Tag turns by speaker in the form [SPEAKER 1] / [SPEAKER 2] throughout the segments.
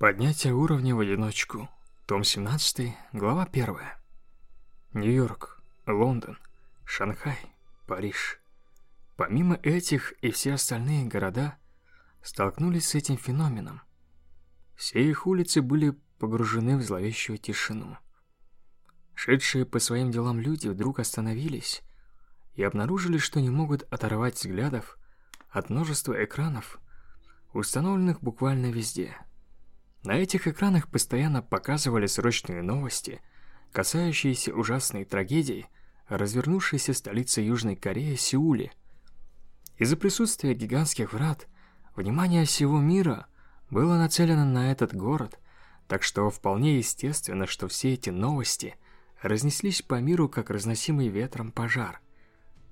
[SPEAKER 1] Поднятие уровня в одиночку. Том 17, глава 1. Нью-Йорк, Лондон, Шанхай, Париж. Помимо этих и все остальные города столкнулись с этим феноменом. Все их улицы были погружены в зловещую тишину. Шедшие по своим делам люди вдруг остановились и обнаружили, что не могут оторвать взглядов от множества экранов, установленных буквально везде – на этих экранах постоянно показывали срочные новости, касающиеся ужасной трагедии, развернувшейся столице Южной Кореи Сеуле. Из-за присутствия гигантских врат внимание всего мира было нацелено на этот город, так что вполне естественно, что все эти новости разнеслись по миру, как разносимый ветром пожар.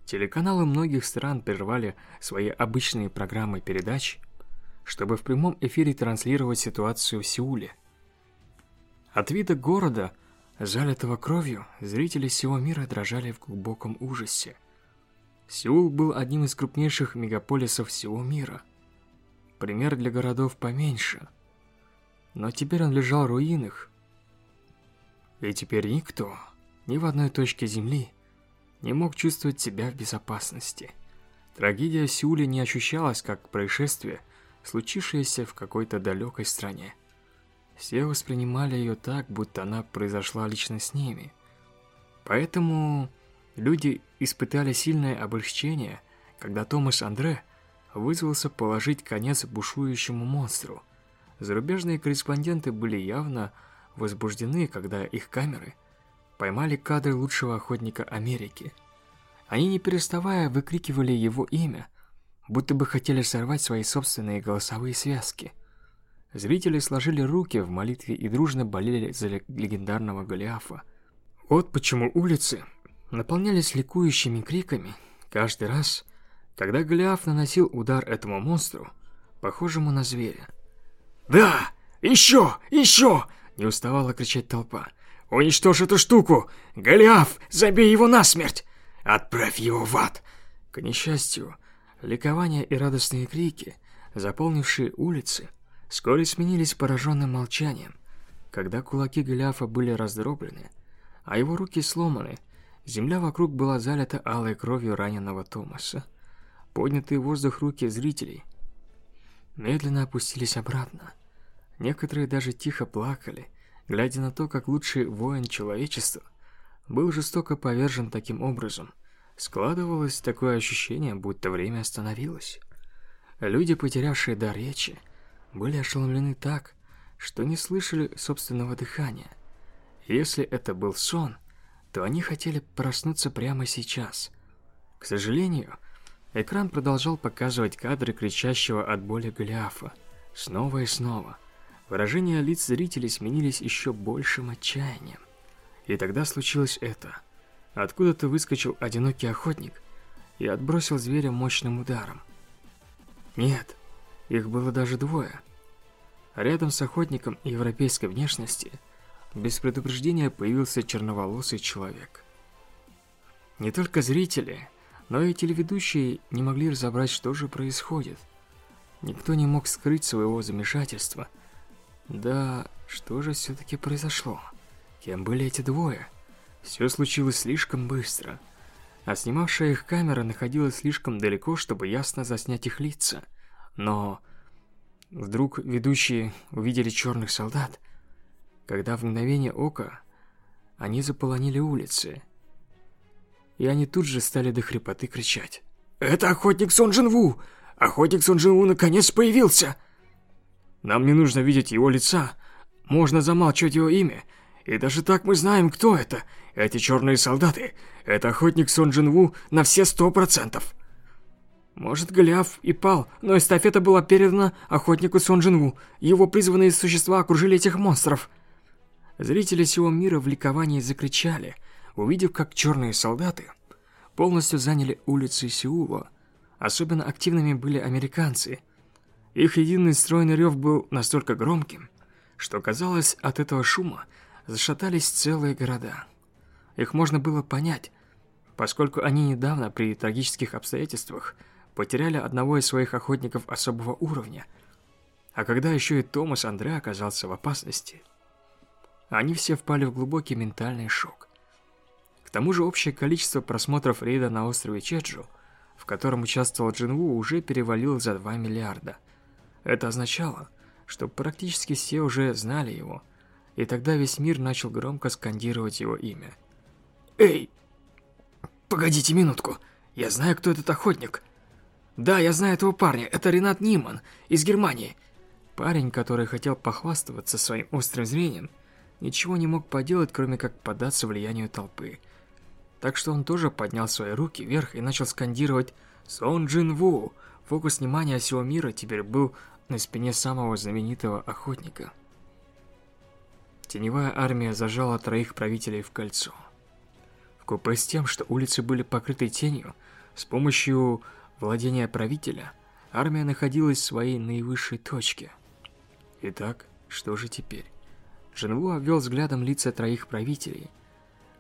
[SPEAKER 1] Телеканалы многих стран прервали свои обычные программы передач чтобы в прямом эфире транслировать ситуацию в Сеуле. От вида города, залитого кровью, зрители всего мира дрожали в глубоком ужасе. Сеул был одним из крупнейших мегаполисов всего мира. Пример для городов поменьше. Но теперь он лежал в руинах. И теперь никто, ни в одной точке земли, не мог чувствовать себя в безопасности. Трагедия в Сеуле не ощущалась как происшествие, случившееся в какой-то далекой стране. Все воспринимали ее так, будто она произошла лично с ними. Поэтому люди испытали сильное облегчение, когда Томас Андре вызвался положить конец бушующему монстру. Зарубежные корреспонденты были явно возбуждены, когда их камеры поймали кадры лучшего охотника Америки. Они не переставая выкрикивали его имя – будто бы хотели сорвать свои собственные голосовые связки. Зрители сложили руки в молитве и дружно болели за легендарного Голиафа. Вот почему улицы наполнялись ликующими криками каждый раз, когда Голиаф наносил удар этому монстру, похожему на зверя. «Да! Еще! Еще!» – не уставала кричать толпа. «Уничтожь эту штуку! Голиаф, забей его насмерть! Отправь его в ад!» К несчастью, Ликование и радостные крики, заполнившие улицы, вскоре сменились пораженным молчанием. Когда кулаки Голиафа были раздроблены, а его руки сломаны, земля вокруг была залита алой кровью раненого Томаса. Поднятые в воздух руки зрителей медленно опустились обратно. Некоторые даже тихо плакали, глядя на то, как лучший воин человечества был жестоко повержен таким образом – Складывалось такое ощущение, будто время остановилось. Люди, потерявшие дар речи, были ошеломлены так, что не слышали собственного дыхания. Если это был сон, то они хотели проснуться прямо сейчас. К сожалению, экран продолжал показывать кадры кричащего от боли Голиафа. Снова и снова. Выражения лиц зрителей сменились еще большим отчаянием. И тогда случилось это – Откуда-то выскочил одинокий охотник и отбросил зверя мощным ударом. Нет, их было даже двое. Рядом с охотником европейской внешности без предупреждения появился черноволосый человек. Не только зрители, но и телеведущие не могли разобрать, что же происходит. Никто не мог скрыть своего замешательства. Да, что же все-таки произошло? Кем были эти двое? Все случилось слишком быстро, а снимавшая их камера находилась слишком далеко, чтобы ясно заснять их лица. Но вдруг ведущие увидели черных солдат, когда в мгновение ока они заполонили улицы. И они тут же стали до хрипоты кричать. «Это охотник Сон Джин Ву! Охотник Сон Джин Ву наконец появился!» «Нам не нужно видеть его лица. Можно замалчивать его имя. И даже так мы знаем, кто это. Эти черные солдаты – это охотник Сон Джин Ву на все сто процентов. Может, Голиаф и пал, но эстафета была передана охотнику Сон Джин Ву. Его призванные существа окружили этих монстров. Зрители всего мира в ликовании закричали, увидев, как черные солдаты полностью заняли улицы Сеула. Особенно активными были американцы. Их единый стройный рев был настолько громким, что казалось, от этого шума зашатались целые города. Их можно было понять, поскольку они недавно при трагических обстоятельствах потеряли одного из своих охотников особого уровня. А когда еще и Томас Андре оказался в опасности, они все впали в глубокий ментальный шок. К тому же общее количество просмотров рейда на острове Чеджу, в котором участвовал Джинву, уже перевалило за 2 миллиарда. Это означало, что практически все уже знали его, и тогда весь мир начал громко скандировать его имя. «Эй! Погодите минутку, я знаю, кто этот охотник!» «Да, я знаю этого парня, это Ренат Ниман из Германии!» Парень, который хотел похвастаться своим острым зрением, ничего не мог поделать, кроме как поддаться влиянию толпы. Так что он тоже поднял свои руки вверх и начал скандировать «Сон Джин Ву!». Фокус внимания всего мира теперь был на спине самого знаменитого охотника. Теневая армия зажала троих правителей в кольцо. С тем, что улицы были покрыты тенью, с помощью владения правителя, армия находилась в своей наивысшей точке. Итак, что же теперь? Джинву обвел взглядом лица троих правителей.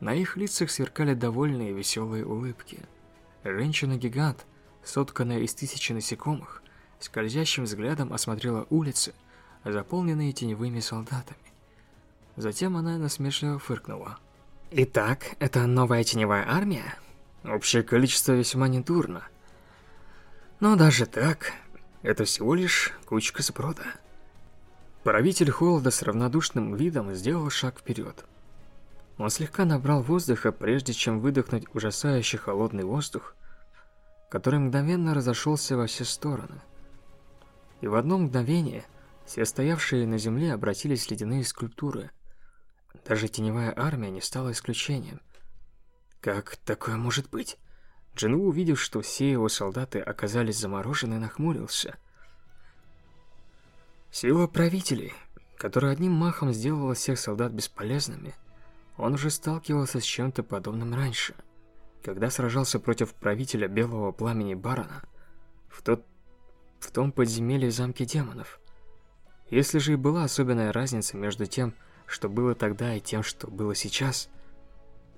[SPEAKER 1] На их лицах сверкали довольные веселые улыбки. Женщина-гигант, сотканная из тысячи насекомых, скользящим взглядом осмотрела улицы, заполненные теневыми солдатами. Затем она насмешливо фыркнула. «Итак, это новая теневая армия? Общее количество весьма недурно. Но даже так, это всего лишь кучка сброда». Правитель холода с равнодушным видом сделал шаг вперед. Он слегка набрал воздуха, прежде чем выдохнуть ужасающий холодный воздух, который мгновенно разошелся во все стороны. И в одно мгновение все стоявшие на земле обратились ледяные скульптуры. Даже теневая армия не стала исключением. Как такое может быть? Джину, увидев, что все его солдаты оказались заморожены, нахмурился – Сила правителей, которая одним махом сделала всех солдат бесполезными, он уже сталкивался с чем-то подобным раньше, когда сражался против правителя Белого Пламени Барона в тот в том подземелье замке демонов. Если же и была особенная разница между тем, что было тогда и тем, что было сейчас,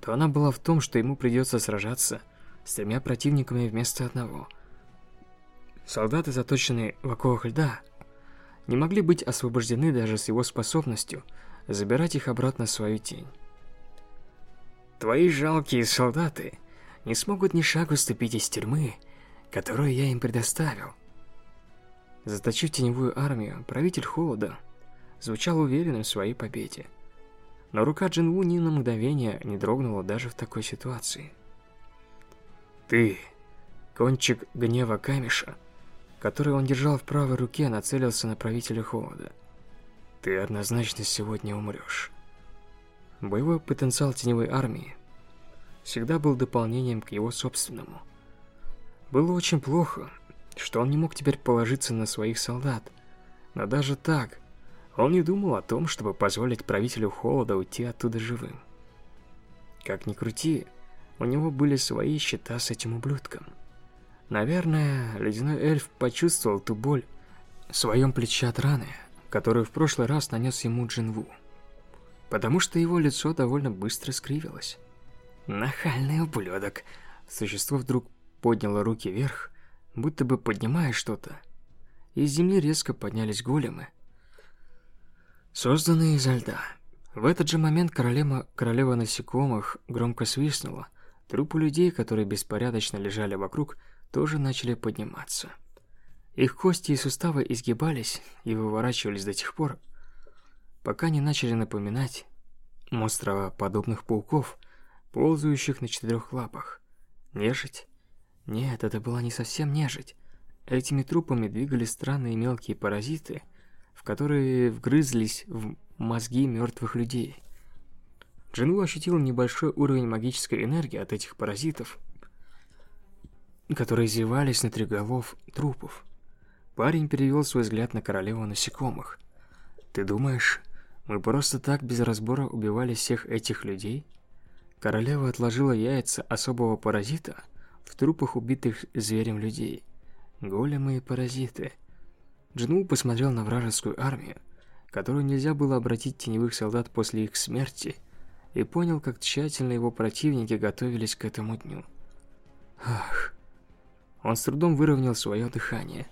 [SPEAKER 1] то она была в том, что ему придется сражаться с тремя противниками вместо одного. Солдаты, заточенные в оковах льда, не могли быть освобождены даже с его способностью забирать их обратно в свою тень. Твои жалкие солдаты не смогут ни шагу ступить из тюрьмы, которую я им предоставил. Заточив теневую армию, правитель Холода звучал уверенным в своей победе. Но рука Джинву ни на мгновение не дрогнула даже в такой ситуации. Ты, кончик гнева Камиша, который он держал в правой руке, нацелился на правителя Холода. Ты однозначно сегодня умрешь. Боевой потенциал теневой армии всегда был дополнением к его собственному. Было очень плохо, что он не мог теперь положиться на своих солдат. Но даже так, он не думал о том, чтобы позволить правителю Холода уйти оттуда живым. Как ни крути, у него были свои счета с этим ублюдком. Наверное, ледяной эльф почувствовал ту боль в своем плече от раны, которую в прошлый раз нанес ему Джинву. Потому что его лицо довольно быстро скривилось. Нахальный ублюдок. Существо вдруг подняло руки вверх, будто бы поднимая что-то. Из земли резко поднялись големы, созданные изо льда. В этот же момент королева, королева насекомых громко свистнула. Трупы людей, которые беспорядочно лежали вокруг, тоже начали подниматься. Их кости и суставы изгибались и выворачивались до тех пор, пока не начали напоминать монстроподобных пауков, ползающих на четырех лапах. Нежить? Нет, это была не совсем нежить. Этими трупами двигались странные мелкие паразиты, в которые вгрызлись в мозги мертвых людей. Джинву ощутил небольшой уровень магической энергии от этих паразитов – которые зевались на голов трупов. Парень перевел свой взгляд на королеву насекомых. «Ты думаешь, мы просто так без разбора убивали всех этих людей?» Королева отложила яйца особого паразита в трупах убитых зверем людей. Големы и паразиты. Джину посмотрел на вражескую армию, которую нельзя было обратить теневых солдат после их смерти, и понял, как тщательно его противники готовились к этому дню. Ах, он с трудом выровнял свое дыхание.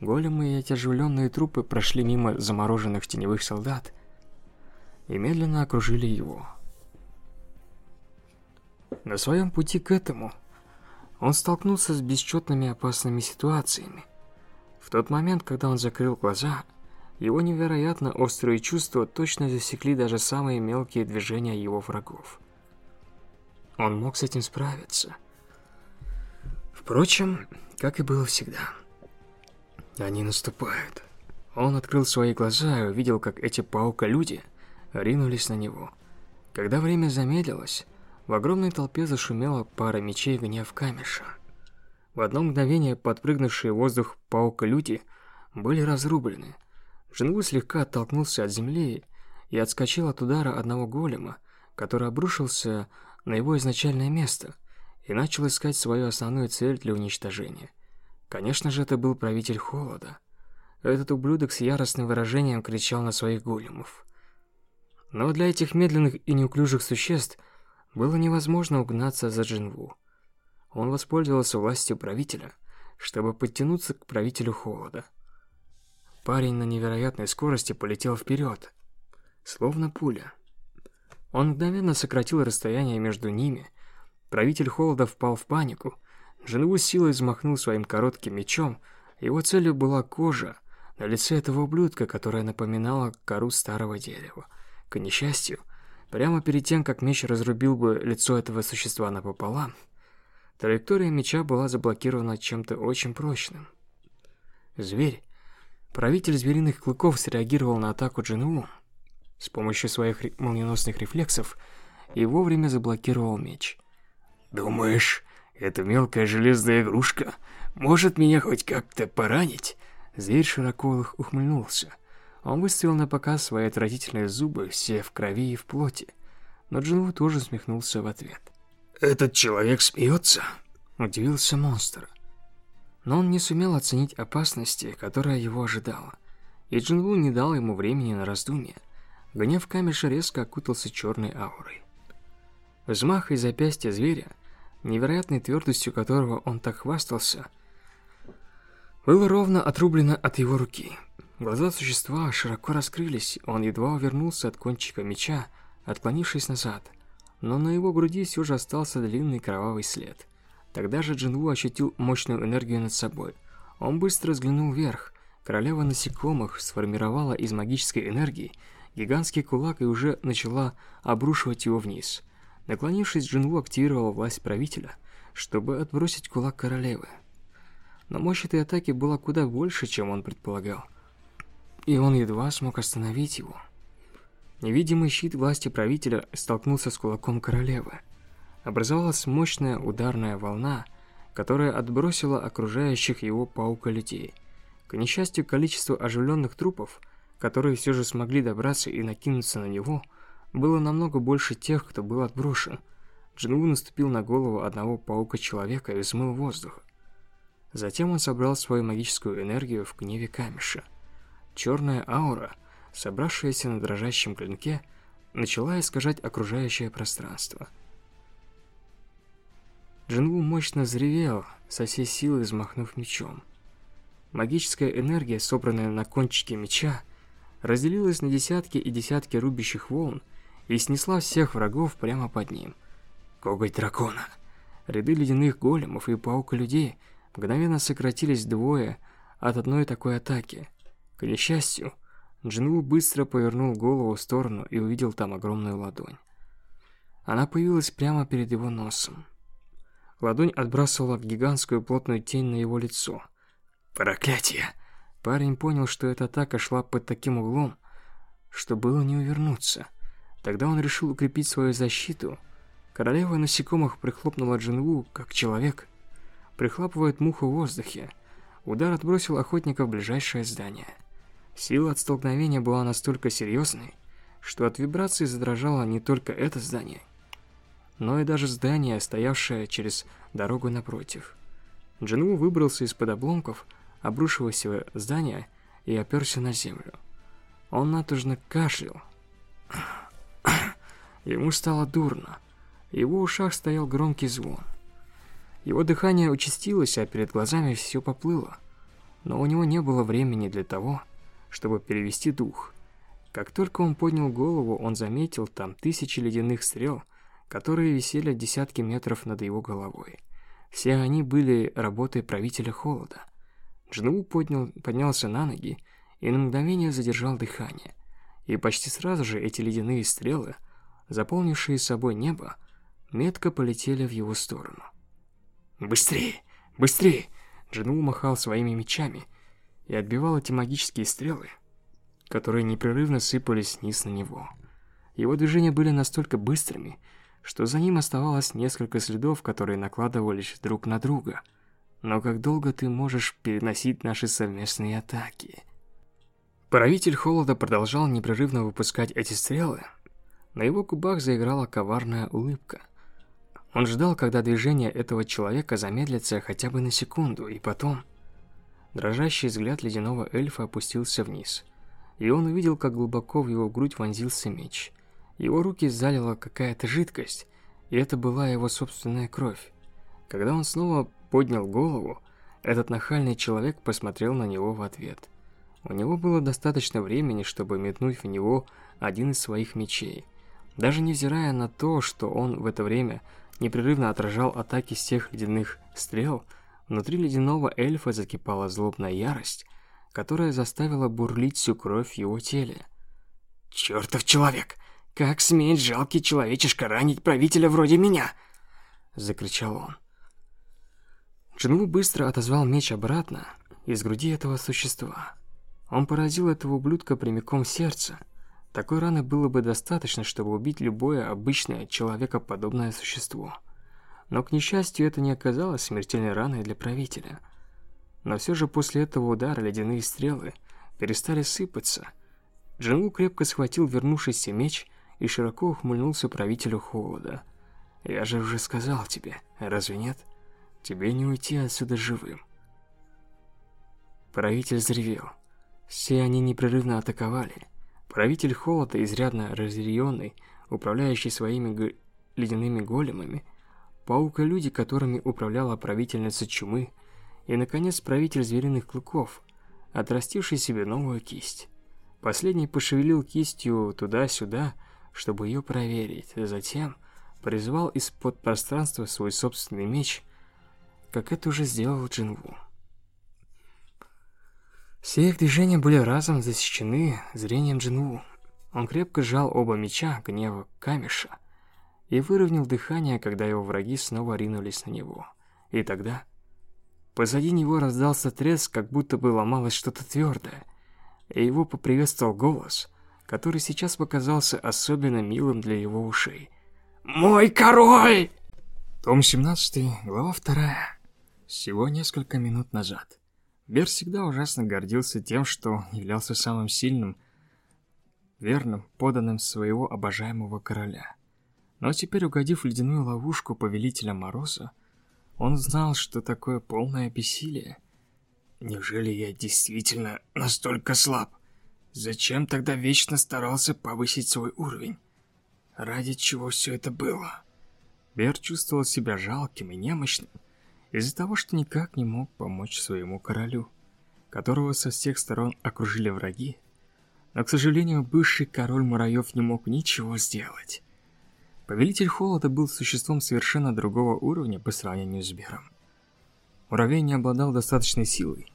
[SPEAKER 1] Големы и эти оживленные трупы прошли мимо замороженных теневых солдат и медленно окружили его. На своем пути к этому он столкнулся с бесчетными опасными ситуациями. В тот момент, когда он закрыл глаза, его невероятно острые чувства точно засекли даже самые мелкие движения его врагов. Он мог с этим справиться. Впрочем, как и было всегда. Они наступают. Он открыл свои глаза и увидел, как эти паука-люди ринулись на него. Когда время замедлилось, в огромной толпе зашумела пара мечей гнев камеша. В одно мгновение подпрыгнувшие в воздух паука-люди были разрублены. Джингу слегка оттолкнулся от земли и отскочил от удара одного голема, который обрушился на его изначальное место и начал искать свою основную цель для уничтожения. Конечно же, это был правитель Холода. Этот ублюдок с яростным выражением кричал на своих големов. Но для этих медленных и неуклюжих существ – было невозможно угнаться за Джинву. Он воспользовался властью правителя, чтобы подтянуться к правителю холода. Парень на невероятной скорости полетел вперед, словно пуля. Он мгновенно сократил расстояние между ними. Правитель холода впал в панику. Джинву силой взмахнул своим коротким мечом. Его целью была кожа на лице этого ублюдка, которая напоминала кору старого дерева. К несчастью, Прямо перед тем, как меч разрубил бы лицо этого существа напополам, траектория меча была заблокирована чем-то очень прочным. Зверь, правитель звериных клыков, среагировал на атаку Джинву с помощью своих молниеносных рефлексов и вовремя заблокировал меч. «Думаешь, эта мелкая железная игрушка может меня хоть как-то поранить?» Зверь широко ухмыльнулся. Он выставил на показ свои отвратительные зубы, все в крови и в плоти. Но Джинву тоже усмехнулся в ответ. «Этот человек смеется?» – удивился монстр. Но он не сумел оценить опасности, которая его ожидала. И Джинву не дал ему времени на раздумье. Гнев камеша резко окутался черной аурой. Взмах и запястья зверя, невероятной твердостью которого он так хвастался, было ровно отрублено от его руки. Глаза существа широко раскрылись, он едва увернулся от кончика меча, отклонившись назад. Но на его груди все же остался длинный кровавый след. Тогда же Джинву ощутил мощную энергию над собой. Он быстро взглянул вверх. Королева насекомых сформировала из магической энергии гигантский кулак и уже начала обрушивать его вниз. Наклонившись, Джинву активировал власть правителя, чтобы отбросить кулак королевы. Но мощь этой атаки была куда больше, чем он предполагал и он едва смог остановить его. Невидимый щит власти правителя столкнулся с кулаком королевы. Образовалась мощная ударная волна, которая отбросила окружающих его паука-людей. К несчастью, количество оживленных трупов, которые все же смогли добраться и накинуться на него, было намного больше тех, кто был отброшен. Джинву наступил на голову одного паука-человека и взмыл воздух. Затем он собрал свою магическую энергию в гневе камеша – Черная аура, собравшаяся на дрожащем клинке, начала искажать окружающее пространство. Джинву мощно взревел, со всей силы взмахнув мечом. Магическая энергия, собранная на кончике меча, разделилась на десятки и десятки рубящих волн и снесла всех врагов прямо под ним. Коготь дракона. Ряды ледяных големов и паука-людей мгновенно сократились двое от одной такой атаки – к несчастью, Джинву быстро повернул голову в сторону и увидел там огромную ладонь. Она появилась прямо перед его носом. Ладонь отбрасывала гигантскую плотную тень на его лицо. «Проклятие!» Парень понял, что эта атака шла под таким углом, что было не увернуться. Тогда он решил укрепить свою защиту. Королева насекомых прихлопнула Джинву, как человек. Прихлапывает муху в воздухе. Удар отбросил охотника в ближайшее здание. Сила от столкновения была настолько серьезной, что от вибрации задрожало не только это здание, но и даже здание, стоявшее через дорогу напротив. Джинву выбрался из-под обломков обрушившегося здания и оперся на землю. Он натужно кашлял. Ему стало дурно. В его ушах стоял громкий звон. Его дыхание участилось, а перед глазами все поплыло. но у него не было времени для того, чтобы перевести дух. Как только он поднял голову, он заметил там тысячи ледяных стрел, которые висели десятки метров над его головой. Все они были работой правителя холода. Джну поднял, поднялся на ноги и на мгновение задержал дыхание. И почти сразу же эти ледяные стрелы, заполнившие собой небо, метко полетели в его сторону. «Быстрее! Быстрее!» Джину махал своими мечами и отбивал эти магические стрелы, которые непрерывно сыпались вниз на него. Его движения были настолько быстрыми, что за ним оставалось несколько следов, которые накладывались друг на друга. Но как долго ты можешь переносить наши совместные атаки? Правитель Холода продолжал непрерывно выпускать эти стрелы. На его губах заиграла коварная улыбка. Он ждал, когда движение этого человека замедлится хотя бы на секунду, и потом... Дрожащий взгляд ледяного эльфа опустился вниз, и он увидел, как глубоко в его грудь вонзился меч. Его руки залила какая-то жидкость, и это была его собственная кровь. Когда он снова поднял голову, этот нахальный человек посмотрел на него в ответ. У него было достаточно времени, чтобы метнуть в него один из своих мечей. Даже невзирая на то, что он в это время непрерывно отражал атаки всех ледяных стрел, внутри ледяного эльфа закипала злобная ярость, которая заставила бурлить всю кровь в его теле. «Чертов человек! Как смеет жалкий человечишка ранить правителя вроде меня!» Закричал он. Джинву быстро отозвал меч обратно из груди этого существа. Он поразил этого ублюдка прямиком в сердце. Такой раны было бы достаточно, чтобы убить любое обычное человекоподобное существо. Но, к несчастью, это не оказалось смертельной раной для правителя. Но все же после этого удара ледяные стрелы перестали сыпаться. Джингу крепко схватил вернувшийся меч и широко ухмыльнулся правителю холода. «Я же уже сказал тебе, разве нет? Тебе не уйти отсюда живым». Правитель заревел. Все они непрерывно атаковали. Правитель холода, изрядно разъяренный, управляющий своими ледяными големами, паука-люди, которыми управляла правительница чумы, и, наконец, правитель звериных клыков, отрастивший себе новую кисть. Последний пошевелил кистью туда-сюда, чтобы ее проверить, затем призвал из-под пространства свой собственный меч, как это уже сделал Джинву. Все их движения были разом засечены зрением Джинву. Он крепко сжал оба меча гнева Камиша и выровнял дыхание, когда его враги снова ринулись на него. И тогда позади него раздался треск, как будто бы ломалось что-то твердое, и его поприветствовал голос, который сейчас показался особенно милым для его ушей. «Мой король!» Том 17, глава 2. Всего несколько минут назад. Бер всегда ужасно гордился тем, что являлся самым сильным, верным, поданным своего обожаемого короля. Но теперь, угодив в ледяную ловушку повелителя Мороза, он знал, что такое полное бессилие. Неужели я действительно настолько слаб? Зачем тогда вечно старался повысить свой уровень? Ради чего все это было? Бер чувствовал себя жалким и немощным из-за того, что никак не мог помочь своему королю, которого со всех сторон окружили враги. Но, к сожалению, бывший король муравьев не мог ничего сделать. Повелитель Холода был существом совершенно другого уровня по сравнению с Бером. Муравей не обладал достаточной силой,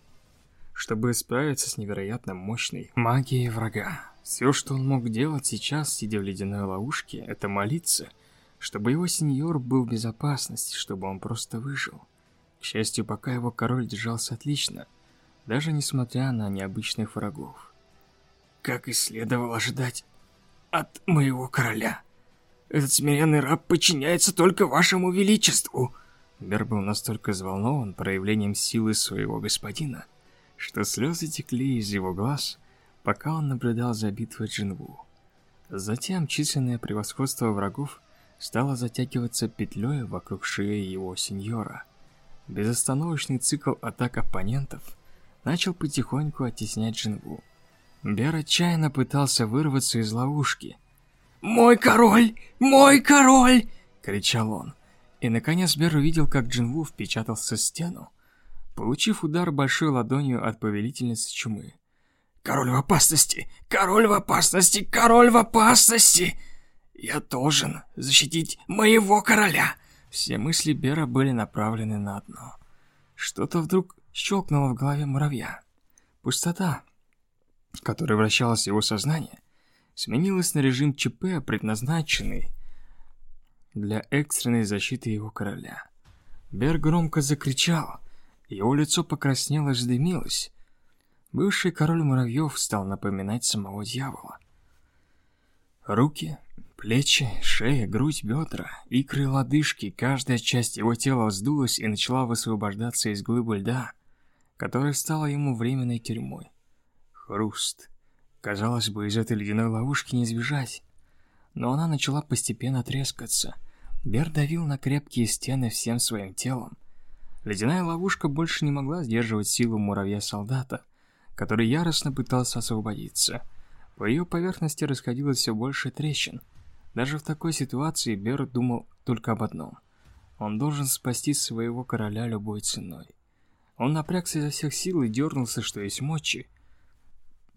[SPEAKER 1] чтобы справиться с невероятно мощной магией врага. Все, что он мог делать сейчас, сидя в ледяной ловушке, это молиться, чтобы его сеньор был в безопасности, чтобы он просто выжил. К счастью, пока его король держался отлично, даже несмотря на необычных врагов. Как и следовало ожидать от моего короля. Этот смиренный раб подчиняется только вашему величеству. Бер был настолько взволнован проявлением силы своего господина, что слезы текли из его глаз, пока он наблюдал за битвой Джинву. Затем численное превосходство врагов стало затягиваться петлей вокруг шеи его сеньора. Безостановочный цикл атак оппонентов начал потихоньку оттеснять Джинву. Бер отчаянно пытался вырваться из ловушки. «Мой король! Мой король!» — кричал он. И наконец Бер увидел, как Джинву впечатался в стену, получив удар большой ладонью от повелительницы чумы. «Король в опасности! Король в опасности! Король в опасности! Я должен защитить моего короля!» Все мысли Бера были направлены на одно. Что-то вдруг щелкнуло в голове муравья. Пустота, которая вращалась в его сознании, сменилась на режим ЧП, предназначенный для экстренной защиты его короля. Бер громко закричал, его лицо покраснело и задымилось. Бывший король муравьев стал напоминать самого дьявола. Руки, плечи, шея, грудь, бедра, икры лодыжки, каждая часть его тела вздулась и начала высвобождаться из глыбы льда, которая стала ему временной тюрьмой. Хруст. Казалось бы, из этой ледяной ловушки не сбежать. Но она начала постепенно трескаться. Бер давил на крепкие стены всем своим телом. Ледяная ловушка больше не могла сдерживать силу муравья-солдата, который яростно пытался освободиться. По ее поверхности расходилось все больше трещин. Даже в такой ситуации Бер думал только об одном. Он должен спасти своего короля любой ценой. Он напрягся изо всех сил и дернулся, что есть мочи.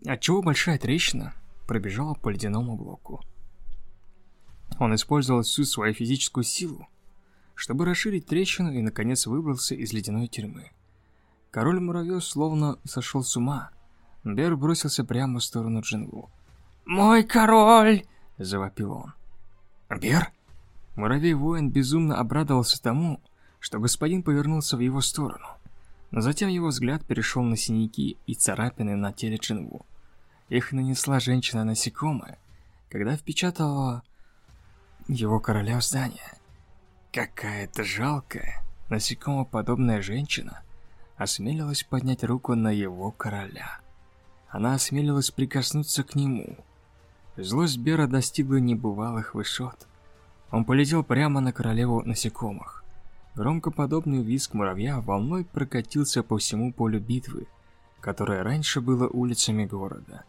[SPEAKER 1] Отчего большая трещина пробежала по ледяному блоку. Он использовал всю свою физическую силу, чтобы расширить трещину и, наконец, выбрался из ледяной тюрьмы. Король муравьев словно сошел с ума. Бер бросился прямо в сторону Джингу. «Мой король!» – завопил он. «Бер?» Муравей-воин безумно обрадовался тому, что господин повернулся в его сторону. Но затем его взгляд перешел на синяки и царапины на теле Джингу. Их нанесла женщина-насекомая, когда впечатала его короля в здание. Какая-то жалкая, насекомоподобная женщина осмелилась поднять руку на его короля. Она осмелилась прикоснуться к нему. Злость Бера достигла небывалых высот. Он полетел прямо на королеву насекомых. Громкоподобный визг муравья волной прокатился по всему полю битвы, которое раньше было улицами города.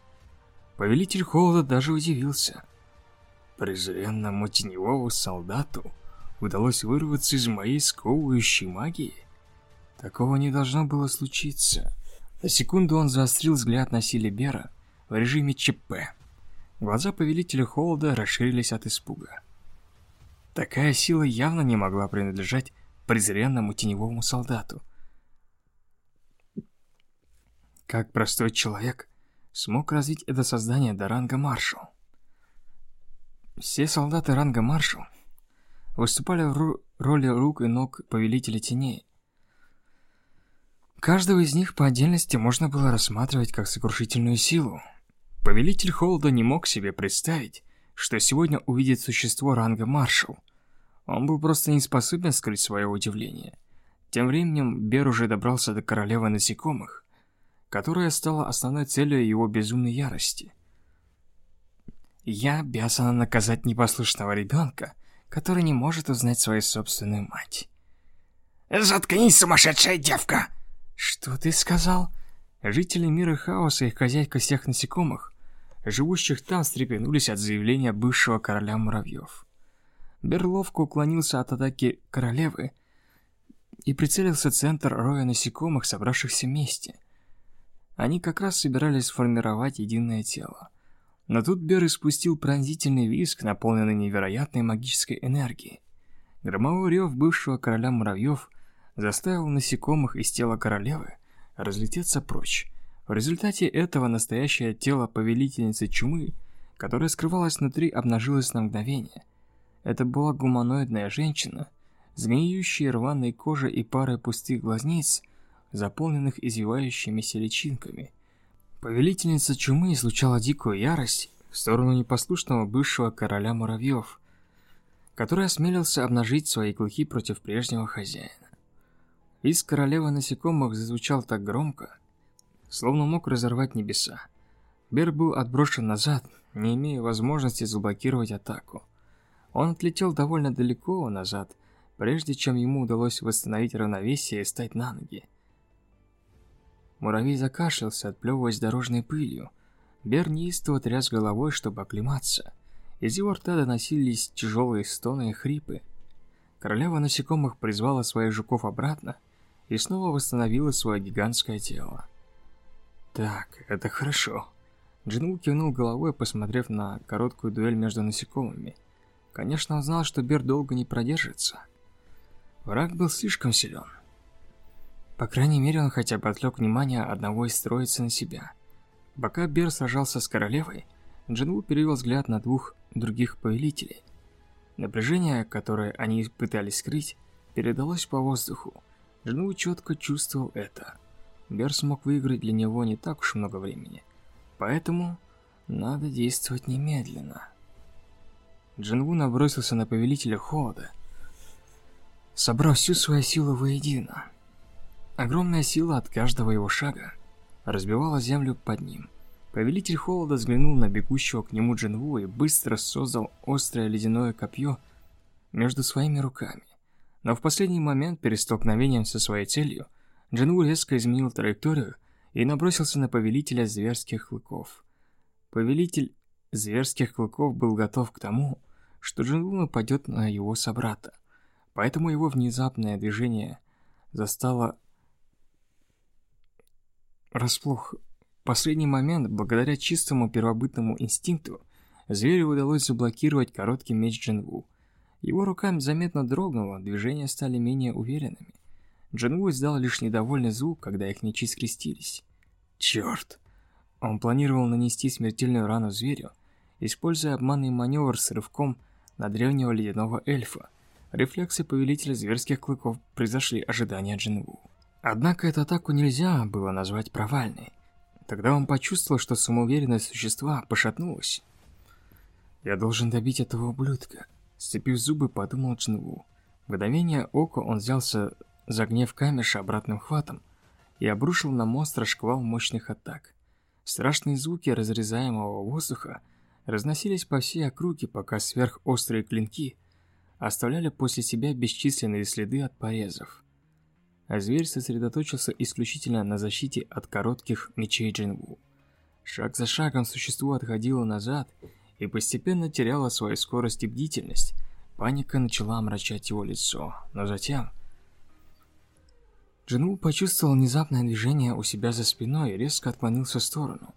[SPEAKER 1] Повелитель Холода даже удивился – презренному теневому солдату удалось вырваться из моей сковывающей магии? Такого не должно было случиться. На секунду он заострил взгляд на силе Бера в режиме ЧП. Глаза повелителя холода расширились от испуга. Такая сила явно не могла принадлежать презренному теневому солдату. Как простой человек смог развить это создание до ранга маршал? Все солдаты ранга маршал выступали в роли рук и ног повелителя теней. Каждого из них по отдельности можно было рассматривать как сокрушительную силу. Повелитель Холода не мог себе представить, что сегодня увидит существо ранга маршал. Он был просто не способен скрыть свое удивление. Тем временем Бер уже добрался до королевы насекомых, которая стала основной целью его безумной ярости. Я обязана наказать непослушного ребенка, который не может узнать свою собственную мать. «Заткнись, сумасшедшая девка!» «Что ты сказал?» Жители мира хаоса и хозяйка всех насекомых, живущих там, встрепенулись от заявления бывшего короля муравьев. Берловко уклонился от атаки королевы и прицелился в центр роя насекомых, собравшихся вместе. Они как раз собирались сформировать единое тело. Но тут Бер испустил пронзительный визг, наполненный невероятной магической энергией. Громовой рев бывшего короля муравьев заставил насекомых из тела королевы разлететься прочь. В результате этого настоящее тело повелительницы чумы, которое скрывалось внутри, обнажилось на мгновение. Это была гуманоидная женщина, гниющей рваной кожей и парой пустых глазниц, заполненных извивающимися личинками – Повелительница чумы излучала дикую ярость в сторону непослушного бывшего короля муравьев, который осмелился обнажить свои клыки против прежнего хозяина. Из королевы насекомых зазвучал так громко, словно мог разорвать небеса. Бер был отброшен назад, не имея возможности заблокировать атаку. Он отлетел довольно далеко назад, прежде чем ему удалось восстановить равновесие и встать на ноги. Муравей закашлялся, отплевываясь дорожной пылью. Бер неистово тряс головой, чтобы оклематься. Из его рта доносились тяжелые стоны и хрипы. Королева насекомых призвала своих жуков обратно и снова восстановила свое гигантское тело. Так, это хорошо. Джинву кивнул головой, посмотрев на короткую дуэль между насекомыми. Конечно, он знал, что Бер долго не продержится. Враг был слишком силен. По крайней мере, он хотя бы отвлек внимание одного из троицы на себя. Пока Бер сражался с королевой, Джинву перевел взгляд на двух других повелителей. Напряжение, которое они пытались скрыть, передалось по воздуху. Джинву четко чувствовал это. Бер смог выиграть для него не так уж много времени. Поэтому надо действовать немедленно. Джинву набросился на повелителя холода, собрав всю свою силу воедино. Огромная сила от каждого его шага разбивала землю под ним. Повелитель Холода взглянул на бегущего к нему Джинву и быстро создал острое ледяное копье между своими руками. Но в последний момент, перед столкновением со своей целью, Джинву резко изменил траекторию и набросился на Повелителя Зверских Клыков. Повелитель Зверских Клыков был готов к тому, что Джинву нападет на его собрата, поэтому его внезапное движение застало Расплох. В последний момент, благодаря чистому первобытному инстинкту, зверю удалось заблокировать короткий меч Джинву. Его руками заметно дрогнуло, движения стали менее уверенными. Джинву издал лишь недовольный звук, когда их мечи скрестились. Черт! Он планировал нанести смертельную рану зверю, используя обманный маневр с рывком на древнего ледяного эльфа. Рефлексы повелителя зверских клыков произошли ожидания Джинву. Однако эту атаку нельзя было назвать провальной. Тогда он почувствовал, что самоуверенное существо пошатнулось. «Я должен добить этого ублюдка», — сцепив зубы, подумал Джинву. В мгновение ока он взялся за гнев Камеша обратным хватом и обрушил на монстра шквал мощных атак. Страшные звуки разрезаемого воздуха разносились по всей округе, пока сверхострые клинки оставляли после себя бесчисленные следы от порезов а зверь сосредоточился исключительно на защите от коротких мечей Джинву. Шаг за шагом существо отходило назад и постепенно теряло свою скорость и бдительность. Паника начала омрачать его лицо, но затем... Джинву почувствовал внезапное движение у себя за спиной и резко отклонился в сторону.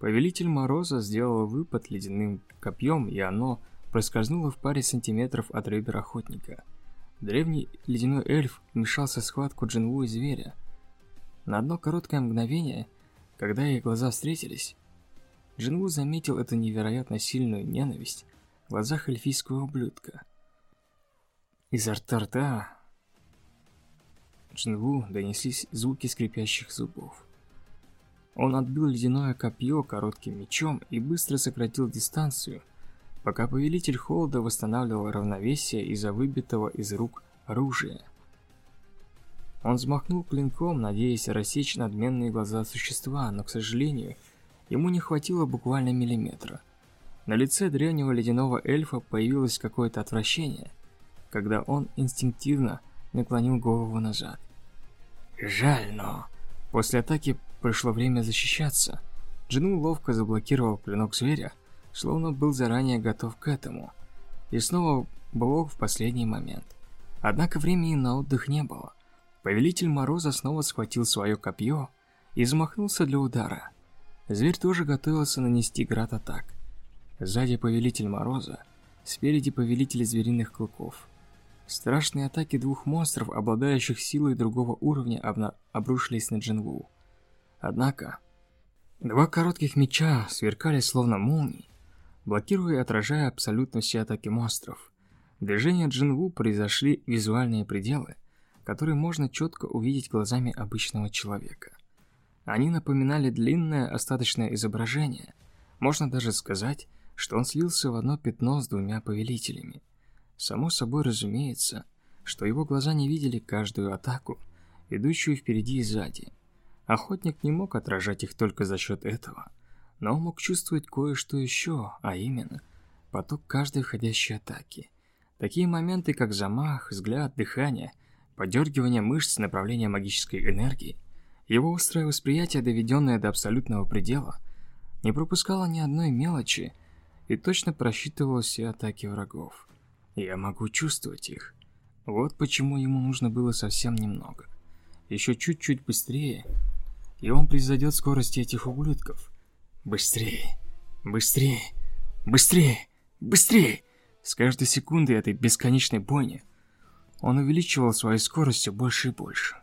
[SPEAKER 1] Повелитель Мороза сделал выпад ледяным копьем, и оно проскользнуло в паре сантиметров от ребер охотника – Древний ледяной эльф вмешался в схватку Джинву и зверя. На одно короткое мгновение, когда их глаза встретились, Джинву заметил эту невероятно сильную ненависть в глазах эльфийского ублюдка. Изо рта рта Джинву донеслись звуки скрипящих зубов. Он отбил ледяное копье коротким мечом и быстро сократил дистанцию, пока повелитель холода восстанавливал равновесие из-за выбитого из рук оружия. Он взмахнул клинком, надеясь рассечь надменные глаза существа, но, к сожалению, ему не хватило буквально миллиметра. На лице древнего ледяного эльфа появилось какое-то отвращение, когда он инстинктивно наклонил голову назад. Жаль, но... После атаки пришло время защищаться. Джину ловко заблокировал клинок зверя, словно был заранее готов к этому. И снова блок в последний момент. Однако времени на отдых не было. Повелитель Мороза снова схватил свое копье и замахнулся для удара. Зверь тоже готовился нанести град атак. Сзади Повелитель Мороза, спереди Повелитель Звериных Клыков. Страшные атаки двух монстров, обладающих силой другого уровня, обрушились на Джинву. Однако, два коротких меча сверкали словно молнии, блокируя и отражая абсолютно все атаки монстров. Движения Джинву произошли визуальные пределы, которые можно четко увидеть глазами обычного человека. Они напоминали длинное остаточное изображение. Можно даже сказать, что он слился в одно пятно с двумя повелителями. Само собой разумеется, что его глаза не видели каждую атаку, идущую впереди и сзади. Охотник не мог отражать их только за счет этого – но мог чувствовать кое-что еще, а именно поток каждой входящей атаки. Такие моменты, как замах, взгляд, дыхание, подергивание мышц направления магической энергии, его острое восприятие, доведенное до абсолютного предела, не пропускало ни одной мелочи и точно просчитывало все атаки врагов. Я могу чувствовать их. Вот почему ему нужно было совсем немного. Еще чуть-чуть быстрее, и он превзойдет скорости этих ублюдков. Быстрее, быстрее, быстрее, быстрее! С каждой секундой этой бесконечной бойни он увеличивал свою скорость все больше и больше.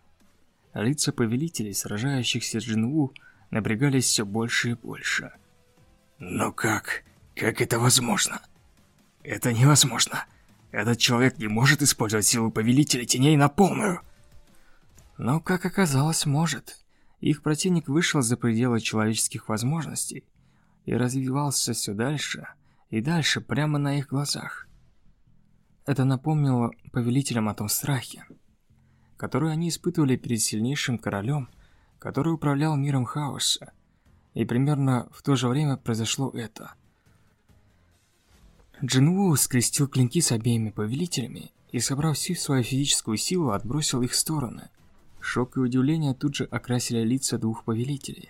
[SPEAKER 1] Лица повелителей, сражающихся с Джинву, напрягались все больше и больше. «Но как? Как это возможно?» «Это невозможно. Этот человек не может использовать силу повелителя теней на полную!» Но, как оказалось, может. Их противник вышел за пределы человеческих возможностей и развивался все дальше и дальше прямо на их глазах. Это напомнило повелителям о том страхе, который они испытывали перед сильнейшим королем, который управлял миром хаоса. И примерно в то же время произошло это. Джинву скрестил клинки с обеими повелителями и, собрав всю свою физическую силу, отбросил их в стороны. Шок и удивление тут же окрасили лица двух повелителей.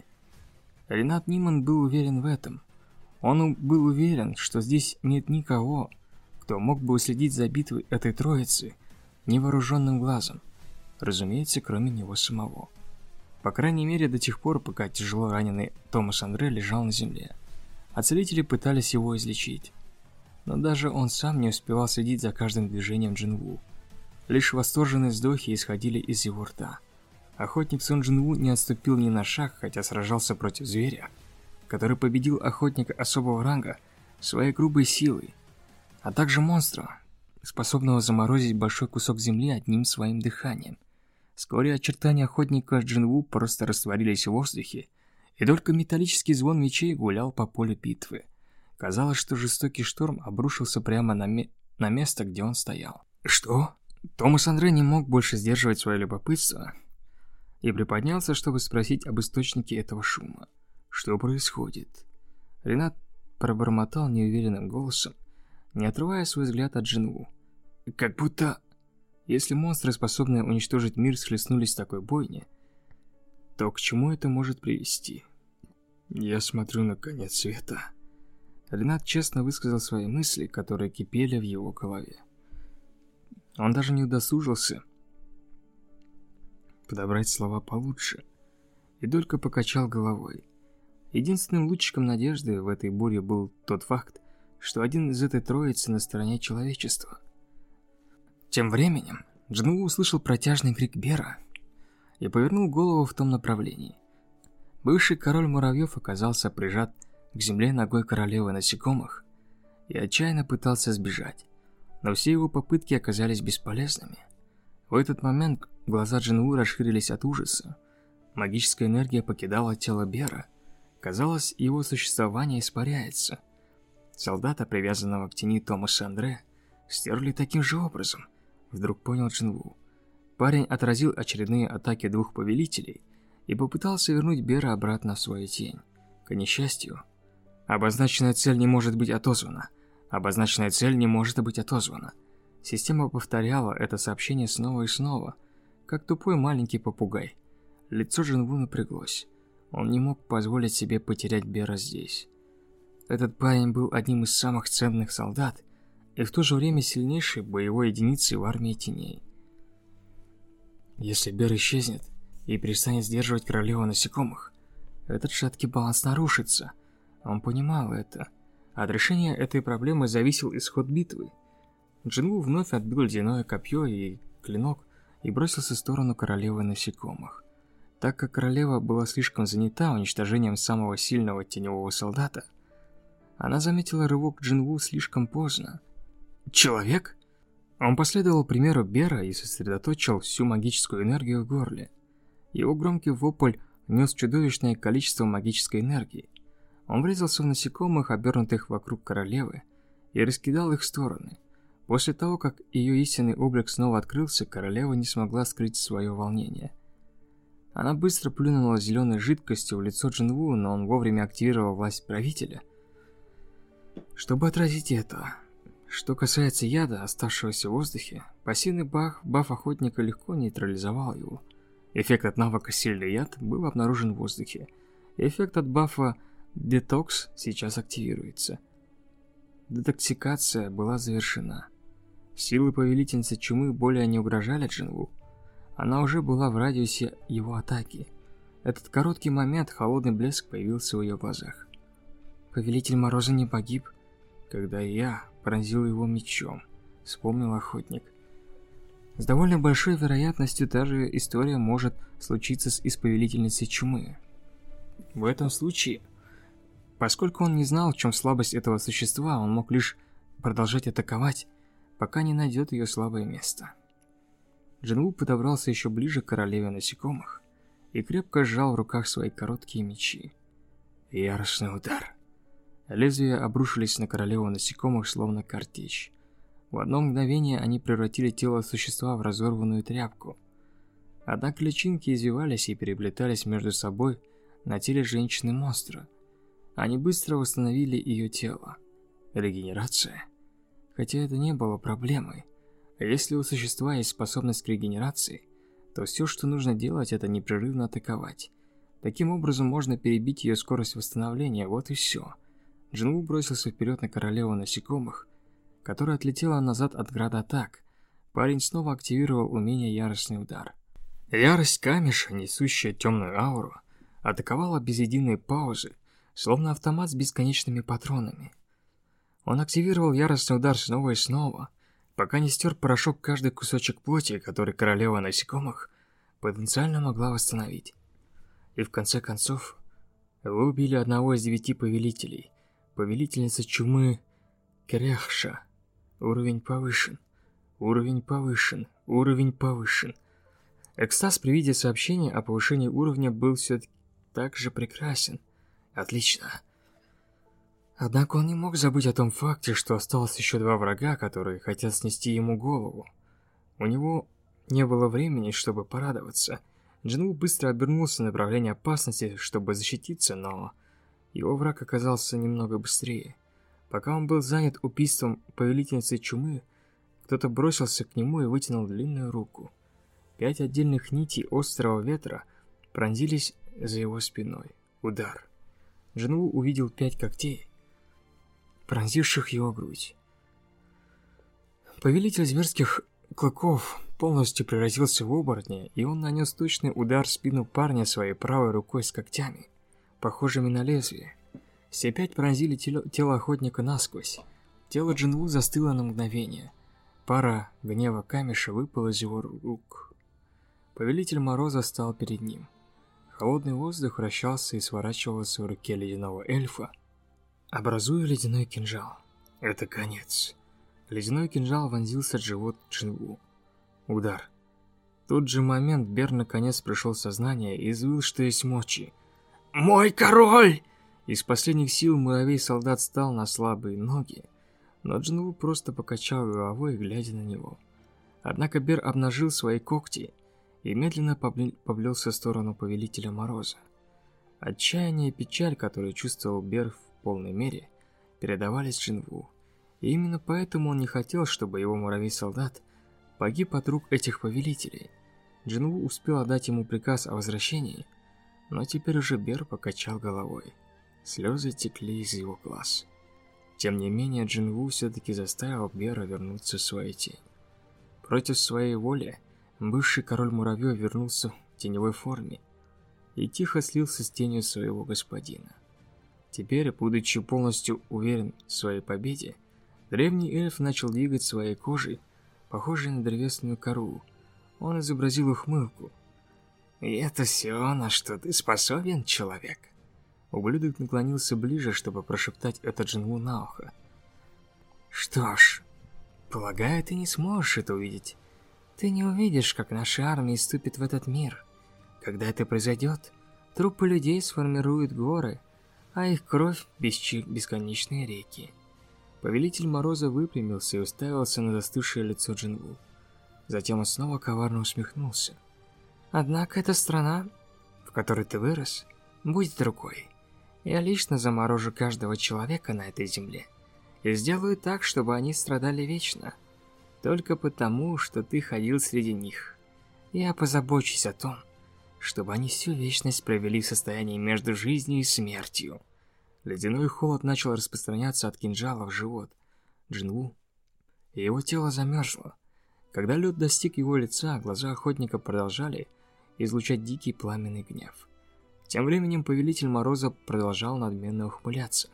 [SPEAKER 1] Ренат Ниман был уверен в этом. Он был уверен, что здесь нет никого, кто мог бы уследить за битвой этой троицы невооруженным глазом. Разумеется, кроме него самого. По крайней мере, до тех пор, пока тяжело раненый Томас Андре лежал на земле. А целители пытались его излечить. Но даже он сам не успевал следить за каждым движением Джинву. Лишь восторженные вздохи исходили из его рта. Охотник Сон Джинву не отступил ни на шаг, хотя сражался против зверя, который победил охотника особого ранга своей грубой силой, а также монстра, способного заморозить большой кусок земли одним своим дыханием. Вскоре очертания охотника Джинву просто растворились в воздухе, и только металлический звон мечей гулял по полю битвы. Казалось, что жестокий шторм обрушился прямо на, ме на место, где он стоял. Что? Томас Андре не мог больше сдерживать свое любопытство и приподнялся, чтобы спросить об источнике этого шума. Что происходит? Ренат пробормотал неуверенным голосом, не отрывая свой взгляд от Джинву. Как будто если монстры, способные уничтожить мир, схлестнулись в такой бойне, то к чему это может привести? Я смотрю на конец света. Ренат честно высказал свои мысли, которые кипели в его голове. Он даже не удосужился подобрать слова получше и только покачал головой. Единственным лучиком надежды в этой буре был тот факт, что один из этой троицы на стороне человечества – тем временем Джинву услышал протяжный крик Бера и повернул голову в том направлении. Бывший король муравьев оказался прижат к земле ногой королевы насекомых и отчаянно пытался сбежать, но все его попытки оказались бесполезными. В этот момент глаза Джинву расширились от ужаса. Магическая энергия покидала тело Бера. Казалось, его существование испаряется. Солдата, привязанного к тени Томаса Андре, стерли таким же образом – Вдруг понял Джинву. Парень отразил очередные атаки двух повелителей и попытался вернуть Бера обратно в свою тень. К несчастью, обозначенная цель не может быть отозвана. Обозначенная цель не может быть отозвана. Система повторяла это сообщение снова и снова, как тупой маленький попугай. Лицо Джинву напряглось. Он не мог позволить себе потерять Бера здесь. Этот парень был одним из самых ценных солдат, и в то же время сильнейшей боевой единицей в армии теней. Если Бер исчезнет и перестанет сдерживать королеву насекомых, этот шаткий баланс нарушится. Он понимал это. От решения этой проблемы зависел исход битвы. Джинву вновь отбил ледяное копье и клинок и бросился в сторону королевы насекомых. Так как королева была слишком занята уничтожением самого сильного теневого солдата, она заметила рывок Джинву слишком поздно. Человек? Он последовал примеру Бера и сосредоточил всю магическую энергию в горле. Его громкий вопль нес чудовищное количество магической энергии. Он врезался в насекомых, обернутых вокруг королевы, и раскидал их в стороны. После того, как ее истинный облик снова открылся, королева не смогла скрыть свое волнение. Она быстро плюнула зеленой жидкостью в лицо Джинву, но он вовремя активировал власть правителя, чтобы отразить это. Что касается яда, оставшегося в воздухе, пассивный баф, баф охотника легко нейтрализовал его. Эффект от навыка «Сильный яд» был обнаружен в воздухе. Эффект от бафа «Детокс» сейчас активируется. Детоксикация была завершена. Силы повелительницы чумы более не угрожали Джинву. Она уже была в радиусе его атаки. Этот короткий момент холодный блеск появился в ее глазах. Повелитель Мороза не погиб, когда я пронзил его мечом, вспомнил охотник. С довольно большой вероятностью та же история может случиться с исповелительницей чумы. В этом случае, поскольку он не знал, в чем слабость этого существа, он мог лишь продолжать атаковать, пока не найдет ее слабое место. Джинву подобрался еще ближе к королеве насекомых и крепко сжал в руках свои короткие мечи. Яростный удар. Лезвия обрушились на королеву насекомых, словно картечь. В одно мгновение они превратили тело существа в разорванную тряпку. Однако личинки извивались и переплетались между собой на теле женщины-монстра. Они быстро восстановили ее тело. Регенерация. Хотя это не было проблемой. Если у существа есть способность к регенерации, то все, что нужно делать, это непрерывно атаковать. Таким образом можно перебить ее скорость восстановления, вот и все. Джинву бросился вперед на королеву насекомых, которая отлетела назад от града атак. Парень снова активировал умение Яростный удар. Ярость камеша, несущая темную ауру, атаковала без единой паузы, словно автомат с бесконечными патронами. Он активировал яростный удар снова и снова, пока не стер порошок каждый кусочек плоти, который королева насекомых потенциально могла восстановить. И в конце концов, вы убили одного из девяти повелителей, повелительница чумы Керехша. Уровень повышен, уровень повышен, уровень повышен. Экстаз при виде сообщения о повышении уровня был все так же прекрасен. Отлично. Однако он не мог забыть о том факте, что осталось еще два врага, которые хотят снести ему голову. У него не было времени, чтобы порадоваться. Джинву быстро обернулся в направлении опасности, чтобы защититься, но его враг оказался немного быстрее. Пока он был занят убийством повелительницы чумы, кто-то бросился к нему и вытянул длинную руку. Пять отдельных нитей острого ветра пронзились за его спиной. Удар. Джинву увидел пять когтей, пронзивших его грудь. Повелитель зверских клыков полностью превратился в оборотня, и он нанес точный удар в спину парня своей правой рукой с когтями, похожими на лезвие. Все пять пронзили тело, тело охотника насквозь. Тело Джинву застыло на мгновение. Пара гнева камеша выпала из его рук. Повелитель Мороза стал перед ним. Холодный воздух вращался и сворачивался в руке ледяного эльфа, образуя ледяной кинжал. Это конец. Ледяной кинжал вонзился в живот Джинву. Удар. В тот же момент Бер наконец пришел в сознание и извыл, что есть мочи. «Мой король!» Из последних сил муравей-солдат стал на слабые ноги, но Джинву просто покачал головой, глядя на него. Однако Бер обнажил свои когти и медленно поблелся в сторону Повелителя Мороза. Отчаяние и печаль, которые чувствовал Бер в полной мере передавались Джинву. И именно поэтому он не хотел, чтобы его муравей-солдат погиб от рук этих повелителей. Джинву успел отдать ему приказ о возвращении, но теперь уже Бер покачал головой. Слезы текли из его глаз. Тем не менее, Джинву все-таки заставил Бера вернуться в свою тень. Против своей воли, бывший король муравьев вернулся в теневой форме и тихо слился с тенью своего господина. Теперь, будучи полностью уверен в своей победе, древний эльф начал двигать своей кожей, похожей на древесную кору. Он изобразил ухмылку. «И это все, на что ты способен, человек?» Ублюдок наклонился ближе, чтобы прошептать это Джинву на ухо. «Что ж, полагаю, ты не сможешь это увидеть. Ты не увидишь, как наша армия ступит в этот мир. Когда это произойдет, трупы людей сформируют горы, а их кровь – бесконечные реки. Повелитель Мороза выпрямился и уставился на застывшее лицо Джинву. Затем он снова коварно усмехнулся. «Однако эта страна, в которой ты вырос, будет другой. Я лично заморожу каждого человека на этой земле и сделаю так, чтобы они страдали вечно, только потому, что ты ходил среди них. Я позабочусь о том, чтобы они всю вечность провели в состоянии между жизнью и смертью. Ледяной холод начал распространяться от кинжала в живот Джинву, его тело замерзло. Когда лед достиг его лица, глаза охотника продолжали излучать дикий пламенный гнев. Тем временем Повелитель Мороза продолжал надменно ухмыляться.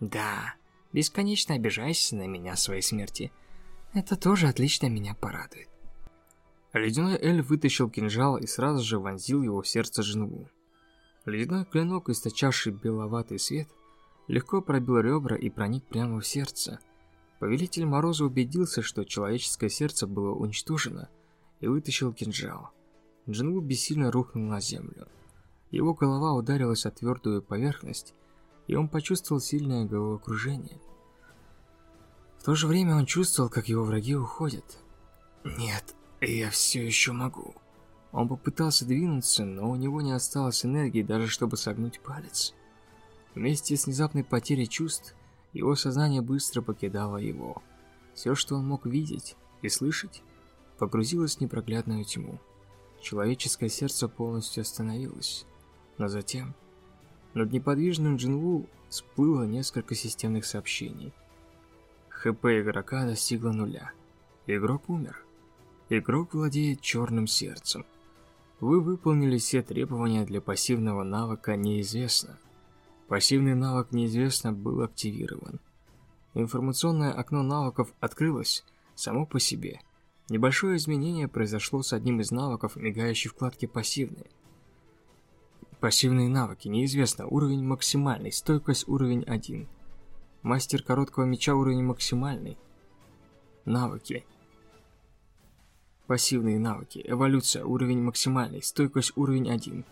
[SPEAKER 1] «Да, бесконечно обижайся на меня своей смерти. Это тоже отлично меня порадует». Ледяной Эль вытащил кинжал и сразу же вонзил его в сердце Джинву. Ледяной клинок, источавший беловатый свет, легко пробил ребра и проник прямо в сердце. Повелитель Мороза убедился, что человеческое сердце было уничтожено, и вытащил кинжал. Джинву бессильно рухнул на землю. Его голова ударилась о твердую поверхность, и он почувствовал сильное головокружение. То же время он чувствовал, как его враги уходят. «Нет, я все еще могу». Он попытался двинуться, но у него не осталось энергии даже чтобы согнуть палец. Вместе с внезапной потерей чувств, его сознание быстро покидало его. Все, что он мог видеть и слышать, погрузилось в непроглядную тьму. Человеческое сердце полностью остановилось. Но затем над неподвижным Джинву всплыло несколько системных сообщений. ХП игрока достигло нуля. Игрок умер. Игрок владеет черным сердцем. Вы выполнили все требования для пассивного навыка «Неизвестно». Пассивный навык «Неизвестно» был активирован. Информационное окно навыков открылось само по себе. Небольшое изменение произошло с одним из навыков мигающей вкладки «Пассивные». Пассивные навыки. Неизвестно. Уровень максимальный. Стойкость уровень 1. Мастер короткого меча уровень максимальный. Навыки. Пассивные навыки. Эволюция. Уровень максимальный. Стойкость уровень 1.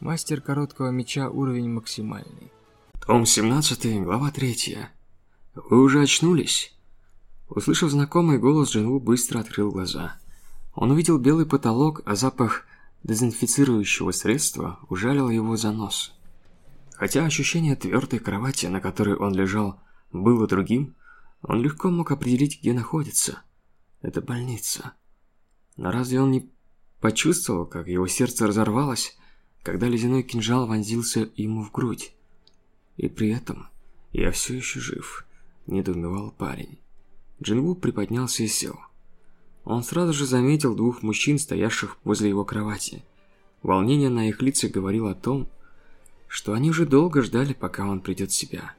[SPEAKER 1] Мастер короткого меча уровень максимальный.
[SPEAKER 2] Том 17, глава 3. Вы уже очнулись?
[SPEAKER 1] Услышав знакомый голос, Джинву быстро открыл глаза. Он увидел белый потолок, а запах дезинфицирующего средства ужалил его за нос. Хотя ощущение твердой кровати, на которой он лежал, было другим, он легко мог определить, где находится. Это больница. Но разве он не почувствовал, как его сердце разорвалось, когда ледяной кинжал вонзился ему в грудь? И при этом я все еще жив, недоумевал парень. Джинву приподнялся и сел. Он сразу же заметил двух мужчин, стоявших возле его кровати. Волнение на их лицах говорило о том, что они уже долго ждали, пока он придет в себя.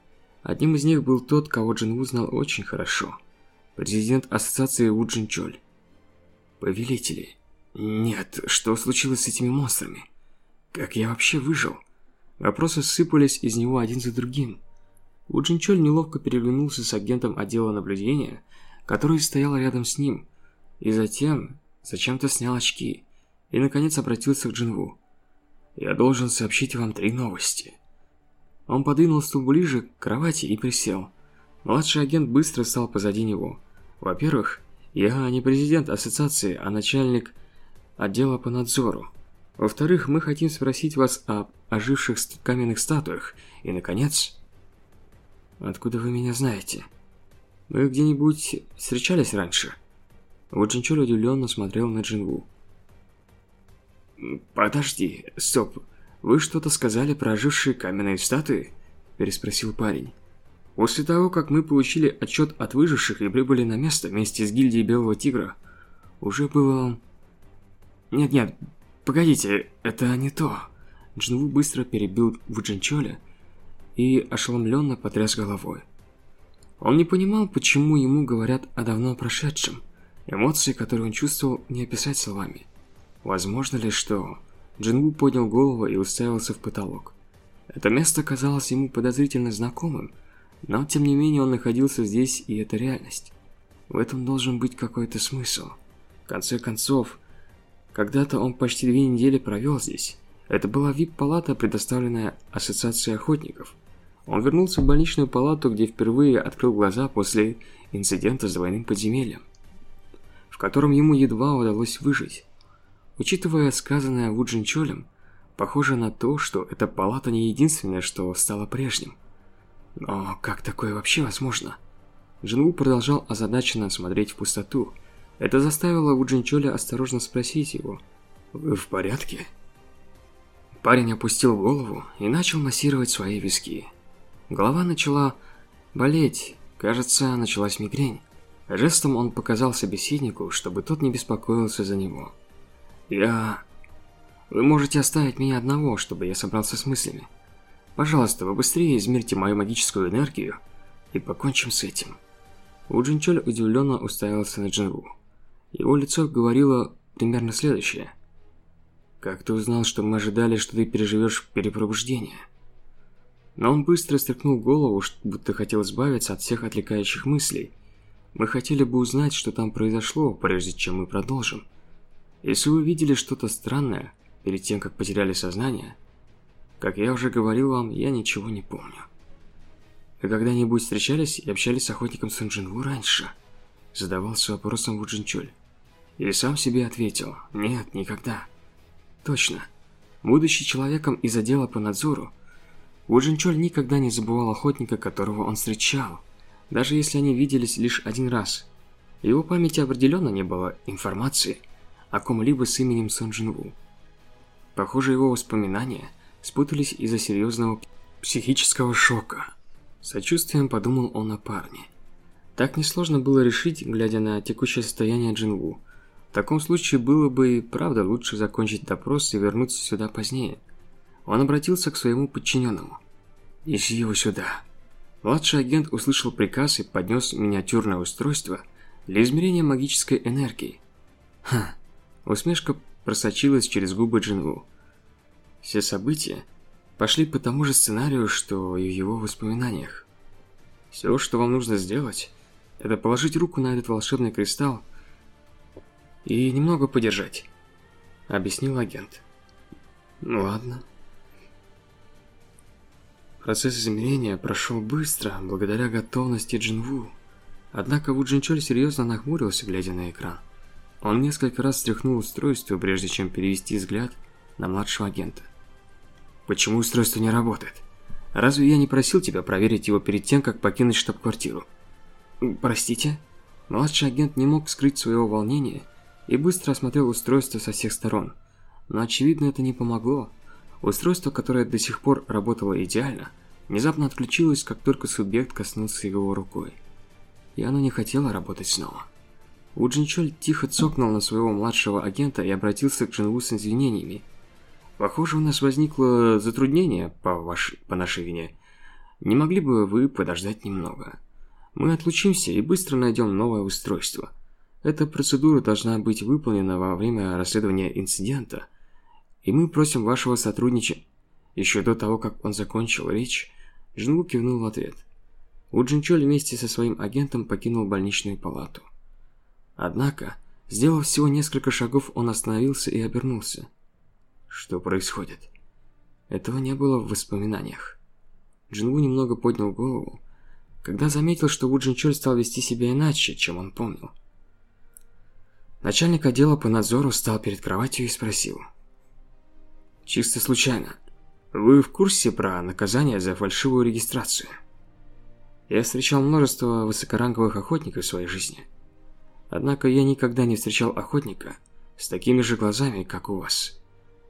[SPEAKER 1] Одним из них был тот, кого Джин Ву знал очень хорошо. Президент ассоциации Ву Джин Чоль. Повелители. Нет, что случилось с этими монстрами? Как я вообще выжил? Вопросы сыпались из него один за другим. Ву Джин Чоль неловко переглянулся с агентом отдела наблюдения, который стоял рядом с ним, и затем зачем-то снял очки и, наконец, обратился к Джинву. «Я должен сообщить вам три новости». Он подвинул стул ближе к кровати и присел. Младший агент быстро стал позади него. Во-первых, я не президент ассоциации, а начальник отдела по надзору. Во-вторых, мы хотим спросить вас о оживших каменных статуях. И, наконец... Откуда вы меня знаете? Мы где-нибудь встречались раньше?» Вуджинчоль удивленно смотрел на Джинву. «Подожди, стоп. Вы что-то сказали про ожившие каменные статуи?» Переспросил парень. «После того, как мы получили отчет от выживших и прибыли на место вместе с гильдией Белого Тигра, уже было...» «Нет-нет, погодите, это не то». Джинву быстро перебил Вуджинчоля и ошеломленно потряс головой. Он не понимал, почему ему говорят о давно прошедшем. Эмоции, которые он чувствовал, не описать словами. Возможно ли, что... Джингу поднял голову и уставился в потолок. Это место казалось ему подозрительно знакомым, но тем не менее он находился здесь, и это реальность. В этом должен быть какой-то смысл. В конце концов, когда-то он почти две недели провел здесь. Это была вип-палата, предоставленная Ассоциацией охотников. Он вернулся в больничную палату, где впервые открыл глаза после инцидента с двойным подземельем в котором ему едва удалось выжить. Учитывая сказанное Вуджин Чолем, похоже на то, что эта палата не единственная, что стала прежним. Но как такое вообще возможно? Джинву продолжал озадаченно смотреть в пустоту. Это заставило Вуджин Чоля осторожно спросить его. «Вы в порядке?» Парень опустил голову и начал массировать свои виски. Голова начала болеть, кажется, началась мигрень.
[SPEAKER 2] Жестом он показал собеседнику, чтобы тот не беспокоился за него. «Я... Вы можете оставить меня одного, чтобы я собрался с мыслями. Пожалуйста, вы быстрее измерьте мою магическую энергию и покончим с этим». У Джинчоль удивленно уставился на Джинву. Его лицо говорило примерно следующее. «Как ты узнал, что мы ожидали, что ты переживешь перепробуждение?» Но он быстро стряхнул голову, будто хотел избавиться от всех отвлекающих мыслей. Мы хотели бы узнать, что там произошло, прежде чем мы продолжим. Если вы видели что-то странное перед тем, как потеряли сознание, как я уже говорил вам, я ничего не помню. Вы когда-нибудь встречались и общались с охотником Сунжинву раньше? Задавался вопросом Ву Джинчуль. И сам себе ответил, нет, никогда. Точно. Будучи человеком из отдела по надзору, Ву Джинчуль никогда не забывал охотника, которого он встречал, даже если они виделись лишь один раз. В его памяти определенно не было информации о ком-либо с именем Сон Джинву. Похоже, его воспоминания спутались из-за серьезного психического шока. Сочувствием подумал он о парне. Так несложно было решить, глядя на текущее состояние Джинву. В таком случае было бы и правда лучше закончить допрос и вернуться сюда позднее. Он обратился к своему подчиненному. «Неси его сюда». Младший агент услышал приказ и поднес миниатюрное устройство для измерения магической энергии. Ха, усмешка просочилась через губы Джинву. Все события пошли по тому же сценарию, что и в его воспоминаниях. Все, что вам нужно сделать, это положить руку на этот волшебный кристалл и немного подержать, объяснил агент. Ну ладно. Процесс измерения прошел быстро, благодаря готовности Джинву. Однако Ву Джинчоль серьезно нахмурился, глядя на экран. Он несколько раз стряхнул устройство, прежде чем перевести взгляд на младшего агента. Почему устройство не работает? Разве я не просил тебя проверить его перед тем, как покинуть штаб-квартиру? Простите? Младший агент не мог скрыть своего волнения и быстро осмотрел устройство со всех сторон. Но очевидно это не помогло. Устройство, которое до сих пор работало идеально, внезапно отключилось, как только субъект коснулся его рукой. И оно не хотело работать снова. Уджинчоль тихо цокнул на своего младшего агента и обратился к Джинву с извинениями – Похоже, у нас возникло затруднение по, ваш... по нашей вине. Не могли бы вы подождать немного? Мы отлучимся и быстро найдем новое устройство. Эта процедура должна быть выполнена во время расследования инцидента, и мы просим вашего сотрудничества. Еще до того, как он закончил речь, Джинву кивнул в ответ. У Джинчоль вместе со своим агентом покинул больничную палату. Однако, сделав всего несколько шагов, он остановился и обернулся. Что происходит? Этого не было в воспоминаниях. Джингу немного поднял голову, когда заметил, что Ву Джинчоль стал вести себя иначе, чем он помнил. Начальник отдела по надзору стал перед кроватью и спросил. «Чисто случайно. Вы в курсе про наказание за фальшивую регистрацию?» Я встречал множество высокоранговых охотников в своей жизни. Однако я никогда не встречал охотника с такими же глазами, как у вас.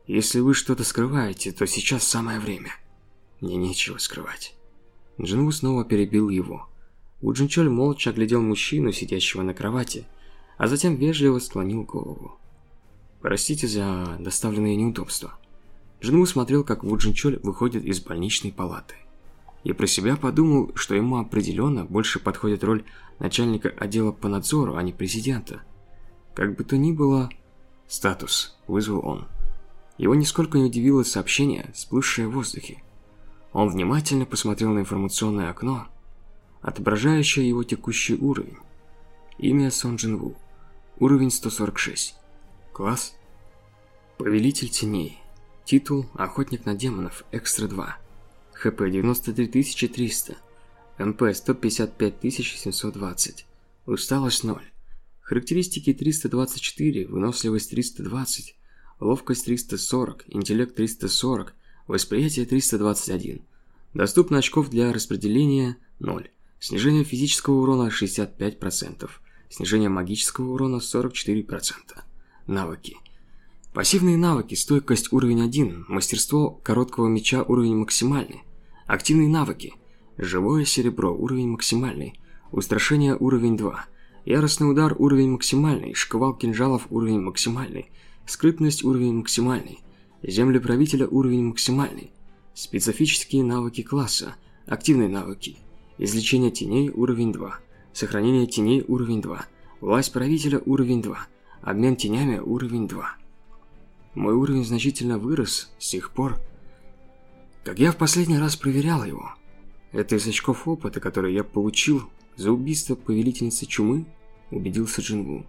[SPEAKER 2] Если вы что-то скрываете, то сейчас самое время. Мне нечего скрывать. Джинву снова перебил его. Уджинчоль молча оглядел мужчину, сидящего на кровати, а затем вежливо склонил голову. Простите за доставленные неудобства. Джинву смотрел, как Вуджинчоль выходит из больничной палаты. И про себя подумал, что ему определенно больше подходит роль начальника отдела по надзору, а не президента. Как бы то ни было, статус вызвал он. Его нисколько не удивило сообщение, всплывшее в воздухе. Он внимательно посмотрел на информационное окно, отображающее его текущий уровень. Имя Сон Джин Ву. Уровень 146. Класс. Повелитель теней. Титул Охотник на демонов. Экстра 2. ХП 93300. МП 155720. Усталость 0. Характеристики 324, выносливость 320, ловкость 340, интеллект 340, восприятие 321. Доступно очков для распределения 0. Снижение физического урона 65%. Снижение магического урона 44%. Навыки. Пассивные навыки. Стойкость уровень 1. Мастерство короткого меча уровень максимальный. Активные навыки. Живое серебро уровень максимальный. Устрашение уровень 2. Яростный удар уровень максимальный, шквал кинжалов уровень максимальный, скрытность уровень максимальный, земли правителя уровень максимальный, специфические навыки класса, активные навыки, излечение теней уровень 2, сохранение теней уровень 2, власть правителя уровень 2, обмен тенями уровень 2. Мой уровень значительно вырос с тех пор, как я в последний раз проверял его. Это из очков опыта, которые я получил за убийство повелительницы чумы, убедился Джинву.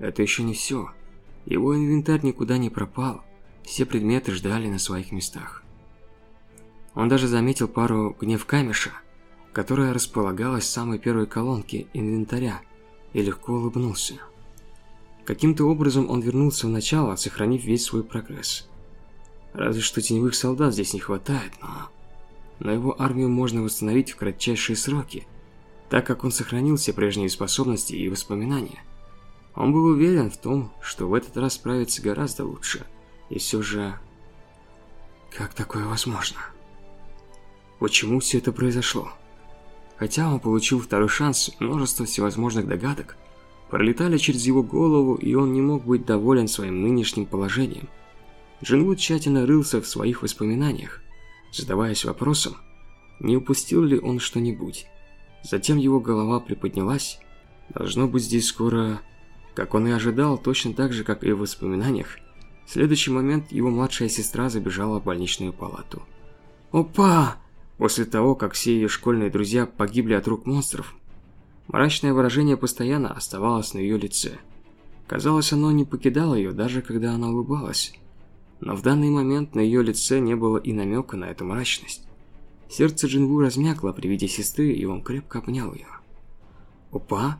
[SPEAKER 2] Это еще не все. Его инвентарь никуда не пропал. Все предметы ждали на своих местах. Он даже заметил пару гнев камеша, которая располагалась в самой первой колонке инвентаря, и легко улыбнулся. Каким-то образом он вернулся в начало, сохранив весь свой прогресс. Разве что теневых солдат здесь не хватает, но... Но его армию можно восстановить в кратчайшие сроки – так как он сохранил все прежние способности и воспоминания. Он был уверен в том, что в этот раз справится гораздо лучше. И все же... Как такое возможно? Почему все это произошло? Хотя он получил второй шанс, множество всевозможных догадок пролетали через его голову, и он не мог быть доволен своим нынешним положением. Джинву тщательно рылся в своих воспоминаниях, задаваясь вопросом, не упустил ли он что-нибудь. Затем его голова приподнялась. Должно быть здесь скоро... Как он и ожидал, точно так же, как и в воспоминаниях. В следующий момент его младшая сестра забежала в больничную палату. «Опа!» После того, как все ее школьные друзья погибли от рук монстров, мрачное выражение постоянно оставалось на ее лице. Казалось, оно не покидало ее, даже когда она улыбалась. Но в данный момент на ее лице не было и намека на эту мрачность. Сердце Джинву размякло при виде сестры, и он крепко обнял ее. Опа!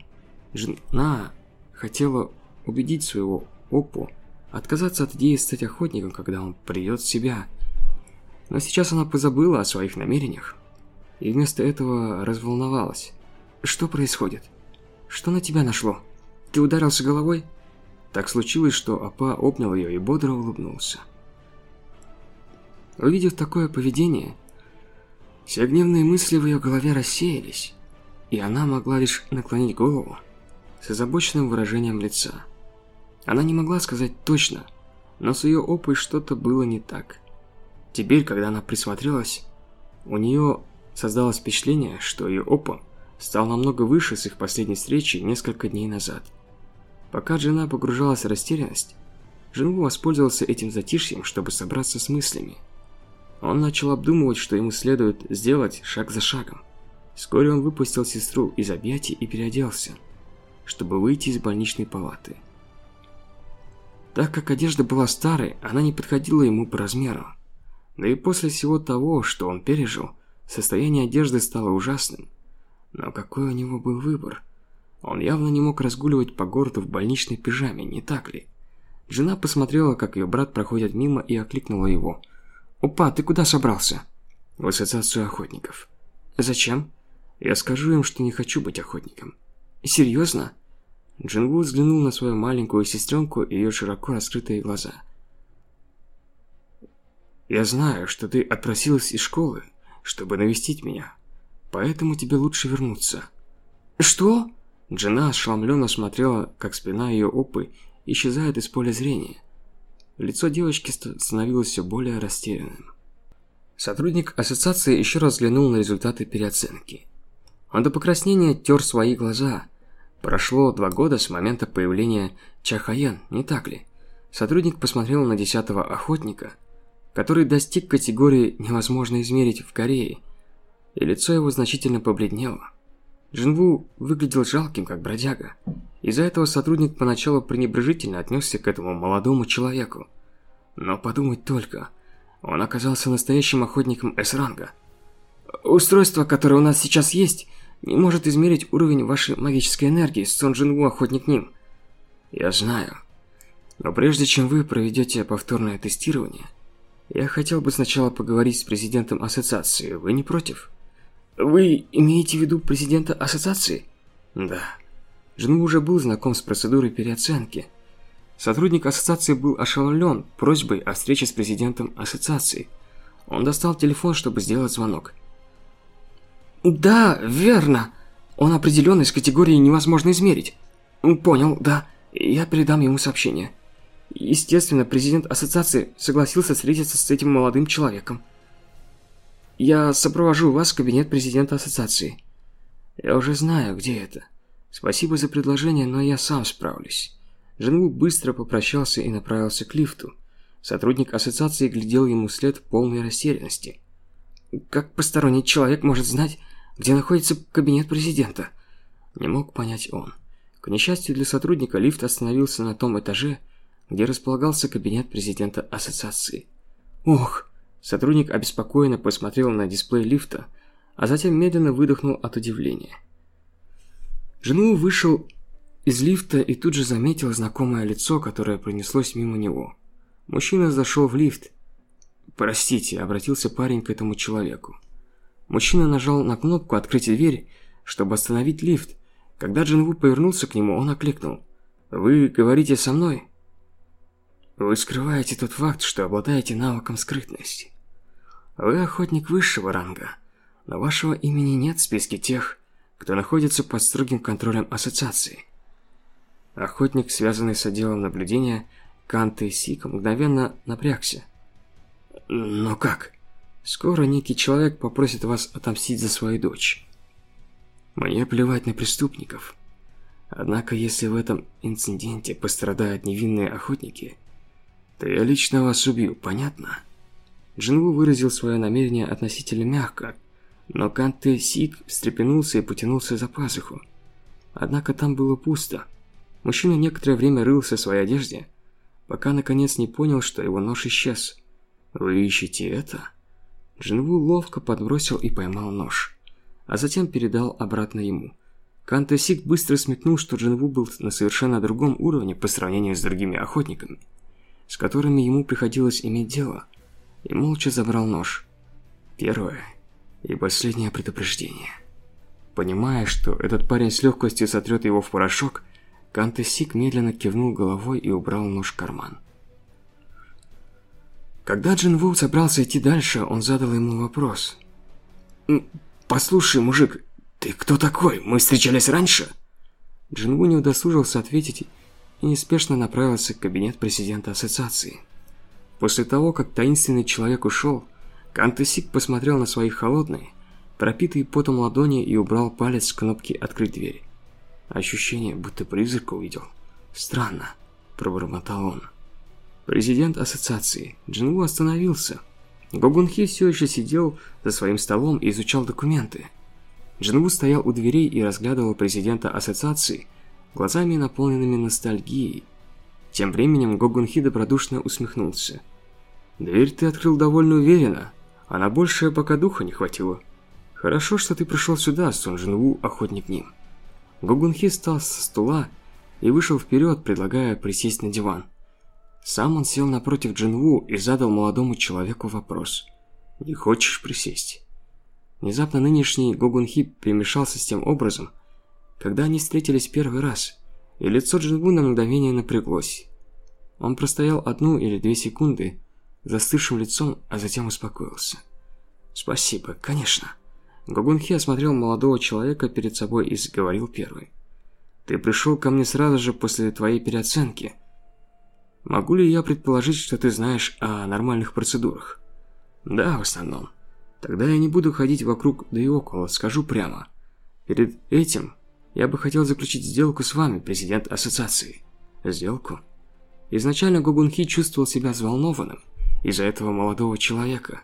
[SPEAKER 2] Джина хотела убедить своего Опу отказаться от идеи стать охотником, когда он придет в себя. Но сейчас она позабыла о своих намерениях и вместо этого разволновалась. Что происходит? Что на тебя нашло? Ты ударился головой? Так случилось, что Апа обнял ее и бодро улыбнулся. Увидев такое поведение, все гневные мысли в ее голове рассеялись, и она могла лишь наклонить голову с озабоченным выражением лица. Она не могла сказать точно, но с ее опой что-то было не так. Теперь, когда она присмотрелась, у нее создалось впечатление, что ее опа стал намного выше с их последней встречи несколько дней назад. Пока жена погружалась в растерянность, Джинву воспользовался этим затишьем, чтобы собраться с мыслями. Он начал обдумывать, что ему следует сделать шаг за шагом. Вскоре он выпустил сестру из объятий и переоделся, чтобы выйти из больничной палаты. Так как одежда была старой, она не подходила ему по размеру. Да и после всего того, что он пережил, состояние одежды стало ужасным. Но какой у него был выбор? Он явно не мог разгуливать по городу в больничной пижаме, не так ли? Жена посмотрела, как ее брат проходит мимо и окликнула его – «Опа, ты куда собрался?» «В ассоциацию охотников». «Зачем?» «Я скажу им, что не хочу быть охотником». «Серьезно?» Джингу взглянул на свою маленькую сестренку и ее широко раскрытые глаза. «Я знаю, что ты отпросилась из школы, чтобы навестить меня, поэтому тебе лучше вернуться». «Что?» Джина ошеломленно смотрела, как спина ее опы исчезает из поля зрения. Лицо девочки становилось все более растерянным. Сотрудник ассоциации еще раз взглянул на результаты переоценки. Он до покраснения тер свои глаза. Прошло два года с момента появления Чахаян, не так ли? Сотрудник посмотрел на десятого охотника, который достиг категории «невозможно измерить» в Корее, и лицо его значительно побледнело. Джинву выглядел жалким, как бродяга. Из-за этого сотрудник поначалу пренебрежительно отнесся к этому молодому человеку. Но подумать только, он оказался настоящим охотником С-ранга. Устройство, которое у нас сейчас есть, не может измерить уровень вашей магической энергии, Сон Джинву охотник Ним. Я знаю. Но прежде чем вы проведете повторное тестирование, я хотел бы сначала поговорить с президентом ассоциации. Вы не против? Вы имеете в виду президента ассоциации? Да. Джинву уже был знаком с процедурой переоценки. Сотрудник ассоциации был ошеломлен просьбой о встрече с президентом ассоциации. Он достал телефон, чтобы сделать звонок. «Да, верно. Он определенно из категории невозможно измерить. Понял, да. Я передам ему сообщение. Естественно, президент ассоциации согласился встретиться с этим молодым человеком. Я сопровожу вас в кабинет президента ассоциации. Я уже знаю, где это. Спасибо за предложение, но я сам справлюсь. Женву быстро попрощался и направился к лифту. Сотрудник ассоциации глядел ему вслед в полной растерянности. Как посторонний человек может знать, где находится кабинет президента? Не мог понять он. К несчастью для сотрудника, лифт остановился на том этаже, где располагался кабинет президента ассоциации. Ох! Сотрудник обеспокоенно посмотрел на дисплей лифта, а затем медленно выдохнул от удивления. Жену вышел из лифта и тут же заметил знакомое лицо, которое пронеслось мимо него. Мужчина зашел в лифт. «Простите», — обратился парень к этому человеку. Мужчина нажал на кнопку «Открыть дверь», чтобы остановить лифт. Когда Джинву повернулся к нему, он окликнул. «Вы говорите со мной?» Вы скрываете тот факт, что обладаете навыком скрытности. Вы охотник высшего ранга, но вашего имени нет в списке тех, кто находится под строгим контролем ассоциации. Охотник, связанный с отделом наблюдения Канты Сик, мгновенно напрягся. Но как? Скоро некий человек попросит вас отомстить за свою дочь. Мне плевать на преступников. Однако, если в этом инциденте пострадают невинные охотники, то я лично вас убью, понятно? Джинву выразил свое намерение относительно мягко, но Канте Сик встрепенулся и потянулся за пазуху. Однако там было пусто. Мужчина некоторое время рылся в своей одежде, пока наконец не понял, что его нож исчез. «Вы ищете это?» Джинву ловко подбросил и поймал нож, а затем передал обратно ему. Канте Сик быстро сметнул, что Джинву был на совершенно другом уровне по сравнению с другими охотниками – с которыми ему приходилось иметь дело, и молча забрал нож. Первое и последнее предупреждение. Понимая, что этот парень с легкостью сотрет его в порошок, Канте Сик медленно кивнул головой и убрал нож в карман. Когда Джин Ву собрался идти дальше, он задал ему вопрос. «Послушай, мужик, ты кто такой? Мы встречались раньше?» Джин Ву не удосужился ответить и неспешно направился в кабинет президента ассоциации. После того, как таинственный человек ушел, Кантесик посмотрел на свои холодные, пропитые потом ладони и убрал палец с кнопки «Открыть дверь». Ощущение, будто призрака увидел. «Странно», – пробормотал он. Президент ассоциации Джинву остановился. Гогунхи все еще сидел за своим столом и изучал документы. Джинву стоял у дверей и разглядывал президента ассоциации – глазами наполненными ностальгией. Тем временем Гогунхи добродушно усмехнулся. «Дверь ты открыл довольно уверенно, а на большее пока духа не хватило. Хорошо, что ты пришел сюда, Сон Джинву, охотник ним». Гогунхи встал со стула и вышел вперед, предлагая присесть на диван. Сам он сел напротив Джинву и задал молодому человеку вопрос. «Не хочешь присесть?» Внезапно нынешний Гогунхи перемешался с тем образом, когда они встретились первый раз, и лицо Джингу на мгновение напряглось. Он простоял одну или две секунды застывшим лицом, а затем успокоился. «Спасибо, конечно». Гогунхи осмотрел молодого человека перед собой и заговорил первый. «Ты пришел ко мне сразу же после твоей переоценки. Могу ли я предположить, что ты знаешь о нормальных процедурах?» «Да, в основном. Тогда я не буду ходить вокруг да и около, скажу прямо. Перед этим я бы хотел заключить сделку с вами, президент ассоциации. Сделку? Изначально Гогунхи чувствовал себя взволнованным из-за этого молодого человека.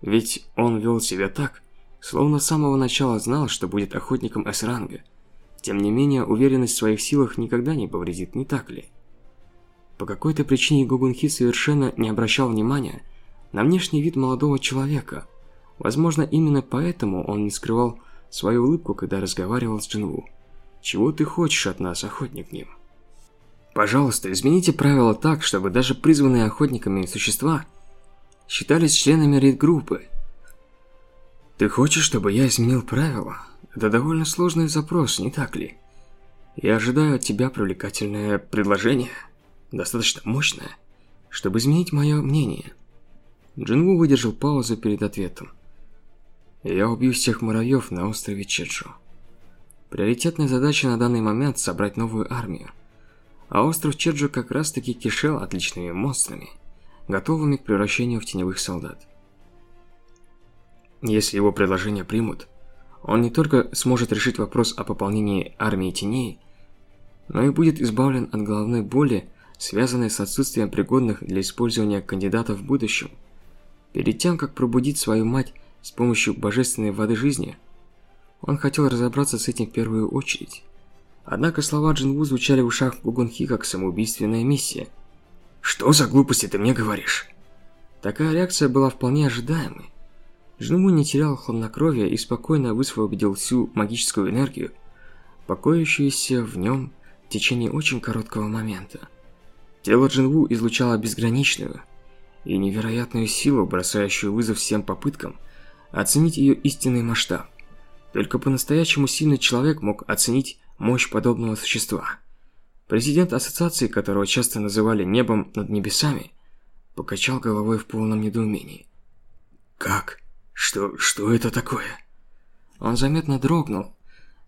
[SPEAKER 2] Ведь он вел себя так, словно с самого начала знал, что будет охотником С-ранга. Тем не менее, уверенность в своих силах никогда не повредит, не так ли? По какой-то причине Гогунхи совершенно не обращал внимания на внешний вид молодого человека. Возможно, именно поэтому он не скрывал свою улыбку, когда разговаривал с Джинву. Чего ты хочешь от нас, охотник ним? Пожалуйста, измените правила так, чтобы даже призванные охотниками существа считались членами рейд-группы. Ты хочешь, чтобы я изменил правила? Это довольно сложный запрос, не так ли? Я ожидаю от тебя привлекательное предложение, достаточно мощное, чтобы изменить мое мнение. Джинву выдержал паузу перед ответом. Я убью всех муравьев на острове Чеджу. Приоритетная задача на данный момент – собрать новую армию. А остров Черджу как раз таки кишел отличными монстрами, готовыми к превращению в теневых солдат. Если его предложение примут, он не только сможет решить вопрос о пополнении армии теней, но и будет избавлен от головной боли, связанной с отсутствием пригодных для использования кандидатов в будущем. Перед тем, как пробудить свою мать с помощью божественной воды жизни, он хотел разобраться с этим в первую очередь. Однако слова Джинву звучали в ушах Гугунхи как самоубийственная миссия. «Что за глупости ты мне говоришь?» Такая реакция была вполне ожидаемой. Джинву не терял хладнокровия и спокойно высвободил всю магическую энергию, покоящуюся в нем в течение очень короткого момента. Тело Джинву излучало безграничную и невероятную силу, бросающую вызов всем попыткам оценить ее истинный масштаб. Только по-настоящему сильный человек мог оценить мощь подобного существа. Президент ассоциации, которого часто называли «небом над небесами», покачал головой в полном недоумении. «Как? Что, что это такое?» Он заметно дрогнул.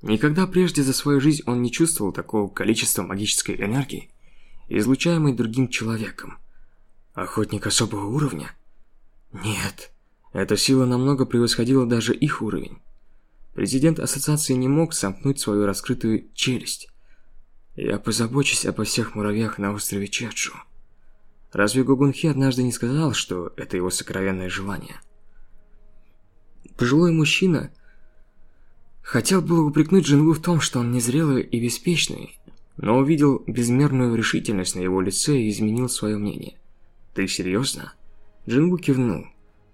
[SPEAKER 2] Никогда прежде за свою жизнь он не чувствовал такого количества магической энергии, излучаемой другим человеком. Охотник особого уровня? Нет, эта сила намного превосходила даже их уровень. Президент ассоциации не мог сомкнуть свою раскрытую челюсть. Я позабочусь обо всех муравьях на острове Чеджу. Разве Гогунхи однажды не сказал, что это его сокровенное желание? Пожилой мужчина хотел было упрекнуть Джинву в том, что он незрелый и беспечный, но увидел безмерную решительность на его лице и изменил свое мнение. «Ты серьезно?» Джинву кивнул.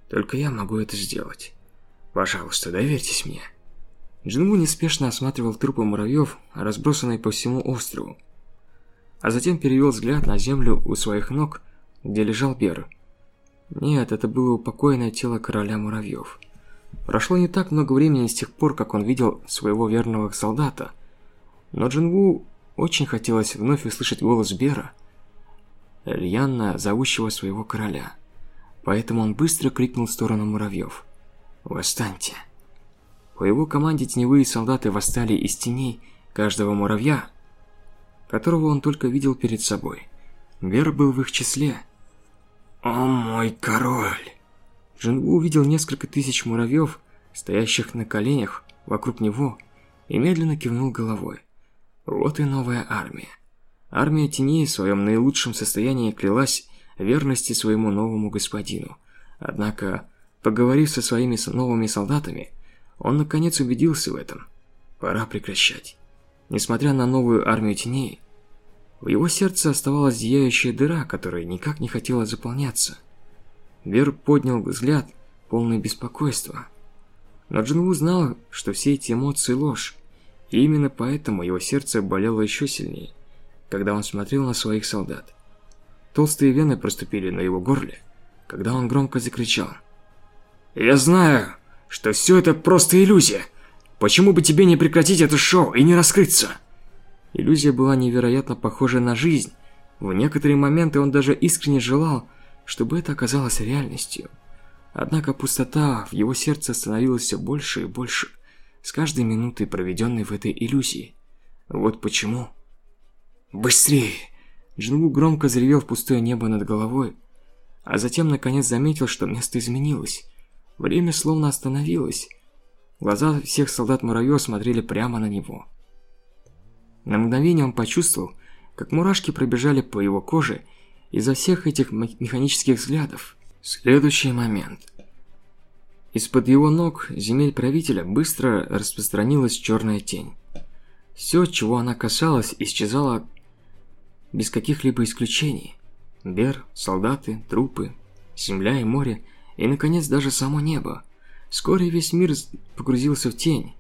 [SPEAKER 2] «Только я могу это сделать. Пожалуйста, доверьтесь мне». Джинву неспешно осматривал трупы муравьев, разбросанные по всему острову. А затем перевел взгляд на землю у своих ног, где лежал Бер. Нет, это было упокоенное тело короля муравьев. Прошло не так много времени с тех пор, как он видел своего верного солдата. Но Джинву очень хотелось вновь услышать голос Бера, рьяно зовущего своего короля. Поэтому он быстро крикнул в сторону муравьев. «Восстаньте!» По его команде теневые солдаты восстали из теней каждого муравья, которого он только видел перед собой. Вер был в их числе. «О мой король!» Джинву увидел несколько тысяч муравьев, стоящих на коленях вокруг него, и медленно кивнул головой. Вот и новая армия. Армия теней в своем наилучшем состоянии клялась верности своему новому господину. Однако, поговорив со своими новыми солдатами, он наконец убедился в этом. Пора прекращать. Несмотря на новую армию теней, в его сердце оставалась зияющая дыра, которая никак не хотела заполняться. Вер поднял взгляд, полный беспокойства. Но Джинву знал, что все эти эмоции ложь, и именно поэтому его сердце болело еще сильнее, когда он смотрел на своих солдат. Толстые вены проступили на его горле, когда он громко закричал. «Я знаю, что все это просто иллюзия. Почему бы тебе не прекратить это шоу и не раскрыться? Иллюзия была невероятно похожа на жизнь. В некоторые моменты он даже искренне желал, чтобы это оказалось реальностью. Однако пустота в его сердце становилась все больше и больше с каждой минутой, проведенной в этой иллюзии. Вот почему. Быстрее! Джинву громко заревел в пустое небо над головой, а затем наконец заметил, что место изменилось. Время словно остановилось. Глаза всех солдат-муравьев смотрели прямо на него. На мгновение он почувствовал, как мурашки пробежали по его коже из-за всех этих механических взглядов. Следующий момент. Из-под его ног земель правителя быстро распространилась черная тень. Все, чего она касалась, исчезало без каких-либо исключений. Бер, солдаты, трупы, земля и море – и, наконец, даже само небо. Вскоре весь мир погрузился в тень.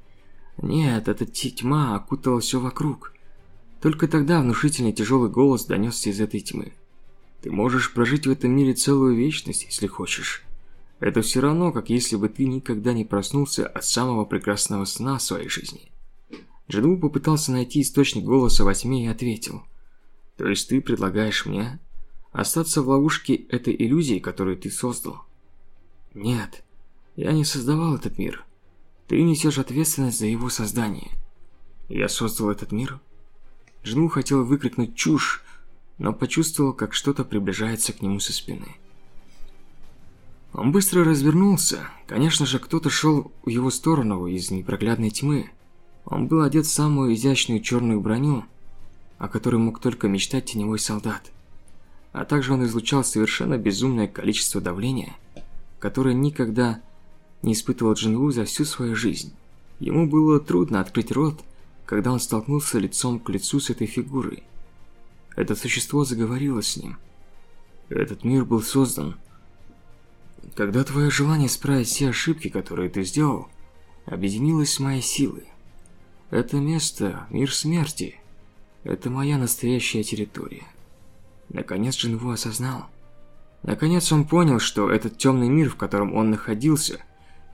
[SPEAKER 2] Нет, эта тьма окутала все вокруг. Только тогда внушительный тяжелый голос донесся из этой тьмы. Ты можешь прожить в этом мире целую вечность, если хочешь. Это все равно, как если бы ты никогда не проснулся от самого прекрасного сна своей жизни. Джеду попытался найти источник голоса во тьме и ответил. То есть ты предлагаешь мне остаться в ловушке этой иллюзии, которую ты создал? Нет, я не создавал этот мир. Ты несешь ответственность за его создание. Я создал этот мир? Джину хотел выкрикнуть чушь, но почувствовал, как что-то приближается к нему со спины. Он быстро развернулся. Конечно же, кто-то шел в его сторону из непроглядной тьмы. Он был одет в самую изящную черную броню, о которой мог только мечтать теневой солдат. А также он излучал совершенно безумное количество давления, которое никогда не испытывал Джинву за всю свою жизнь. Ему было трудно открыть рот, когда он столкнулся лицом к лицу с этой фигурой. Это существо заговорило с ним. Этот мир был создан. Когда твое желание исправить все ошибки, которые ты сделал, объединилось с моей силой. Это место – мир смерти. Это моя настоящая территория. Наконец Джинву осознал. Наконец он понял, что этот темный мир, в котором он находился,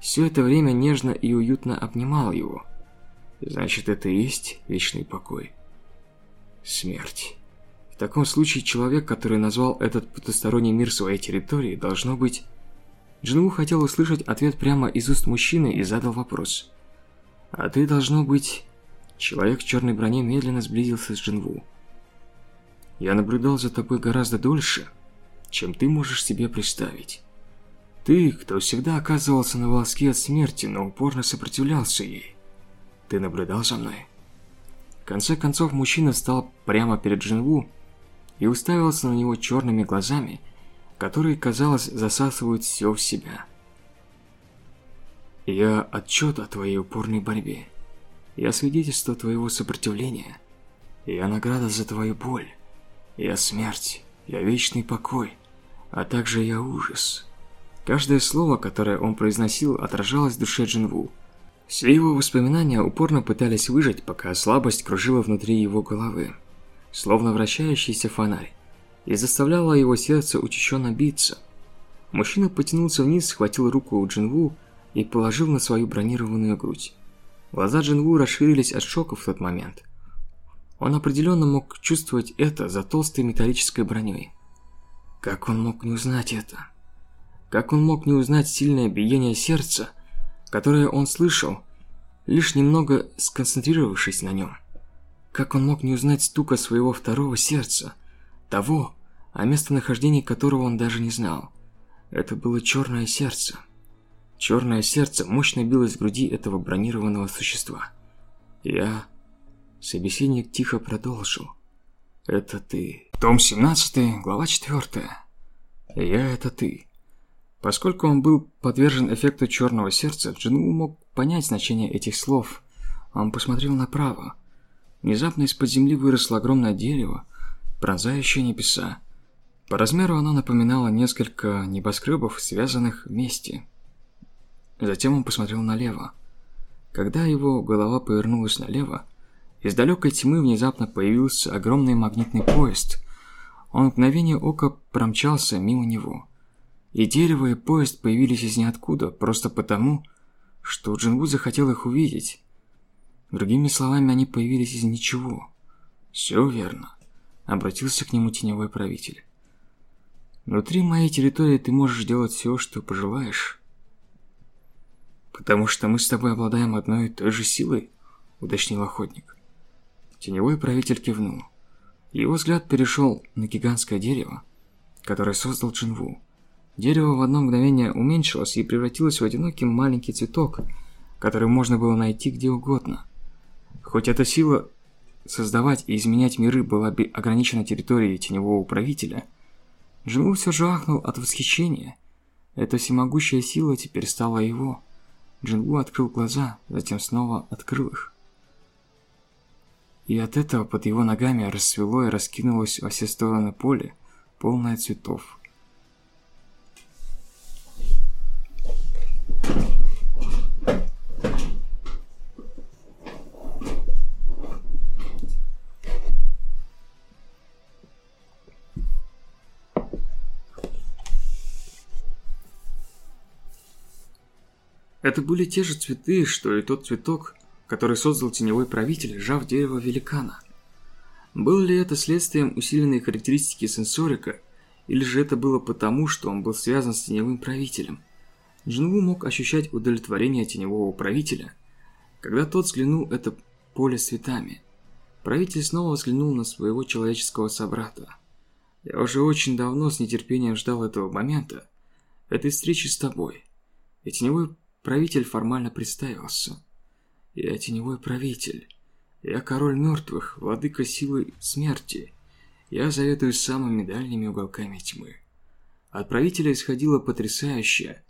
[SPEAKER 2] все это время нежно и уютно обнимал его. Значит, это и есть вечный покой. Смерть. В таком случае человек, который назвал этот потусторонний мир своей территорией, должно быть... Джинву хотел услышать ответ прямо из уст мужчины и задал вопрос. «А ты, должно быть...» Человек в черной броне медленно сблизился с Джинву. «Я наблюдал за тобой гораздо дольше, чем ты можешь себе представить. Ты, кто всегда оказывался на волоске от смерти, но упорно сопротивлялся ей. Ты наблюдал за мной?» В конце концов, мужчина встал прямо перед Джинву и уставился на него черными глазами, которые, казалось, засасывают все в себя. «Я отчет о твоей упорной борьбе. Я свидетельство твоего сопротивления. Я награда за твою боль. Я смерть. Я вечный покой. А также я ужас». Каждое слово, которое он произносил, отражалось в душе Джинву. Все его воспоминания упорно пытались выжить, пока слабость кружила внутри его головы словно вращающийся фонарь, и заставляло его сердце учащенно биться. Мужчина потянулся вниз, схватил руку у Джинву и положил на свою бронированную грудь. Глаза Джинву расширились от шока в тот момент. Он определенно мог чувствовать это за толстой металлической броней. Как он мог не узнать это? Как он мог не узнать сильное биение сердца, которое он слышал, лишь немного сконцентрировавшись на нем? Как он мог не узнать стука своего второго сердца? Того, о местонахождении которого он даже не знал. Это было черное сердце. Черное сердце мощно билось в груди этого бронированного существа. Я... Собеседник тихо продолжил. Это ты. Том 17, глава 4. Я это ты. Поскольку он был подвержен эффекту черного сердца, Джину мог понять значение этих слов. Он посмотрел направо. Внезапно из-под земли выросло огромное дерево, пронзающее небеса. По размеру оно напоминало несколько небоскребов, связанных вместе. Затем он посмотрел налево. Когда его голова повернулась налево, из далекой тьмы внезапно появился огромный магнитный поезд. Он в мгновение ока промчался мимо него. И дерево, и поезд появились из ниоткуда, просто потому, что Джинву захотел их увидеть. Другими словами, они появились из ничего. Все верно. Обратился к нему теневой правитель. Внутри моей территории ты можешь делать все, что пожелаешь. Потому что мы с тобой обладаем одной и той же силой, уточнил охотник. Теневой правитель кивнул. Его взгляд перешел на гигантское дерево, которое создал Джинву. Дерево в одно мгновение уменьшилось и превратилось в одинокий маленький цветок, который можно было найти где угодно. Хоть эта сила создавать и изменять миры была бы ограничена территорией теневого правителя, Джинву все же ахнул от восхищения. Эта всемогущая сила теперь стала его. Джинву открыл глаза, затем снова открыл их. И от этого под его ногами расцвело и раскинулось во все стороны поле, полное цветов. Это были те же цветы, что и тот цветок, который создал теневой правитель, сжав дерево великана. Было ли это следствием усиленной характеристики сенсорика, или же это было потому, что он был связан с теневым правителем? Джинву мог ощущать удовлетворение теневого правителя, когда тот взглянул это поле цветами. Правитель снова взглянул на своего человеческого собрата. «Я уже очень давно с нетерпением ждал этого момента, этой встречи с тобой. И теневой правитель формально представился. Я теневой правитель. Я король мертвых, владыка силы смерти. Я заветую самыми дальними уголками тьмы». От правителя исходило потрясающее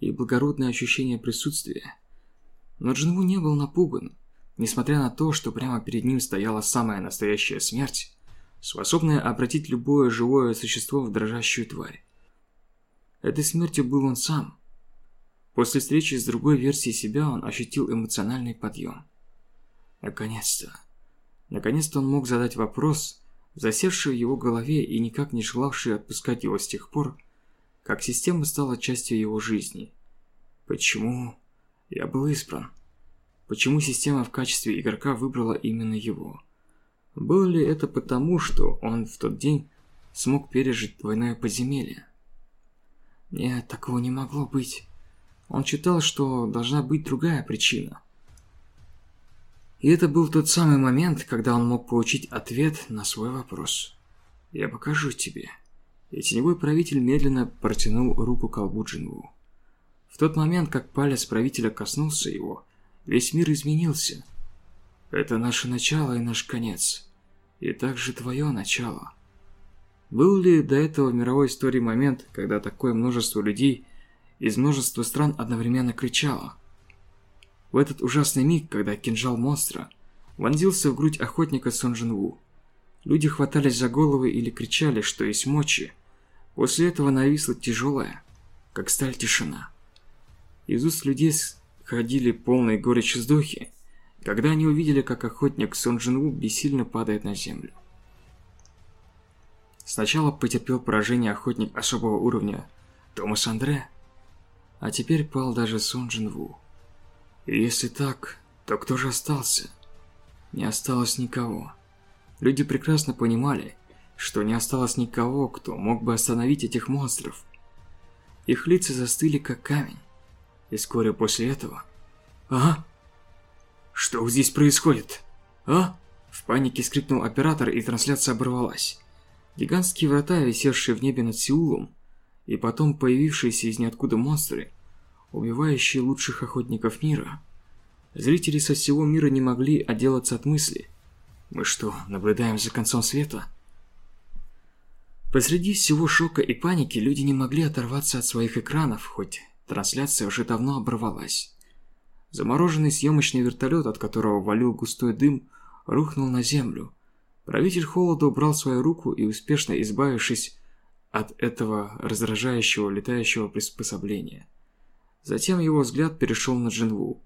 [SPEAKER 2] и благородное ощущение присутствия. Но Джинву не был напуган, несмотря на то, что прямо перед ним стояла самая настоящая смерть, способная обратить любое живое существо в дрожащую тварь. Этой смертью был он сам. После встречи с другой версией себя он ощутил эмоциональный подъем. Наконец-то. Наконец-то он мог задать вопрос, засевший в его голове и никак не желавший отпускать его с тех пор, как система стала частью его жизни. Почему я был избран? Почему система в качестве игрока выбрала именно его? Было ли это потому, что он в тот день смог пережить двойное подземелье? Нет, такого не могло быть. Он считал, что должна быть другая причина. И это был тот самый момент, когда он мог получить ответ на свой вопрос. «Я покажу тебе». И теневой правитель медленно протянул руку к колбу Джинву. В тот момент, как палец правителя коснулся его, весь мир изменился. Это наше начало и наш конец. И также твое начало. Был ли до этого в мировой истории момент, когда такое множество людей из множества стран одновременно кричало? В этот ужасный миг, когда кинжал монстра вонзился в грудь охотника Сон Джин Ву, люди хватались за головы или кричали, что есть мочи. После этого нависла тяжелая, как сталь тишина. Из уст людей ходили полные горечи вздохи, когда они увидели, как охотник Сон Джин Ву бессильно падает на землю. Сначала потерпел поражение охотник особого уровня Томас Андре, а теперь пал даже Сон Джин если так, то кто же остался? Не осталось никого. Люди прекрасно понимали, что не осталось никого, кто мог бы остановить этих монстров. Их лица застыли как камень. И вскоре после этого... А? Что здесь происходит? А? В панике скрикнул оператор, и трансляция оборвалась. Гигантские врата, висевшие в небе над Сеулом, и потом появившиеся из ниоткуда монстры, убивающие лучших охотников мира. Зрители со всего мира не могли отделаться от мысли. Мы что, наблюдаем за концом света? Посреди всего шока и паники люди не могли оторваться от своих экранов, хоть трансляция уже давно оборвалась. Замороженный съемочный вертолет, от которого валил густой дым, рухнул на землю, Правитель холода убрал свою руку и, успешно избавившись от этого раздражающего летающего приспособления. Затем его взгляд перешел на Джинву.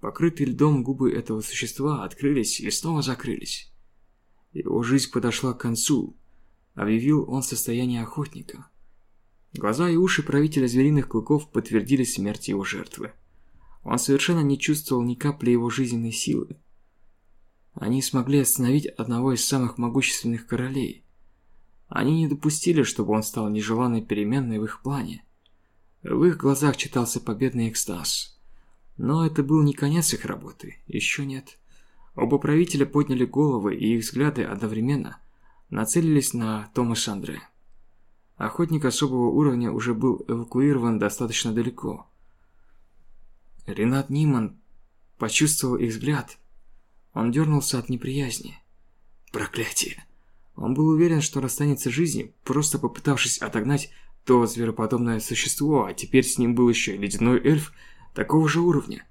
[SPEAKER 2] Покрытые льдом губы этого существа открылись и снова закрылись. Его жизнь подошла к концу, объявил он состояние охотника. Глаза и уши правителя звериных клыков подтвердили смерть его жертвы. Он совершенно не чувствовал ни капли его жизненной силы. Они смогли остановить одного из самых могущественных королей. Они не допустили, чтобы он стал нежеланной переменной в их плане. В их глазах читался победный экстаз. Но это был не конец их работы, еще нет. Оба правителя подняли головы, и их взгляды одновременно нацелились на Томаса Андре. Охотник особого уровня уже был эвакуирован достаточно далеко. Ренат Ниман почувствовал их взгляд – он дернулся от неприязни. Проклятие. Он был уверен, что расстанется жизнью, просто попытавшись отогнать то звероподобное существо, а теперь с ним был еще ледяной эльф такого же уровня.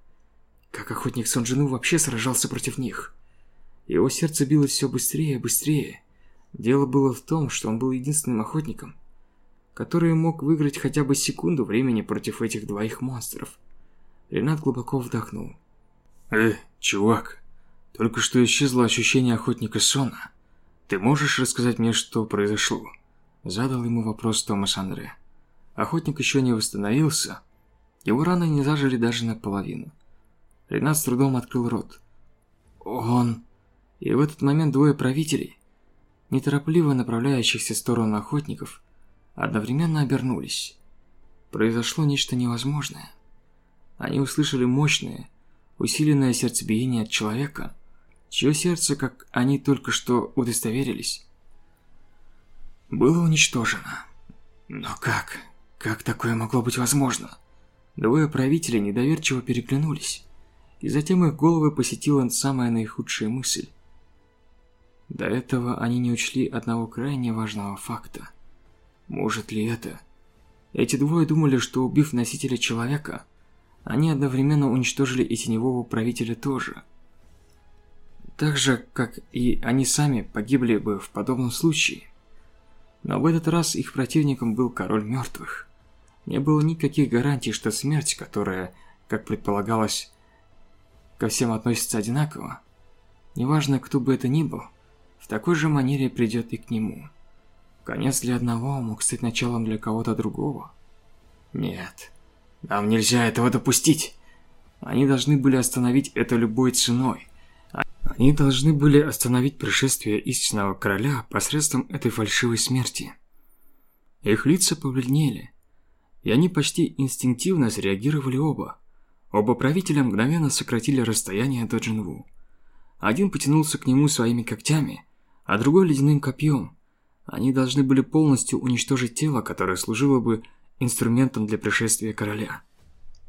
[SPEAKER 2] Как охотник Сонджину вообще сражался против них? Его сердце билось все быстрее и быстрее. Дело было в том, что он был единственным охотником, который мог выиграть хотя бы секунду времени против этих двоих монстров. Ренат глубоко вдохнул. «Э, чувак, только что исчезло ощущение охотника Сона. Ты можешь рассказать мне, что произошло? Задал ему вопрос Томас Андре. Охотник еще не восстановился. Его раны не зажили даже наполовину. Ренат с трудом открыл рот. Он... И в этот момент двое правителей, неторопливо направляющихся в сторону охотников, одновременно обернулись. Произошло нечто невозможное. Они услышали мощное, усиленное сердцебиение от человека, чье сердце, как они только что удостоверились, было уничтожено. Но как? Как такое могло быть возможно? Двое правителей недоверчиво переглянулись, и затем их головы посетила самая наихудшая мысль. До этого они не учли одного крайне важного факта. Может ли это? Эти двое думали, что убив носителя человека, они одновременно уничтожили и теневого правителя тоже. Так же, как и они сами погибли бы в подобном случае. Но в этот раз их противником был король мертвых. Не было никаких гарантий, что смерть, которая, как предполагалось, ко всем относится одинаково, неважно, кто бы это ни был, в такой же манере придет и к нему. Конец для одного мог стать началом для кого-то другого. Нет, нам нельзя этого допустить. Они должны были остановить это любой ценой. Они должны были остановить пришествие истинного короля посредством этой фальшивой смерти. Их лица побледнели, и они почти инстинктивно среагировали оба. Оба правителя мгновенно сократили расстояние до Джинву. Один потянулся к нему своими когтями, а другой ледяным копьем. Они должны были полностью уничтожить тело, которое служило бы инструментом для пришествия короля.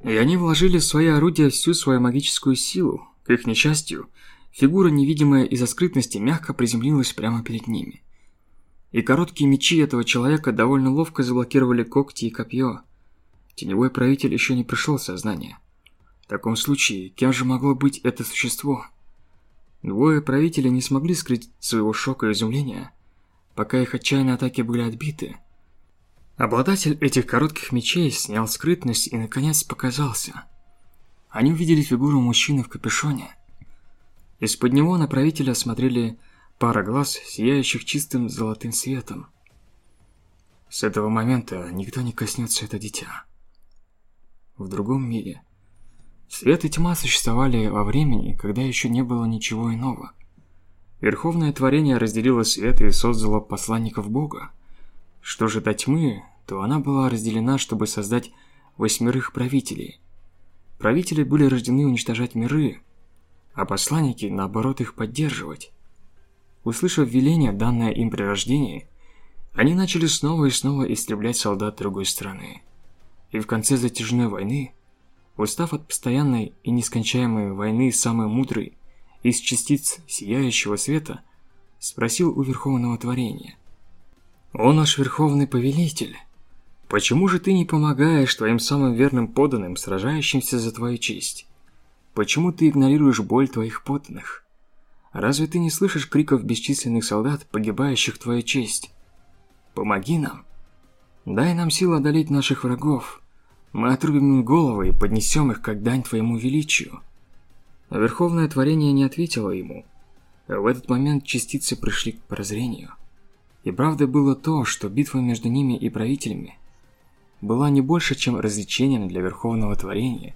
[SPEAKER 2] И они вложили в свои орудия всю свою магическую силу. К их несчастью, фигура, невидимая из-за скрытности, мягко приземлилась прямо перед ними. И короткие мечи этого человека довольно ловко заблокировали когти и копье. Теневой правитель еще не пришел в сознание. В таком случае, кем же могло быть это существо? Двое правителей не смогли скрыть своего шока и изумления, пока их отчаянные атаки были отбиты. Обладатель этих коротких мечей снял скрытность и наконец показался. Они увидели фигуру мужчины в капюшоне. Из-под него на правителя смотрели пара глаз, сияющих чистым золотым светом. С этого момента никто не коснется это дитя. В другом мире Свет и тьма существовали во времени, когда еще не было ничего иного. Верховное творение разделило свет и создало посланников Бога. Что же до тьмы, то она была разделена, чтобы создать восьмерых правителей. Правители были рождены уничтожать миры, а посланники, наоборот, их поддерживать. Услышав веление, данное им при рождении, они начали снова и снова истреблять солдат другой страны. И в конце затяжной войны Устав от постоянной и нескончаемой войны самый мудрый из частиц сияющего света спросил у Верховного Творения. «О наш Верховный Повелитель, почему же ты не помогаешь твоим самым верным подданным, сражающимся за твою честь? Почему ты игнорируешь боль твоих подданных? Разве ты не слышишь криков бесчисленных солдат, погибающих твою честь? Помоги нам! Дай нам силу одолеть наших врагов!» Мы отрубим им головы и поднесем их как дань твоему величию. Но Верховное Творение не ответило ему. В этот момент частицы пришли к прозрению. И правда было то, что битва между ними и правителями была не больше, чем развлечением для Верховного Творения.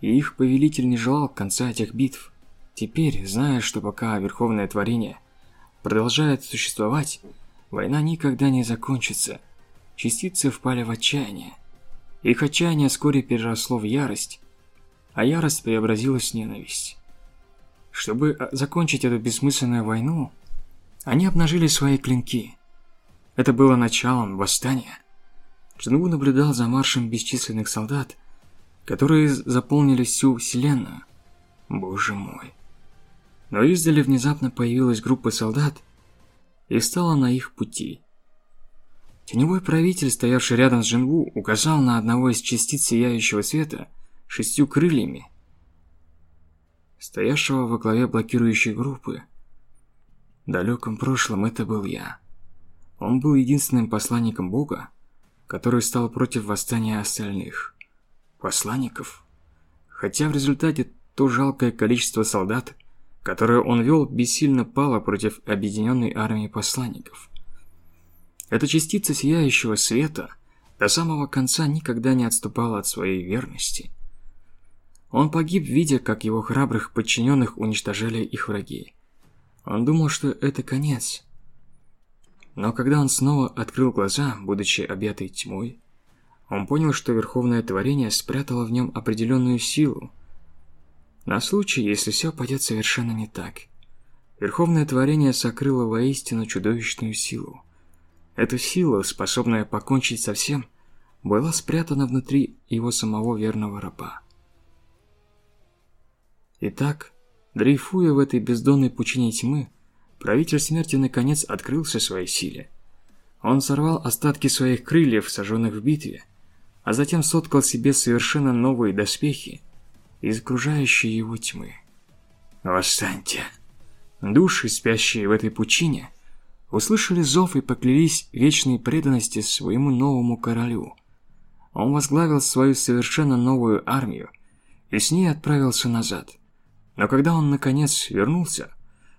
[SPEAKER 2] И их повелитель не желал конца этих битв. Теперь, зная, что пока Верховное Творение продолжает существовать, война никогда не закончится, частицы впали в отчаяние. Их отчаяние вскоре переросло в ярость, а ярость преобразилась в ненависть. Чтобы а, закончить эту бессмысленную войну, они обнажили свои клинки. Это было началом восстания. Джингу наблюдал за маршем бесчисленных солдат, которые заполнили всю вселенную. Боже мой. Но издали внезапно появилась группа солдат и стала на их пути. Теневой правитель, стоявший рядом с Джинву, указал на одного из частиц сияющего света шестью крыльями, стоявшего во главе блокирующей группы. В далеком прошлом это был я. Он был единственным посланником Бога, который стал против восстания остальных. Посланников? Хотя в результате то жалкое количество солдат, которое он вел, бессильно пало против объединенной армии посланников. Эта частица сияющего света до самого конца никогда не отступала от своей верности. Он погиб, видя, как его храбрых подчиненных уничтожали их враги. Он думал, что это конец. Но когда он снова открыл глаза, будучи объятый тьмой, он понял, что Верховное Творение спрятало в нем определенную силу. На случай, если все пойдет совершенно не так. Верховное творение сокрыло воистину чудовищную силу. Эта сила, способная покончить со всем, была спрятана внутри его самого верного раба. Итак, дрейфуя в этой бездонной пучине тьмы, правитель смерти наконец открылся своей силе. Он сорвал остатки своих крыльев, сожженных в битве, а затем соткал себе совершенно новые доспехи из окружающей его тьмы. «Восстаньте!» Души, спящие в этой пучине, услышали зов и поклялись вечной преданности своему новому королю. Он возглавил свою совершенно новую армию и с ней отправился назад. Но когда он наконец вернулся,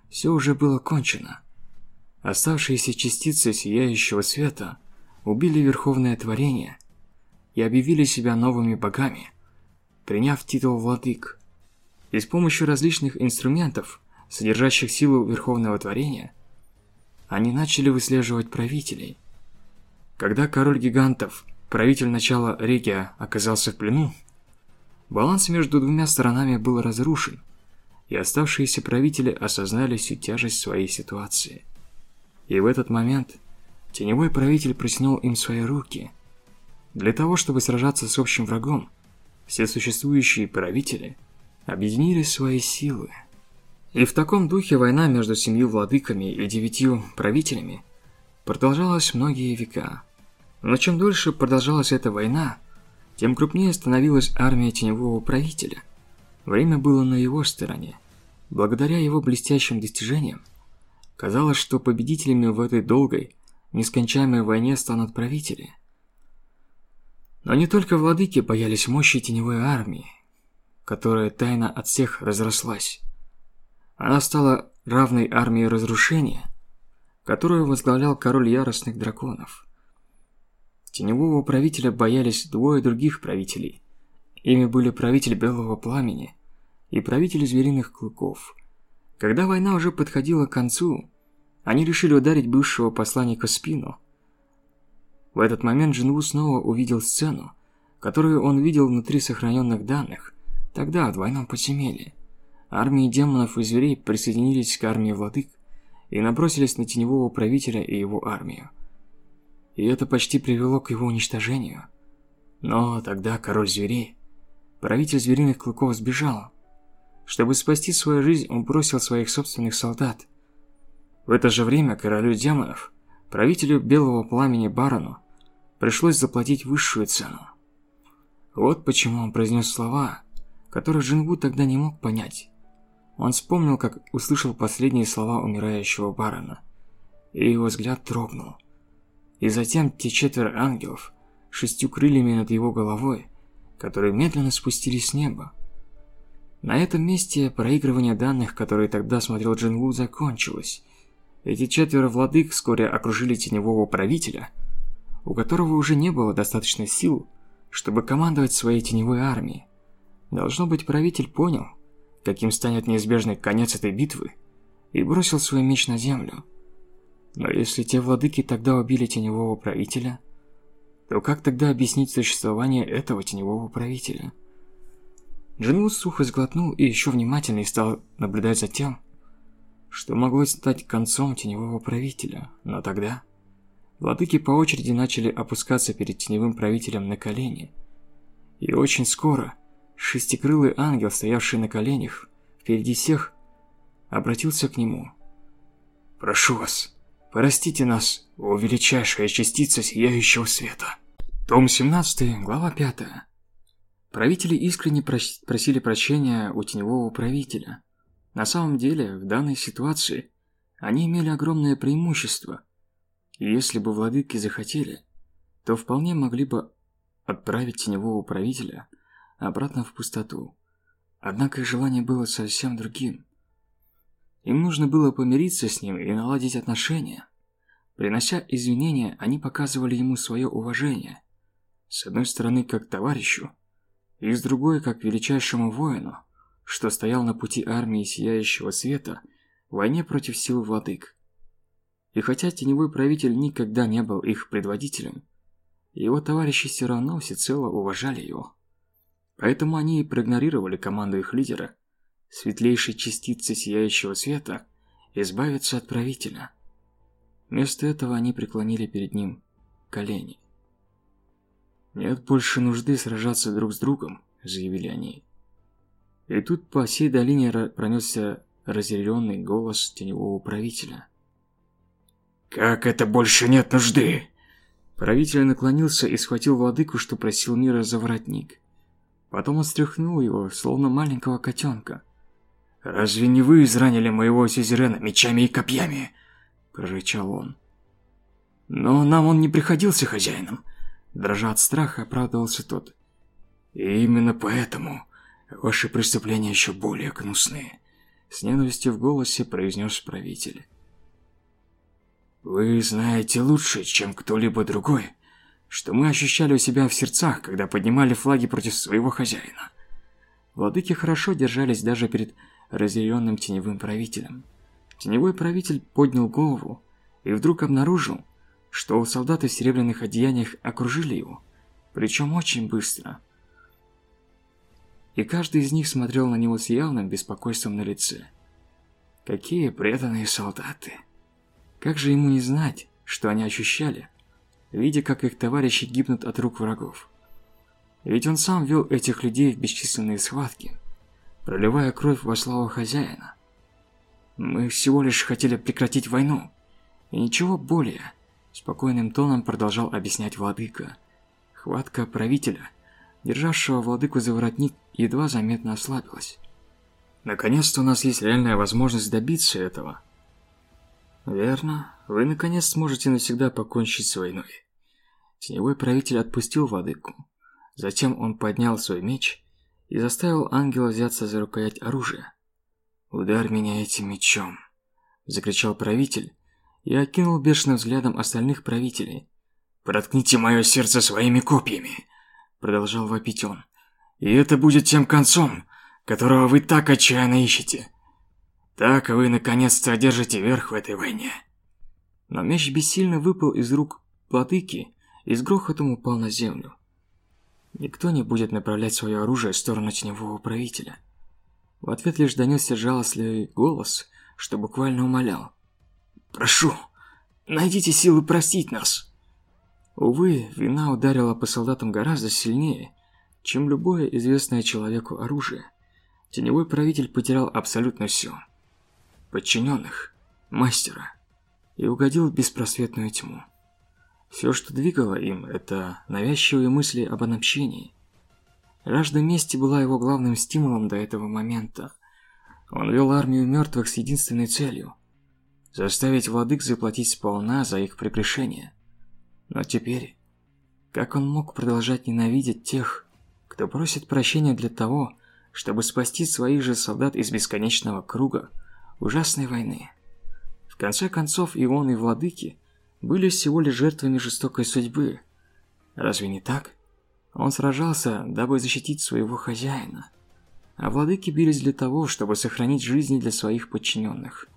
[SPEAKER 2] все уже было кончено. Оставшиеся частицы сияющего света убили Верховное Творение и объявили себя новыми богами, приняв титул владык. И с помощью различных инструментов – содержащих силу Верховного Творения, они начали выслеживать правителей. Когда король гигантов, правитель начала Регия, оказался в плену, баланс между двумя сторонами был разрушен, и оставшиеся правители осознали всю тяжесть своей ситуации. И в этот момент теневой правитель протянул им свои руки. Для того, чтобы сражаться с общим врагом, все существующие правители объединили свои силы. И в таком духе война между семью владыками и девятью правителями продолжалась многие века. Но чем дольше продолжалась эта война, тем крупнее становилась армия теневого правителя. Время было на его стороне. Благодаря его блестящим достижениям, казалось, что победителями в этой долгой, нескончаемой войне станут правители. Но не только владыки боялись мощи теневой армии, которая тайно от всех разрослась. Она стала равной армии разрушения, которую возглавлял король яростных драконов. Теневого правителя боялись двое других правителей. Ими были правитель Белого Пламени и правитель Звериных Клыков. Когда война уже подходила к концу, они решили ударить бывшего посланника в спину. В этот момент Джинву снова увидел сцену, которую он видел внутри сохраненных данных, тогда в двойном подземелье. Армии демонов и зверей присоединились к армии владык и набросились на теневого правителя и его армию. И это почти привело к его уничтожению. Но тогда король зверей, правитель звериных клыков, сбежал. Чтобы спасти свою жизнь, он бросил своих собственных солдат. В это же время королю демонов, правителю белого пламени Барону, пришлось заплатить высшую цену. Вот почему он произнес слова, которые Джинву тогда не мог понять. Он вспомнил, как услышал последние слова умирающего барона, и его взгляд дрогнул. И затем те четверо ангелов, шестью крыльями над его головой, которые медленно спустились с неба. На этом месте проигрывание данных, которые тогда смотрел Джин Ву, закончилось. Эти четверо владык вскоре окружили теневого правителя, у которого уже не было достаточно сил, чтобы командовать своей теневой армией. Должно быть, правитель понял, каким станет неизбежный конец этой битвы, и бросил свой меч на землю. Но если те владыки тогда убили теневого правителя, то как тогда объяснить существование этого теневого правителя? Джинвуд сухо сглотнул и еще внимательнее стал наблюдать за тем, что могло стать концом теневого правителя. Но тогда владыки по очереди начали опускаться перед теневым правителем на колени. И очень скоро Шестикрылый ангел, стоявший на коленях, впереди всех, обратился к нему. «Прошу вас, простите нас, о величайшая частица сияющего света». Том 17, глава 5. Правители искренне просили прощения у теневого правителя. На самом деле, в данной ситуации они имели огромное преимущество. И если бы владыки захотели, то вполне могли бы отправить теневого правителя – обратно в пустоту. Однако желание было совсем другим. Им нужно было помириться с ним и наладить отношения. Принося извинения, они показывали ему свое уважение. С одной стороны, как товарищу, и с другой, как величайшему воину, что стоял на пути армии Сияющего Света в войне против сил владык. И хотя теневой правитель никогда не был их предводителем, его товарищи все равно всецело уважали его. Поэтому они и проигнорировали команду их лидера, светлейшей частицы сияющего света, избавиться от правителя. Вместо этого они преклонили перед ним колени. «Нет больше нужды сражаться друг с другом», — заявили они. И тут по всей долине пронесся разъяренный голос теневого правителя.
[SPEAKER 1] «Как это больше нет нужды?»
[SPEAKER 2] Правитель наклонился и схватил владыку, что просил мира за воротник. Потом он стряхнул его, словно маленького котенка.
[SPEAKER 1] «Разве не вы изранили моего сюзерена мечами и копьями?» – прорычал он.
[SPEAKER 2] «Но нам он не приходился хозяином», – дрожа от страха, оправдывался тот.
[SPEAKER 1] «И именно поэтому ваши преступления еще более гнусные», – с ненавистью в голосе произнес правитель. «Вы знаете лучше, чем кто-либо другой, что мы ощущали у себя в сердцах, когда поднимали флаги против своего хозяина».
[SPEAKER 2] Владыки хорошо держались даже перед разъяренным теневым правителем. Теневой правитель поднял голову и вдруг обнаружил, что солдаты в серебряных одеяниях окружили его, причем очень быстро. И каждый из них смотрел на него с явным беспокойством на лице. Какие преданные солдаты! Как же ему не знать, что они ощущали, видя, как их товарищи гибнут от рук врагов? Ведь он сам вел этих людей в бесчисленные схватки – проливая кровь во славу хозяина. Мы всего лишь хотели прекратить войну, и ничего более, спокойным тоном продолжал объяснять владыка. Хватка правителя, державшего владыку за воротник, едва заметно ослабилась. Наконец-то у нас есть реальная возможность добиться этого. Верно, вы наконец сможете навсегда покончить с войной. Теневой правитель отпустил владыку. Затем он поднял свой меч и заставил ангела взяться за рукоять оружия. «Ударь меня этим мечом!» – закричал правитель и окинул бешеным взглядом остальных правителей.
[SPEAKER 1] «Проткните мое сердце своими копьями!» – продолжал вопить он. «И это будет тем концом, которого вы так отчаянно ищете. Так вы наконец-то одержите верх в этой войне».
[SPEAKER 2] Но меч бессильно выпал из рук владыки и с грохотом упал на землю. Никто не будет направлять свое оружие в сторону теневого правителя. В ответ лишь донесся жалостливый голос, что буквально умолял.
[SPEAKER 1] «Прошу, найдите силы простить нас!»
[SPEAKER 2] Увы, вина ударила по солдатам гораздо сильнее, чем любое известное человеку оружие. Теневой правитель потерял абсолютно все. Подчиненных, мастера, и угодил в беспросветную тьму. Все, что двигало им, это навязчивые мысли об отомщении. Жажда мести была его главным стимулом до этого момента. Он вел армию мертвых с единственной целью – заставить владык заплатить сполна за их прегрешения. Но теперь, как он мог продолжать ненавидеть тех, кто просит прощения для того, чтобы спасти своих же солдат из бесконечного круга ужасной войны? В конце концов, и он, и владыки – были всего лишь жертвами жестокой судьбы. Разве не так? Он сражался, дабы защитить своего хозяина. А владыки бились для того, чтобы сохранить жизни для своих подчиненных.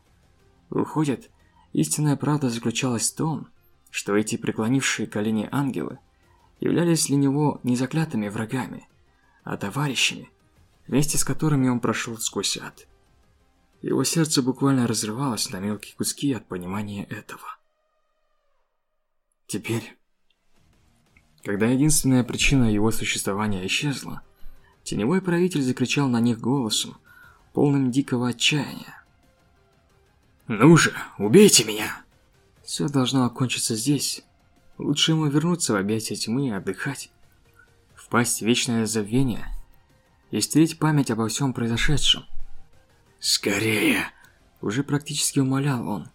[SPEAKER 2] Выходит, истинная правда заключалась в том, что эти преклонившие колени ангелы являлись для него не заклятыми врагами, а товарищами, вместе с которыми он прошел сквозь ад. Его сердце буквально разрывалось на мелкие куски от понимания этого. Теперь, когда единственная причина его существования исчезла, теневой правитель закричал на них голосом, полным дикого отчаяния.
[SPEAKER 1] «Ну же, убейте меня!»
[SPEAKER 2] Все должно окончиться здесь. Лучше ему вернуться в объятия тьмы и отдыхать. Впасть в вечное забвение и стереть память обо всем произошедшем.
[SPEAKER 1] «Скорее!»
[SPEAKER 2] Уже практически умолял он.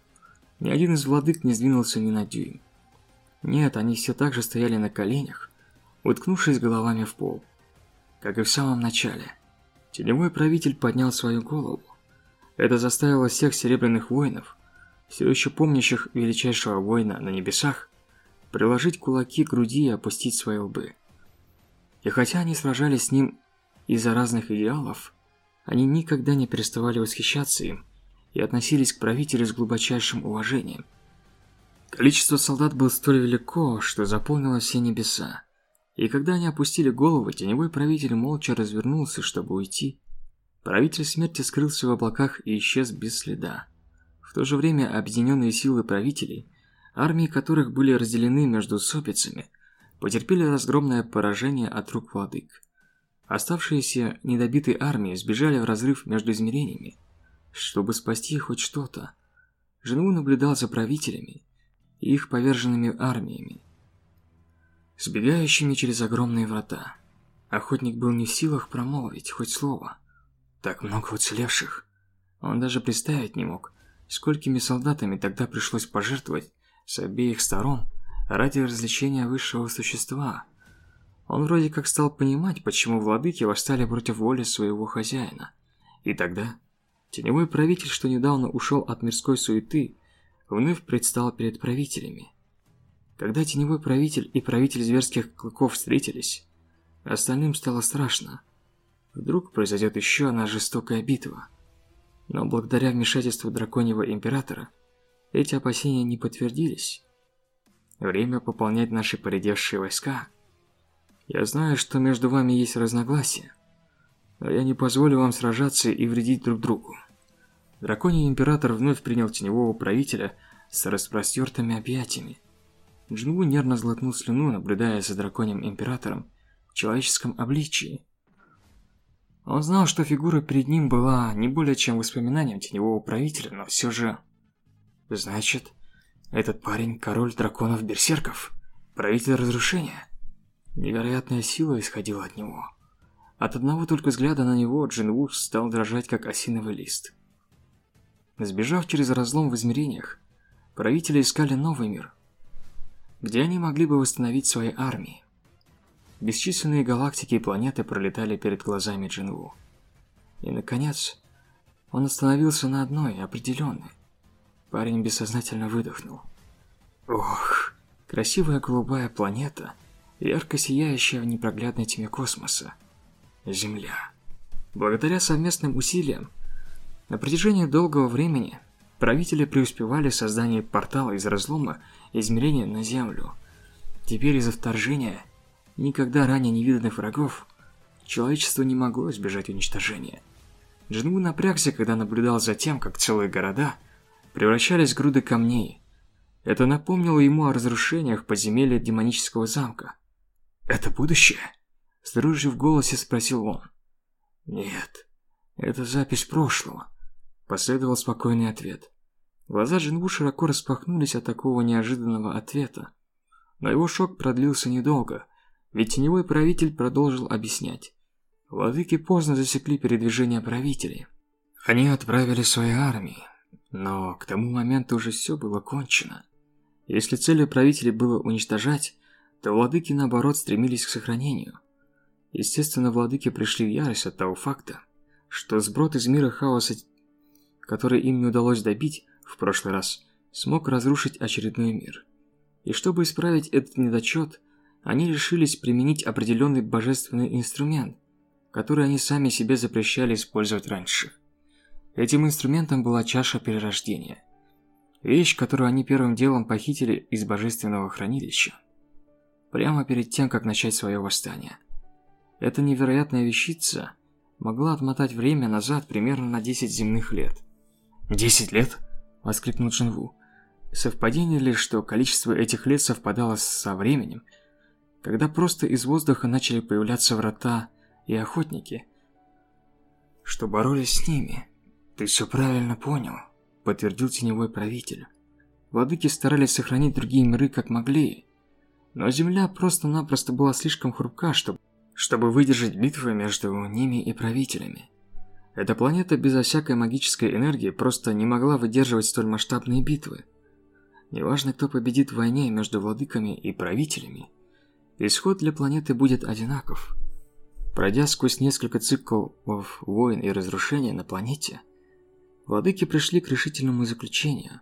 [SPEAKER 2] Ни один из владык не сдвинулся ни на дюйм. Нет, они все так же стояли на коленях, уткнувшись головами в пол. Как и в самом начале. Теневой правитель поднял свою голову. Это заставило всех серебряных воинов, все еще помнящих величайшего воина на небесах, приложить кулаки к груди и опустить свои лбы. И хотя они сражались с ним из-за разных идеалов, они никогда не переставали восхищаться им и относились к правителю с глубочайшим уважением – Количество солдат было столь велико, что заполнило все небеса. И когда они опустили головы, теневой правитель молча развернулся, чтобы уйти. Правитель смерти скрылся в облаках и исчез без следа. В то же время объединенные силы правителей, армии которых были разделены между сопицами, потерпели разгромное поражение от рук владык. Оставшиеся недобитые армии сбежали в разрыв между измерениями, чтобы спасти хоть что-то. Жену наблюдал за правителями и их поверженными армиями, сбегающими через огромные врата. Охотник был не в силах промолвить хоть слово. Так много уцелевших. Он даже представить не мог, сколькими солдатами тогда пришлось пожертвовать с обеих сторон ради развлечения высшего существа. Он вроде как стал понимать, почему владыки восстали против воли своего хозяина. И тогда теневой правитель, что недавно ушел от мирской суеты, вновь предстал перед правителями. Когда теневой правитель и правитель зверских клыков встретились, остальным стало страшно. Вдруг произойдет еще одна жестокая битва. Но благодаря вмешательству драконьего императора, эти опасения не подтвердились. Время пополнять наши поредевшие войска. Я знаю, что между вами есть разногласия, но я не позволю вам сражаться и вредить друг другу. Драконий император вновь принял теневого правителя с распростертыми объятиями. Джинву нервно сглотнул слюну, наблюдая за драконьим императором в человеческом обличии. Он знал, что фигура перед ним была не более чем воспоминанием теневого правителя, но все же... Значит, этот парень король драконов-берсерков, правитель разрушения. Невероятная сила исходила от него. От одного только взгляда на него Джин стал дрожать, как осиновый лист. Сбежав через разлом в измерениях, правители искали новый мир, где они могли бы восстановить свои армии. Бесчисленные галактики и планеты пролетали перед глазами Джинву. И, наконец, он остановился на одной, определенной. Парень бессознательно выдохнул. Ох, красивая голубая планета, ярко сияющая в непроглядной тьме космоса. Земля. Благодаря совместным усилиям, на протяжении долгого времени правители преуспевали в создании портала из разлома измерения на Землю. Теперь из-за вторжения никогда ранее невиданных врагов, человечество не могло избежать уничтожения. Джинву напрягся, когда наблюдал за тем, как целые города превращались в груды камней. Это напомнило ему о разрушениях подземелья демонического замка. «Это будущее?» С дрожью в голосе спросил он. «Нет, это запись прошлого», последовал спокойный ответ. Глаза Джинву широко распахнулись от такого неожиданного ответа. Но его шок продлился недолго – ведь теневой правитель продолжил объяснять. Владыки поздно засекли передвижение правителей. Они отправили свои армии, но к тому моменту уже все было кончено. Если целью правителей было уничтожать, то владыки наоборот стремились к сохранению. Естественно, владыки пришли в ярость от того факта, что сброд из мира хаоса, который им не удалось добить в прошлый раз, смог разрушить очередной мир. И чтобы исправить этот недочет, они решились применить определенный божественный инструмент, который они сами себе запрещали использовать раньше. Этим инструментом была чаша перерождения. Вещь, которую они первым делом похитили из божественного хранилища. Прямо перед тем, как начать свое восстание. Эта невероятная вещица могла отмотать время назад примерно на 10 земных лет. «Десять лет?» – воскликнул Джинву. Совпадение ли, что количество этих лет совпадало со временем – когда просто из воздуха начали появляться врата и охотники, что боролись с ними. Ты все правильно понял, подтвердил теневой правитель. Владыки старались сохранить другие миры как могли, но Земля просто-напросто была слишком хрупка, чтобы, чтобы выдержать битвы между ними и правителями. Эта планета безо всякой магической энергии просто не могла выдерживать столь масштабные битвы. Неважно, кто победит в войне между владыками и правителями, исход для планеты будет одинаков. Пройдя сквозь несколько циклов войн и разрушения на планете, владыки пришли к решительному заключению.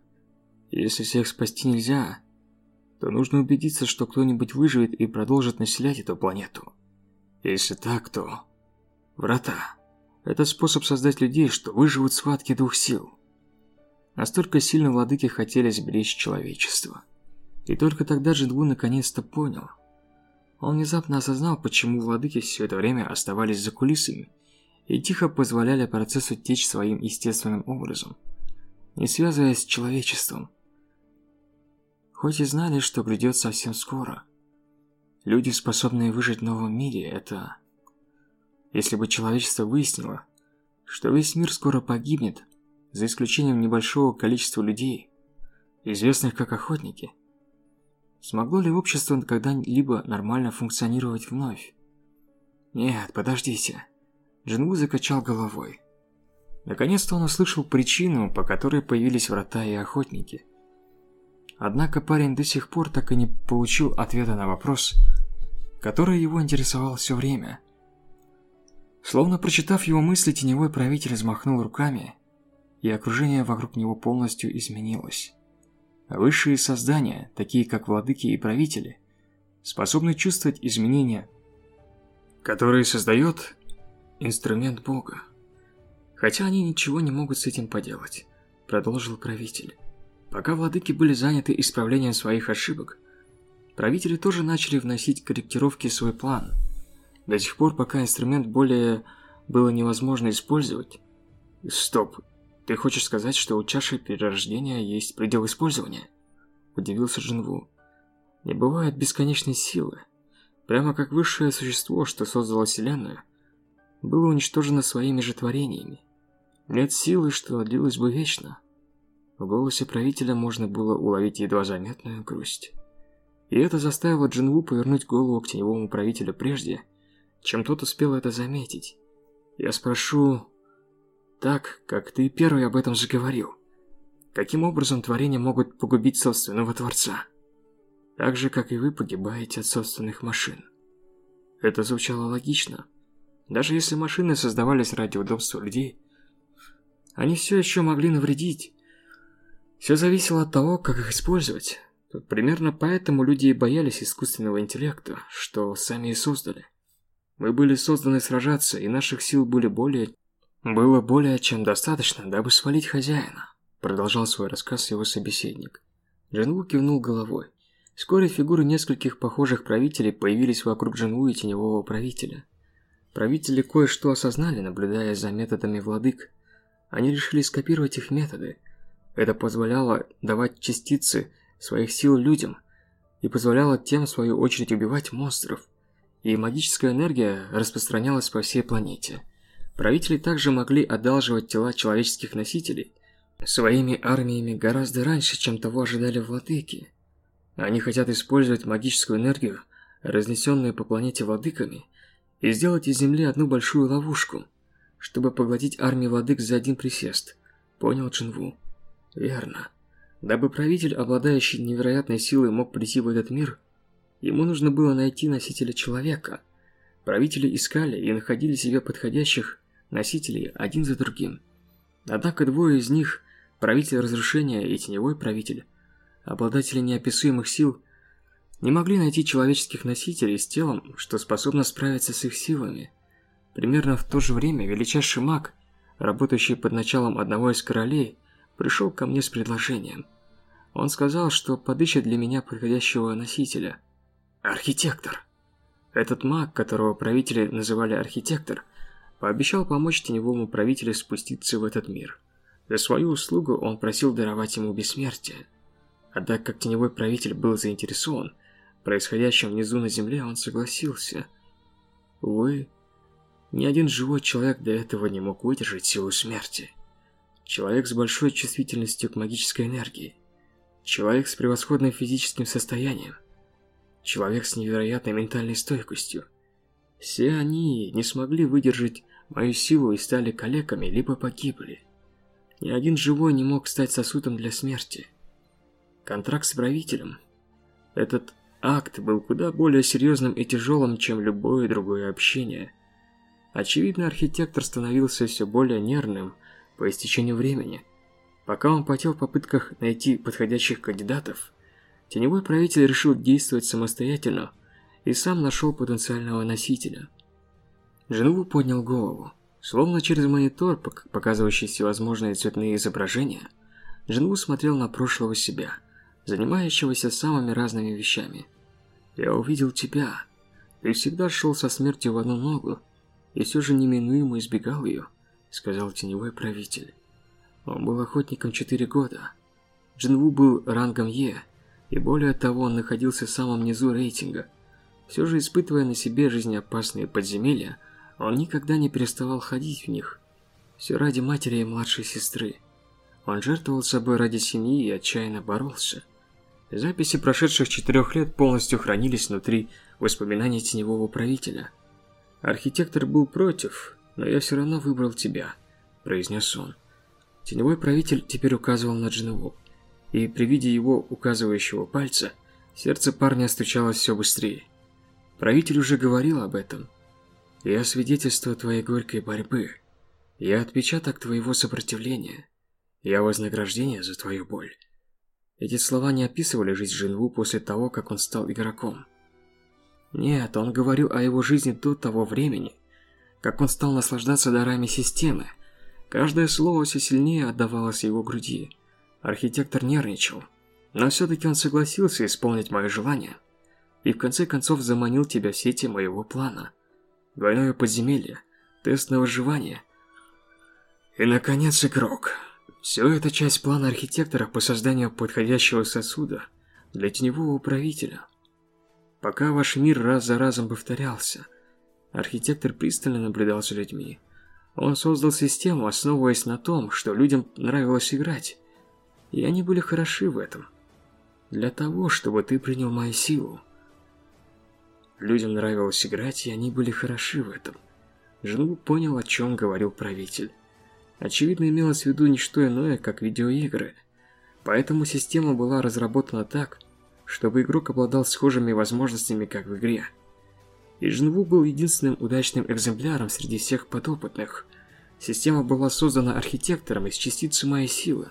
[SPEAKER 2] Если всех спасти нельзя, то нужно убедиться, что кто-нибудь выживет и продолжит населять эту планету. Если так, то... Врата. Это способ создать людей, что выживут в схватке двух сил. Настолько сильно владыки хотели сберечь человечество. И только тогда Джинву наконец-то понял – он внезапно осознал, почему владыки все это время оставались за кулисами и тихо позволяли процессу течь своим естественным образом. не связываясь с человечеством. Хоть и знали, что грядет совсем скоро. Люди, способные выжить в новом мире, это... Если бы человечество выяснило, что весь мир скоро погибнет, за исключением небольшого количества людей, известных как охотники, смогло ли общество когда-либо нормально функционировать вновь? Нет, подождите. Джинву закачал головой. Наконец-то он услышал причину, по которой появились врата и охотники. Однако парень до сих пор так и не получил ответа на вопрос, который его интересовал все время. Словно прочитав его мысли, теневой правитель взмахнул руками, и окружение вокруг него полностью изменилось. Высшие создания, такие как владыки и правители, способны чувствовать изменения, которые создает инструмент Бога. Хотя они ничего не могут с этим поделать, продолжил правитель. Пока владыки были заняты исправлением своих ошибок, правители тоже начали вносить корректировки в свой план. До сих пор, пока инструмент более было невозможно использовать. Стоп. Ты хочешь сказать, что у чаши перерождения есть предел использования? Удивился Джинву. Не бывает бесконечной силы. Прямо как высшее существо, что создало Вселенную, было уничтожено своими же творениями. Нет силы, что длилась бы вечно. В голосе правителя можно было уловить едва заметную грусть. И это заставило Джинву повернуть голову к теневому правителю прежде, чем тот успел это заметить. «Я спрошу, так, как ты первый об этом заговорил. Каким образом творения могут погубить собственного Творца? Так же, как и вы погибаете от собственных машин». Это звучало логично. Даже если машины создавались ради удобства людей, они все еще могли навредить, все зависело от того, как их использовать. Примерно поэтому люди и боялись искусственного интеллекта, что сами и создали. Мы были созданы сражаться, и наших сил были более... было более чем достаточно, дабы свалить хозяина. Продолжал свой рассказ его собеседник. Джинву кивнул головой. Вскоре фигуры нескольких похожих правителей появились вокруг Джинву и теневого правителя. Правители кое-что осознали, наблюдая за методами владык. Они решили скопировать их методы – это позволяло давать частицы своих сил людям и позволяло тем, в свою очередь, убивать монстров. И магическая энергия распространялась по всей планете. Правители также могли одалживать тела человеческих носителей своими армиями гораздо раньше, чем того ожидали владыки. Они хотят использовать магическую энергию, разнесенную по планете владыками, и сделать из Земли одну большую ловушку, чтобы поглотить армию владык за один присест, понял Чинву. Верно. Дабы правитель, обладающий невероятной силой, мог прийти в этот мир, ему нужно было найти носителя человека. Правители искали и находили себе подходящих носителей один за другим. Однако двое из них, правитель разрушения и теневой правитель, обладатели неописуемых сил, не могли найти человеческих носителей с телом, что способно справиться с их силами. Примерно в то же время величайший маг, работающий под началом одного из королей, пришел ко мне с предложением. Он сказал, что подыщет для меня подходящего носителя. Архитектор. Этот маг, которого правители называли архитектор, пообещал помочь теневому правителю спуститься в этот мир. За свою услугу он просил даровать ему бессмертие. А так как теневой правитель был заинтересован происходящим внизу на земле, он согласился. Увы, ни один живой человек до этого не мог выдержать силу смерти. Человек с большой чувствительностью к магической энергии. Человек с превосходным физическим состоянием. Человек с невероятной ментальной стойкостью. Все они не смогли выдержать мою силу и стали калеками, либо погибли. Ни один живой не мог стать сосудом для смерти. Контракт с правителем. Этот акт был куда более серьезным и тяжелым, чем любое другое общение. Очевидно, архитектор становился все более нервным, по истечению времени. Пока он потел в попытках найти подходящих кандидатов, теневой правитель решил действовать самостоятельно и сам нашел потенциального носителя. Женову поднял голову. Словно через монитор, показывающий всевозможные цветные изображения, Джинву смотрел на прошлого себя, занимающегося самыми разными вещами. «Я увидел тебя. Ты всегда шел со смертью в одну ногу, и все же неминуемо избегал ее сказал теневой правитель. Он был охотником 4 года. Джинву был рангом Е, и более того, он находился в самом низу рейтинга. Все же, испытывая на себе жизнеопасные подземелья, он никогда не переставал ходить в них. Все ради матери и младшей сестры. Он жертвовал собой ради семьи и отчаянно боролся. Записи прошедших четырех лет полностью хранились внутри воспоминаний теневого правителя. Архитектор был против, но я все равно выбрал тебя, произнес он. Теневой правитель теперь указывал на Джинву, и при виде его указывающего пальца сердце парня стучалось все быстрее. Правитель уже говорил об этом. Я свидетельство твоей горькой борьбы. Я отпечаток твоего сопротивления. Я вознаграждение за твою боль. Эти слова не описывали жизнь Джинву после того, как он стал игроком. Нет, он говорил о его жизни до того времени, как он стал наслаждаться дарами системы. Каждое слово все сильнее отдавалось его груди. Архитектор нервничал, но все-таки он согласился исполнить мое желание и в конце концов заманил тебя в сети моего плана. Двойное подземелье, тест на выживание. И, наконец, игрок. Все это часть плана архитектора по созданию подходящего сосуда для теневого правителя. Пока ваш мир раз за разом повторялся, архитектор пристально наблюдал за людьми. Он создал систему, основываясь на том, что людям нравилось играть, и они были хороши в этом. Для того, чтобы ты принял мою силу. Людям нравилось играть, и они были хороши в этом. Жену понял, о чем говорил правитель. Очевидно, имелось в виду не что иное, как видеоигры. Поэтому система была разработана так, чтобы игрок обладал схожими возможностями, как в игре. И Джинву был единственным удачным экземпляром среди всех подопытных. Система была создана архитектором из частицы моей силы.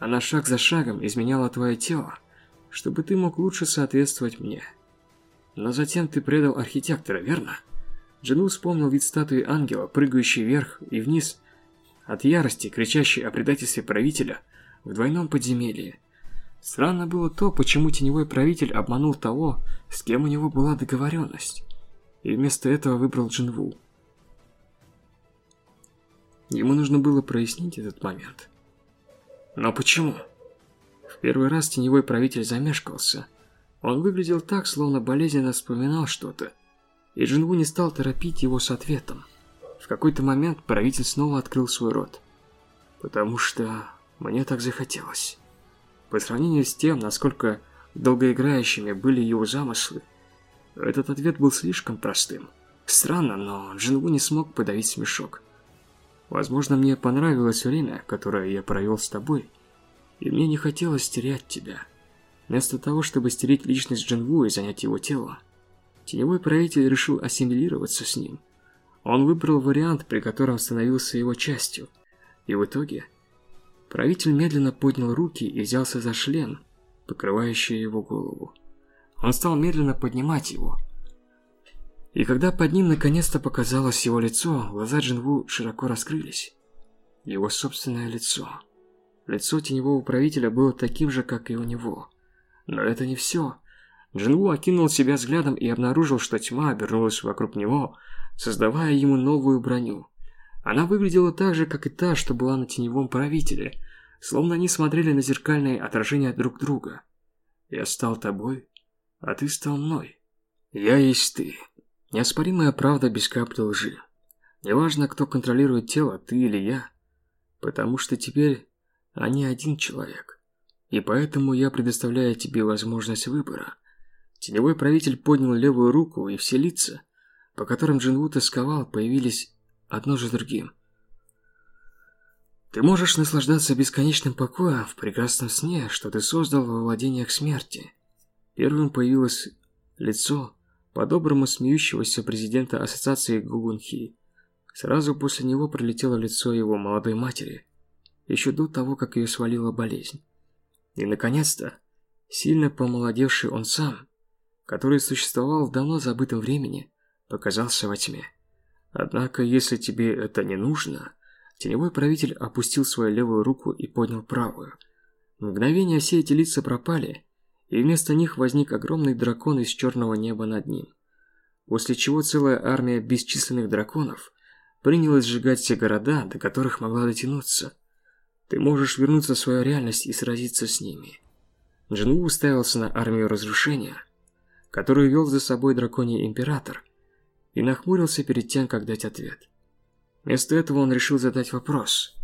[SPEAKER 2] Она шаг за шагом изменяла твое тело, чтобы ты мог лучше соответствовать мне. Но затем ты предал архитектора, верно? Джину вспомнил вид статуи ангела, прыгающей вверх и вниз от ярости, кричащей о предательстве правителя в двойном подземелье. Странно было то, почему теневой правитель обманул того, с кем у него была договоренность, и вместо этого выбрал Джинву. Ему нужно было прояснить этот момент. Но почему? В первый раз теневой правитель замешкался. Он выглядел так, словно болезненно вспоминал что-то, и Джинву не стал торопить его с ответом. В какой-то момент правитель снова открыл свой рот. Потому что мне так захотелось. По сравнению с тем, насколько долгоиграющими были его замыслы, этот ответ был слишком простым. Странно, но Джинву не смог подавить смешок. Возможно, мне понравилось время, которое я провел с тобой, и мне не хотелось терять тебя. Вместо того, чтобы стереть личность Джинву и занять его тело, теневой правитель решил ассимилироваться с ним – он выбрал вариант, при котором становился его частью. И в итоге правитель медленно поднял руки и взялся за шлем, покрывающий его голову. Он стал медленно поднимать его. И когда под ним наконец-то показалось его лицо, глаза Джинву широко раскрылись. Его собственное лицо. Лицо теневого правителя было таким же, как и у него. Но это не все. Джинву окинул себя взглядом и обнаружил, что тьма обернулась вокруг него, создавая ему новую броню. Она выглядела так же, как и та, что была на теневом правителе, словно они смотрели на зеркальные отражения друг друга. «Я стал тобой, а ты стал мной. Я есть ты». Неоспоримая правда без капли лжи. Неважно, кто контролирует тело, ты или я, потому что теперь они один человек. И поэтому я предоставляю тебе возможность выбора. Теневой правитель поднял левую руку, и все лица – по которым Джинву тосковал, появились одно за другим. Ты можешь наслаждаться бесконечным покоем в прекрасном сне, что ты создал во владениях смерти. Первым появилось лицо по-доброму смеющегося президента ассоциации Гугунхи. Сразу после него пролетело лицо его молодой матери, еще до того, как ее свалила болезнь. И, наконец-то, сильно помолодевший он сам, который существовал в давно забытом времени, показался во тьме. Однако, если тебе это не нужно, теневой правитель опустил свою левую руку и поднял правую. В мгновение все эти лица пропали, и вместо них возник огромный дракон из черного неба над ним. После чего целая армия бесчисленных драконов принялась сжигать все города, до которых могла дотянуться. Ты можешь вернуться в свою реальность и сразиться с ними. Джинву уставился на армию разрушения, которую вел за собой драконий император, и нахмурился перед тем, как дать ответ. Вместо этого он решил задать вопрос.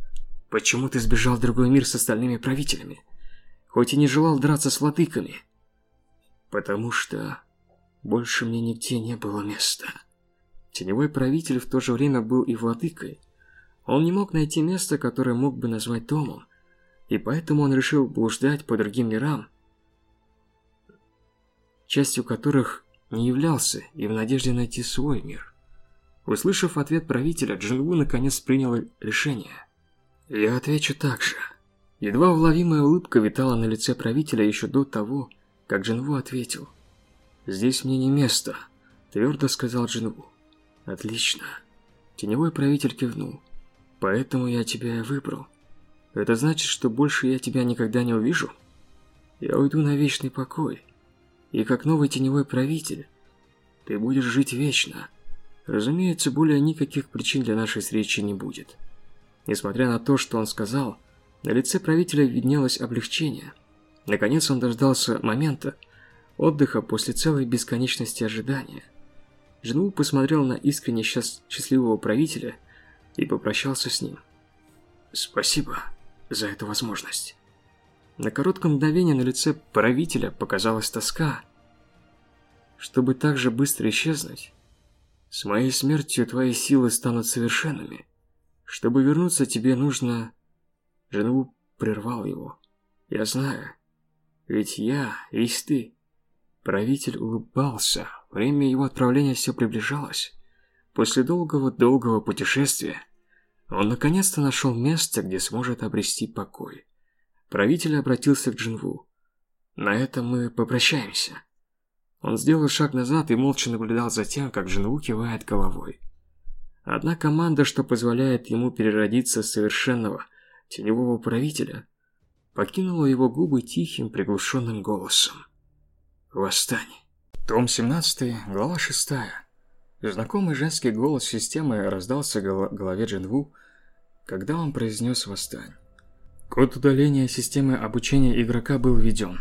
[SPEAKER 2] «Почему ты сбежал в другой мир с остальными правителями, хоть и не желал драться с владыками?» «Потому что больше мне нигде не было места». Теневой правитель в то же время был и владыкой. Он не мог найти место, которое мог бы назвать домом, и поэтому он решил блуждать по другим мирам, частью которых не являлся, и в надежде найти свой мир. Услышав ответ правителя, Джинву наконец принял решение. «Я отвечу так же». Едва уловимая улыбка витала на лице правителя еще до того, как Джинву ответил. «Здесь мне не место», – твердо сказал Джинву. «Отлично». Теневой правитель кивнул. «Поэтому я тебя выбрал. Это значит, что больше я тебя никогда не увижу? Я уйду на вечный покой. И как новый теневой правитель, ты будешь жить вечно. Разумеется, более никаких причин для нашей встречи не будет». Несмотря на то, что он сказал, на лице правителя виднелось облегчение. Наконец он дождался момента отдыха после целой бесконечности ожидания. Джинву посмотрел на искренне счастливого правителя и попрощался с ним. «Спасибо за эту возможность». На короткое мгновение на лице правителя показалась тоска. Чтобы так же быстро исчезнуть, с моей смертью твои силы станут совершенными. Чтобы вернуться, тебе нужно... Жену прервал его. Я знаю. Ведь я, весь ты. Правитель улыбался. Время его отправления все приближалось. После долгого-долгого путешествия он наконец-то нашел место, где сможет обрести покой. Правитель обратился к Джинву. «На этом мы попрощаемся». Он сделал шаг назад и молча наблюдал за тем, как Джинву кивает головой. Одна команда, что позволяет ему переродиться совершенного теневого правителя, покинула его губы тихим приглушенным голосом. Восстань. Том 17, глава 6. Знакомый женский голос системы раздался в голове Джинву, когда он произнес «Восстань». Код удаления системы обучения игрока был введен.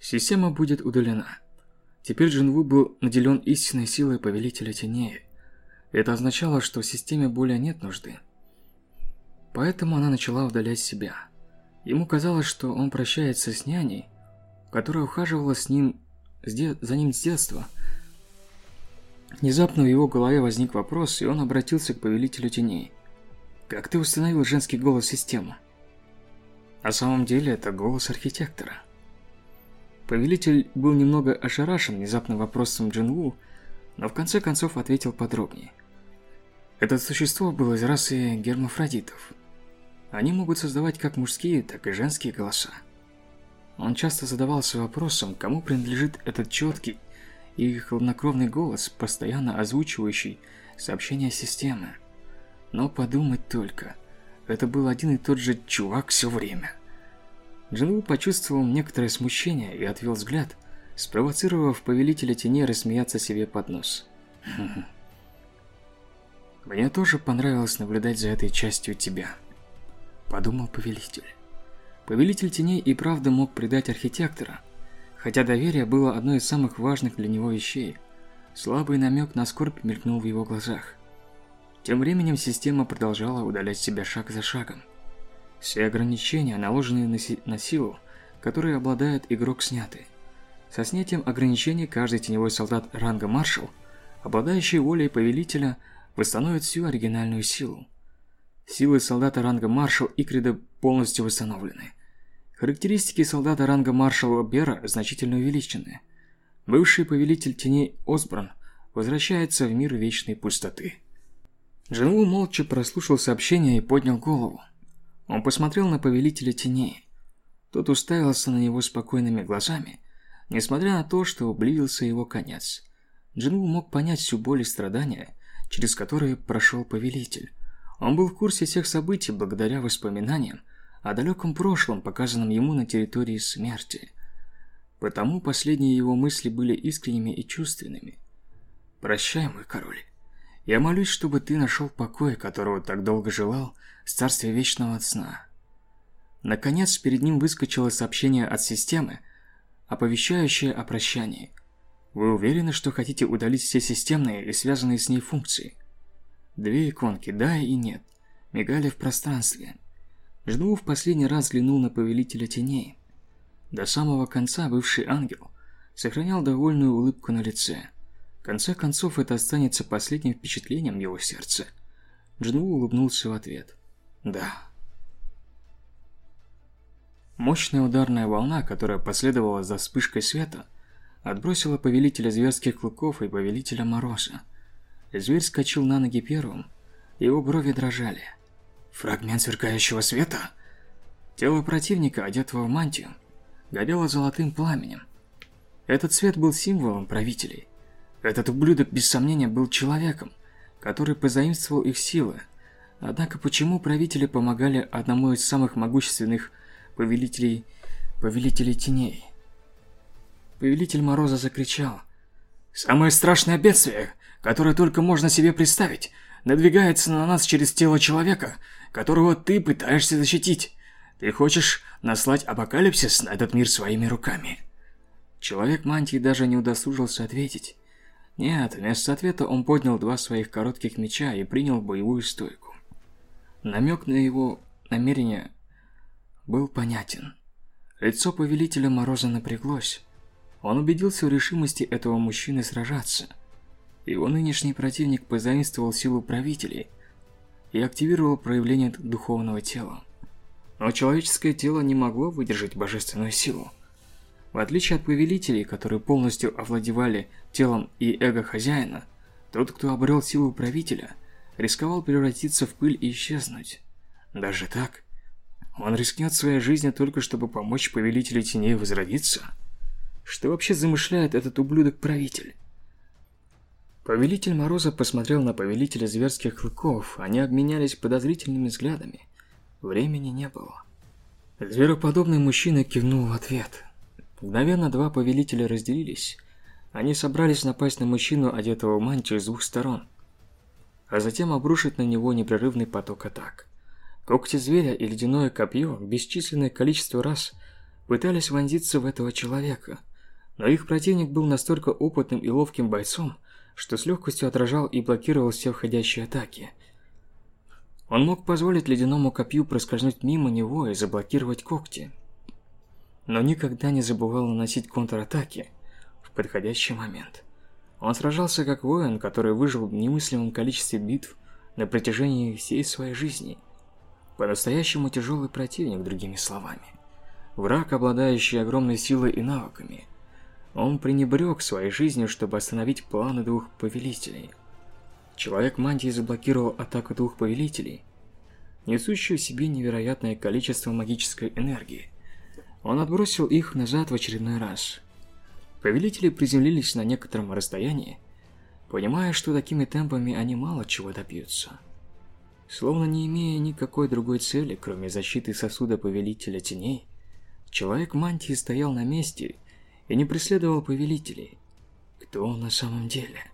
[SPEAKER 2] Система будет удалена. Теперь Джинву был наделен истинной силой Повелителя Теней. Это означало, что в системе более нет нужды. Поэтому она начала удалять себя. Ему казалось, что он прощается с няней, которая ухаживала с ним за ним с детства. Внезапно в его голове возник вопрос, и он обратился к повелителю теней. «Как ты установил женский голос системы?» На самом деле это голос архитектора. Повелитель был немного ошарашен внезапным вопросом Джинву, но в конце концов ответил подробнее. Это существо было из расы гермафродитов. Они могут создавать как мужские, так и женские голоса. Он часто задавался вопросом, кому принадлежит этот четкий и хладнокровный голос, постоянно озвучивающий сообщения системы. Но подумать только, это был один и тот же чувак все время. Джинву почувствовал некоторое смущение и отвел взгляд, спровоцировав повелителя теней рассмеяться себе под нос. «Мне тоже понравилось наблюдать за этой частью тебя», – подумал повелитель. Повелитель теней и правда мог предать архитектора, хотя доверие было одной из самых важных для него вещей. Слабый намек на скорбь мелькнул в его глазах. Тем временем система продолжала удалять себя шаг за шагом. Все ограничения, наложенные на, си на силу, которые обладает игрок, сняты. Со снятием ограничений каждый теневой солдат ранга маршал, обладающий волей повелителя, восстановит всю оригинальную силу. Силы солдата ранга маршал Икрида полностью восстановлены. Характеристики солдата ранга маршала Бера значительно увеличены. Бывший повелитель теней Осбран возвращается в мир вечной пустоты. Джинву молча прослушал сообщение и поднял голову. Он посмотрел на повелителя теней. Тот уставился на него спокойными глазами, несмотря на то, что близился его конец. Джинву мог понять всю боль и страдания, через которые прошел повелитель. Он был в курсе всех событий благодаря воспоминаниям о далеком прошлом, показанном ему на территории смерти. Потому последние его мысли были искренними и чувственными. «Прощай, мой король. Я молюсь, чтобы ты нашел покой, которого так долго желал, в царстве вечного сна».
[SPEAKER 1] Наконец, перед ним выскочило сообщение от системы, оповещающее о прощании. Вы уверены, что хотите удалить все системные и связанные с ней функции? Две иконки «да» и «нет» мигали в пространстве. Жду в последний раз взглянул на Повелителя Теней. До самого конца бывший ангел сохранял довольную улыбку на лице. В конце концов, это останется последним впечатлением его сердца. Джну улыбнулся в ответ. «Да». Мощная ударная волна, которая последовала за вспышкой света, отбросила повелителя зверских клыков и повелителя мороза. Зверь скачал на ноги первым, его брови дрожали. Фрагмент сверкающего света? Тело противника, одетого в мантию, горело золотым пламенем. Этот свет был символом правителей. Этот ублюдок, без сомнения, был человеком, который позаимствовал их силы. Однако почему правители помогали одному из самых могущественных повелителей, повелителей теней? Повелитель Мороза закричал. «Самое страшное бедствие, которое только можно себе представить, надвигается на нас через тело человека, которого ты пытаешься защитить. Ты хочешь наслать апокалипсис на этот мир своими руками?» Человек мантии даже не удосужился ответить. Нет, вместо ответа он поднял два своих коротких меча и принял боевую стойку. Намек на его намерение был понятен. Лицо повелителя Мороза напряглось. Он убедился в решимости этого мужчины сражаться. Его нынешний противник позаимствовал силу правителей и активировал проявление духовного тела. Но человеческое тело не могло выдержать божественную силу. В отличие от повелителей, которые полностью овладевали телом и эго хозяина, тот, кто обрел силу правителя, рисковал превратиться в пыль и исчезнуть. Даже так, он рискнет своей жизнью только чтобы помочь повелителю теней возродиться – что вообще замышляет этот ублюдок-правитель? Повелитель Мороза посмотрел на повелителя зверских клыков, они обменялись подозрительными взглядами. Времени не было. Звероподобный мужчина кивнул в ответ. Мгновенно два повелителя разделились. Они собрались напасть на мужчину, одетого в мантию с двух сторон, а затем обрушить на него непрерывный поток атак. Когти зверя и ледяное копье бесчисленное количество раз пытались вонзиться в этого человека – но их противник был настолько опытным и ловким бойцом, что с легкостью отражал и блокировал все входящие атаки. Он мог позволить ледяному копью проскользнуть мимо него и заблокировать когти. Но никогда не забывал наносить контратаки в подходящий момент. Он сражался как воин, который выжил в немыслимом количестве битв на протяжении всей своей жизни. По-настоящему тяжелый противник, другими словами. Враг, обладающий огромной силой и навыками – он пренебрег своей жизнью, чтобы остановить планы двух повелителей. Человек мантии заблокировал атаку двух повелителей, несущую себе невероятное количество магической энергии. Он отбросил их назад в очередной раз. Повелители приземлились на некотором расстоянии, понимая, что такими темпами они мало чего добьются. Словно не имея никакой другой цели, кроме защиты сосуда Повелителя Теней, Человек Мантии стоял на месте и не преследовал повелителей. Кто он на самом деле?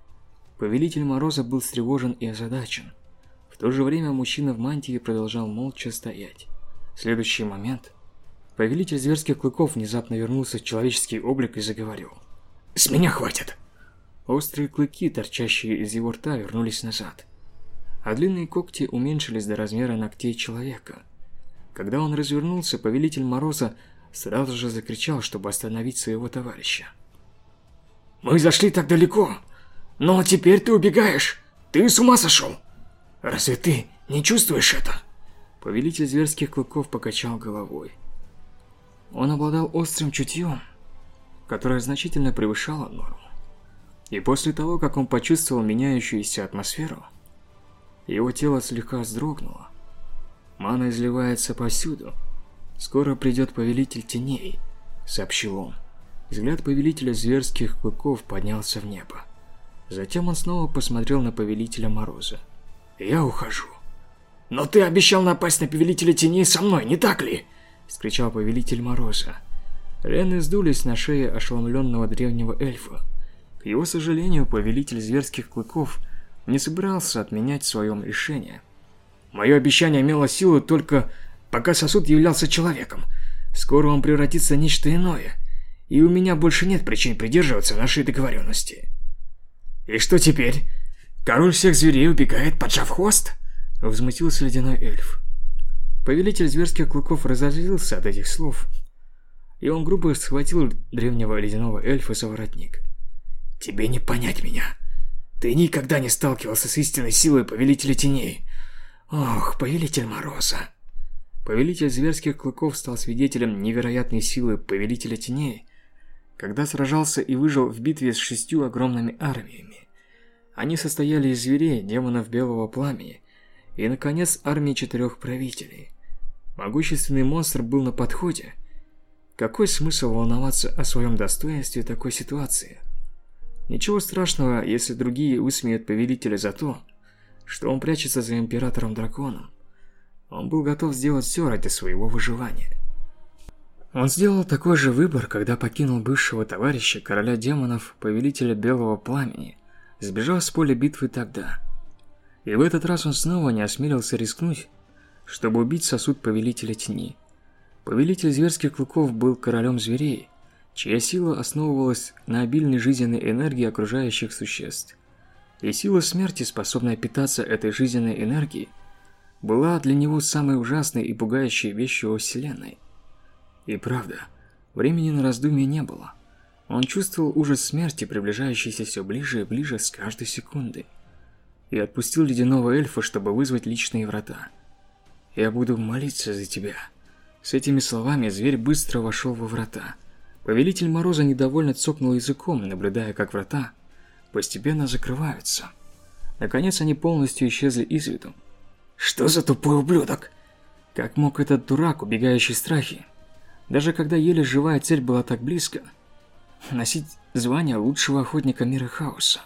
[SPEAKER 1] Повелитель Мороза был встревожен и озадачен. В то же время мужчина в мантии продолжал молча стоять. Следующий момент повелитель зверских клыков внезапно вернулся в человеческий облик и заговорил. «С меня хватит!» Острые клыки, торчащие из его рта, вернулись назад, а длинные когти уменьшились до размера ногтей человека. Когда он развернулся, повелитель Мороза сразу же закричал, чтобы остановить своего товарища. «Мы зашли так далеко, но теперь ты убегаешь! Ты с ума сошел! Разве ты не чувствуешь это?» Повелитель зверских клыков покачал головой. Он обладал острым чутьем, которое значительно превышало норму. И после того, как он почувствовал меняющуюся атмосферу, его тело слегка вздрогнуло. Мана изливается повсюду, «Скоро придет повелитель теней», — сообщил он. Взгляд повелителя зверских клыков поднялся в небо. Затем он снова посмотрел на повелителя Мороза. «Я ухожу». «Но ты обещал напасть на повелителя теней со мной, не так ли?» — скричал повелитель Мороза. Рены сдулись на шее ошеломленного древнего эльфа. К его сожалению, повелитель зверских клыков не собирался отменять свое решение. «Мое обещание имело силу только пока сосуд являлся человеком. Скоро он превратится в нечто иное, и у меня больше нет причин придерживаться нашей договоренности. И что теперь? Король всех зверей убегает, поджав хвост? Возмутился ледяной эльф. Повелитель зверских клыков разозлился от этих слов, и он грубо схватил древнего ледяного эльфа за воротник. «Тебе не понять меня. Ты никогда не сталкивался с истинной силой Повелителя Теней. Ох, Повелитель Мороза!» Повелитель зверских клыков стал свидетелем невероятной силы Повелителя Теней, когда сражался и выжил в битве с шестью огромными армиями. Они состояли из зверей, демонов белого пламени и, наконец, армии четырех правителей. Могущественный монстр был на подходе. Какой смысл волноваться о своем достоинстве такой ситуации? Ничего страшного, если другие высмеют повелителя за то, что он прячется за императором-драконом. Он был готов сделать все ради своего выживания. Он сделал такой же выбор, когда покинул бывшего товарища, короля демонов, повелителя Белого Пламени, сбежал с поля битвы тогда. И в этот раз он снова не осмелился рискнуть, чтобы убить сосуд повелителя тьми. Повелитель зверских клыков был королем зверей, чья сила основывалась на обильной жизненной энергии окружающих существ. И сила смерти, способная питаться этой жизненной энергией, была для него самой ужасной и пугающей вещью во Вселенной. И правда, времени на раздумье не было. Он чувствовал ужас смерти, приближающийся все ближе и ближе с каждой секундой. И отпустил ледяного эльфа, чтобы вызвать личные врата. «Я буду молиться за тебя». С этими словами зверь быстро вошел во врата. Повелитель Мороза недовольно цокнул языком, наблюдая, как врата постепенно закрываются. Наконец они полностью исчезли из виду. «Что за тупой ублюдок?» Как мог этот дурак, убегающий страхи, даже когда еле живая цель была так близко, носить звание лучшего охотника мира хаоса.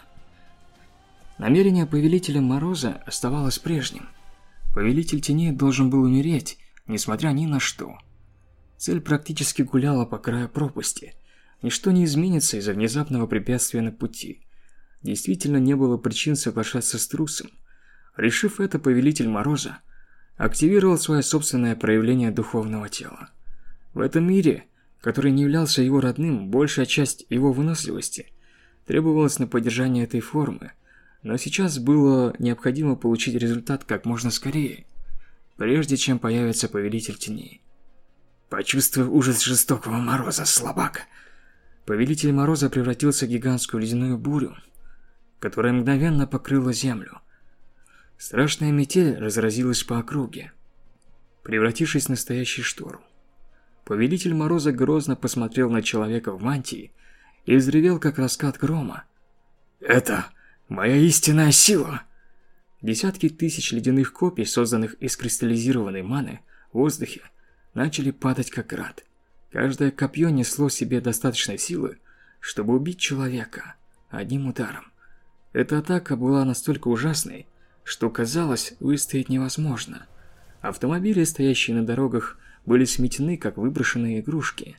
[SPEAKER 1] Намерение Повелителя Мороза оставалось прежним. Повелитель Теней должен был умереть, несмотря ни на что. Цель практически гуляла по краю пропасти. Ничто не изменится из-за внезапного препятствия на пути. Действительно не было причин соглашаться с трусом. Решив это, Повелитель Мороза активировал свое собственное проявление духовного тела. В этом мире, который не являлся его родным, большая часть его выносливости требовалась на поддержание этой формы, но сейчас было необходимо получить результат как можно скорее, прежде чем появится Повелитель Теней. Почувствуй ужас жестокого мороза, слабак. Повелитель Мороза превратился в гигантскую ледяную бурю, которая мгновенно покрыла землю. Страшная метель разразилась по округе, превратившись в настоящий шторм. Повелитель Мороза грозно посмотрел на человека в мантии и взревел, как раскат грома. «Это моя истинная сила!» Десятки тысяч ледяных копий, созданных из кристаллизированной маны, в воздухе, начали падать как град. Каждое копье несло себе достаточной силы, чтобы убить человека одним ударом. Эта атака была настолько ужасной, что казалось, выстоять невозможно. Автомобили, стоящие на дорогах, были сметены, как выброшенные игрушки.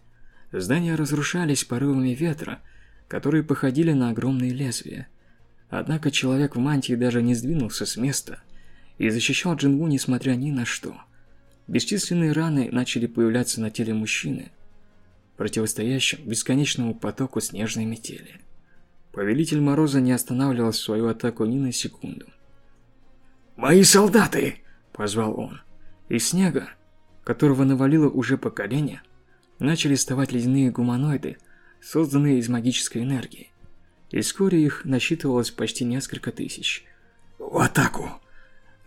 [SPEAKER 1] Здания разрушались порывами ветра, которые походили на огромные лезвия. Однако человек в мантии даже не сдвинулся с места и защищал Джинву, несмотря ни на что. Бесчисленные раны начали появляться на теле мужчины, противостоящим бесконечному потоку снежной метели. Повелитель Мороза не останавливал свою атаку ни на секунду. «Мои солдаты!» – позвал он. Из снега которого навалило уже поколение, начали вставать ледяные гуманоиды, созданные из магической энергии. И вскоре их насчитывалось почти несколько тысяч. «В атаку!»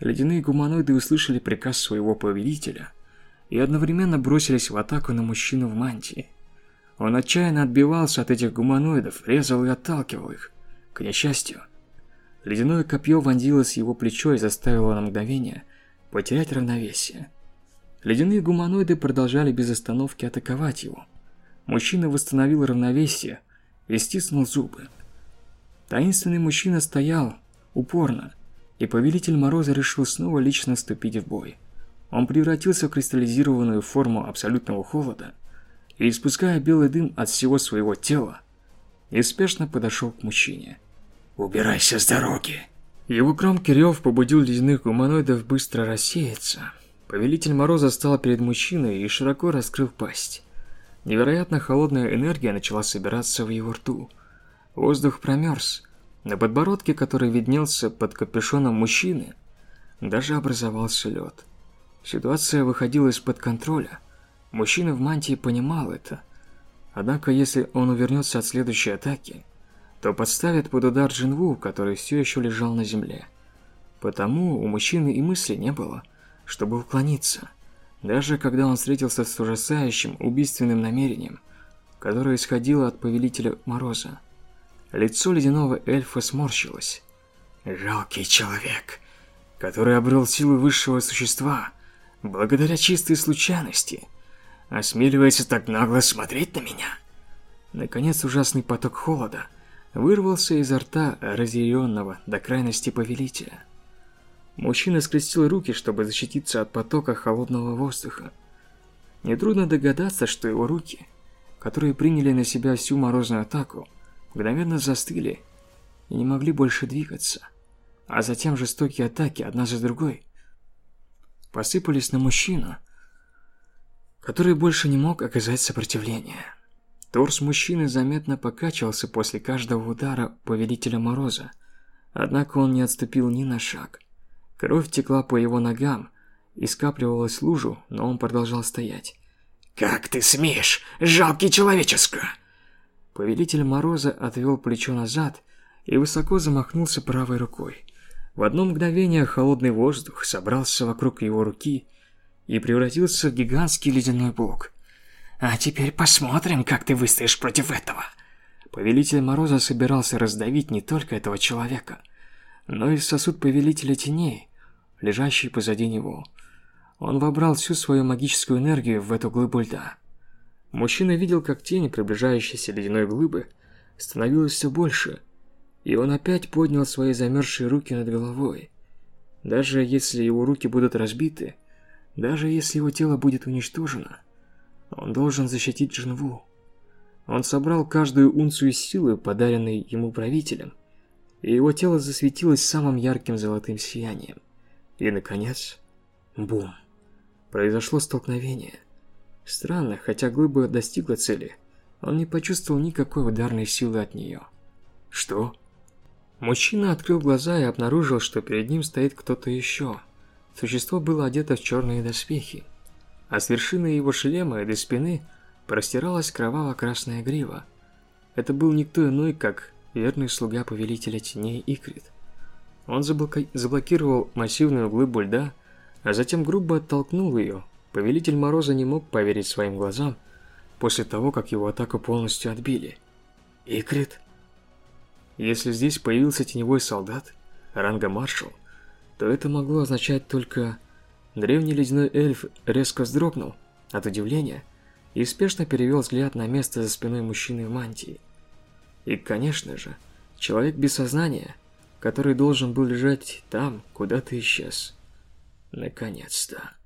[SPEAKER 1] Ледяные гуманоиды услышали приказ своего повелителя и одновременно бросились в атаку на мужчину в мантии. Он отчаянно отбивался от этих гуманоидов, резал и отталкивал их. К несчастью, ледяное копье вонзилось в его плечо и заставило на мгновение потерять равновесие. Ледяные гуманоиды продолжали без остановки атаковать его. Мужчина восстановил равновесие и стиснул зубы. Таинственный мужчина стоял упорно, и Повелитель Мороза решил снова лично вступить в бой. Он превратился в кристаллизированную форму абсолютного холода и, испуская белый дым от всего своего тела, неспешно подошел к мужчине. «Убирайся с дороги!» Его громкий рев побудил ледяных гуманоидов быстро рассеяться – Повелитель Мороза стал перед мужчиной и широко раскрыл пасть. Невероятно холодная энергия начала собираться в его рту. Воздух промерз. На подбородке, который виднелся под капюшоном мужчины, даже образовался лед. Ситуация выходила из-под контроля. Мужчина в мантии понимал это. Однако, если он увернется от следующей атаки, то подставит под удар Джинву, который все еще лежал на земле. Потому у мужчины и мысли не было, чтобы уклониться. Даже когда он встретился с ужасающим убийственным намерением, которое исходило от Повелителя Мороза. Лицо ледяного эльфа сморщилось. «Жалкий человек, который обрел силу высшего существа, благодаря чистой случайности, осмеливается так нагло смотреть на меня?» Наконец ужасный поток холода вырвался изо рта разъяренного до крайности повелителя. Мужчина скрестил руки, чтобы защититься от потока холодного воздуха. Нетрудно догадаться, что его руки, которые приняли на себя всю морозную атаку, мгновенно застыли и не могли больше двигаться. А затем жестокие атаки, одна за другой, посыпались на мужчину, который больше не мог оказать сопротивление. Торс мужчины заметно покачивался после каждого удара Повелителя Мороза, однако он не отступил ни на шаг. Кровь текла по его ногам и скапливалась лужу, но он продолжал стоять. «Как ты смеешь, жалкий человеческо!» Повелитель Мороза отвел плечо назад и высоко замахнулся правой рукой. В одно мгновение холодный воздух собрался вокруг его руки и превратился в гигантский ледяной блок. «А теперь посмотрим, как ты выстоишь против этого!» Повелитель Мороза собирался раздавить не только этого человека, но и сосуд Повелителя Теней, лежащий позади него. Он вобрал всю свою магическую энергию в эту глыбу льда. Мужчина видел, как тень приближающейся ледяной глыбы становилась все больше, и он опять поднял свои замерзшие руки над головой. Даже если его руки будут разбиты, даже если его тело будет уничтожено, он должен защитить Джинву. Он собрал каждую унцию силы, подаренной ему правителем, и его тело засветилось самым ярким золотым сиянием. И, наконец, бум. Произошло столкновение. Странно, хотя глыба достигла цели, он не почувствовал никакой ударной силы от нее. Что? Мужчина открыл глаза и обнаружил, что перед ним стоит кто-то еще. Существо было одето в черные доспехи, а с вершины его шлема и до спины простиралась кроваво-красная грива. Это был никто иной, как верный слуга повелителя теней Икрит. Он заблокировал массивную глыбу льда, а затем грубо оттолкнул ее. Повелитель Мороза не мог поверить своим глазам после того, как его атаку полностью отбили. Икрит? Если здесь появился теневой солдат, ранга маршал, то это могло означать только... Древний ледяной эльф резко вздрогнул от удивления и спешно перевел взгляд на место за спиной мужчины в мантии. И, конечно же, человек без сознания – который должен был лежать там, куда ты исчез. Наконец-то.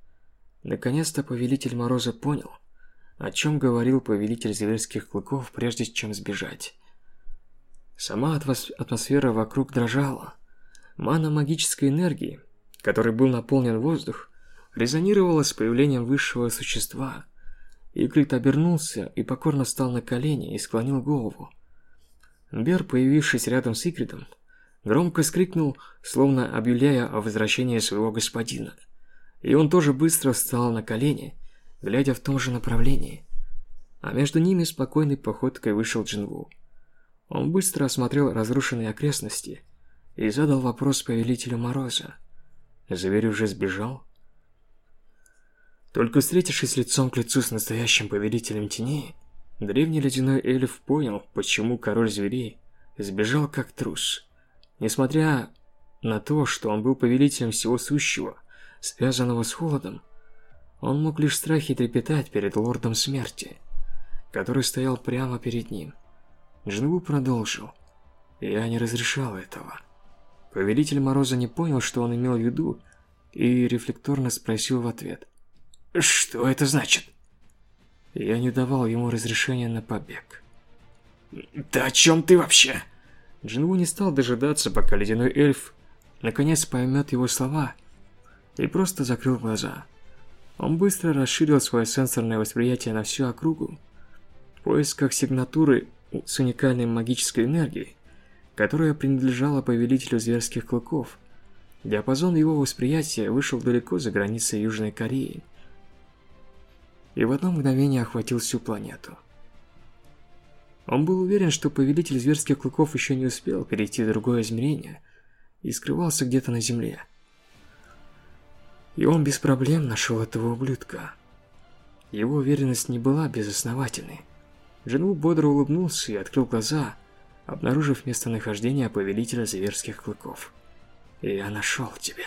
[SPEAKER 1] Наконец-то Повелитель Мороза понял, о чем говорил Повелитель Зверских Клыков, прежде чем сбежать. Сама атмосфера вокруг дрожала. Мана магической энергии, которой был наполнен воздух, резонировала с появлением высшего существа. Игрит обернулся и покорно стал на колени и склонил голову. Бер, появившись рядом с Игритом, громко скрикнул, словно объявляя о возвращении своего господина. И он тоже быстро встал на колени, глядя в том же направлении. А между ними спокойной походкой вышел Джинву. Он быстро осмотрел разрушенные окрестности и задал вопрос повелителю Мороза. Зверь уже сбежал? Только встретившись лицом к лицу с настоящим повелителем теней, древний ледяной эльф понял, почему король зверей сбежал как трус. Несмотря на то, что он был повелителем всего сущего, связанного с холодом, он мог лишь в страхе трепетать перед лордом смерти, который стоял прямо перед ним. Джинву продолжил. «Я не разрешал этого». Повелитель Мороза не понял, что он имел в виду, и рефлекторно спросил в ответ. «Что это значит?» Я не давал ему разрешения на побег. «Да о чем ты вообще?» Джинву не стал дожидаться, пока ледяной эльф наконец поймет его слова, и просто закрыл глаза. Он быстро расширил свое сенсорное восприятие на всю округу в поисках сигнатуры с уникальной магической энергией, которая принадлежала повелителю зверских клыков. Диапазон его восприятия вышел далеко за границы Южной Кореи и в одно мгновение охватил всю планету. Он был уверен, что повелитель зверских клыков еще не успел перейти в другое измерение и скрывался где-то на земле. И он без проблем нашел этого ублюдка. Его уверенность не была безосновательной. Джинву бодро улыбнулся и открыл глаза, обнаружив местонахождение повелителя зверских клыков. «Я нашел тебя».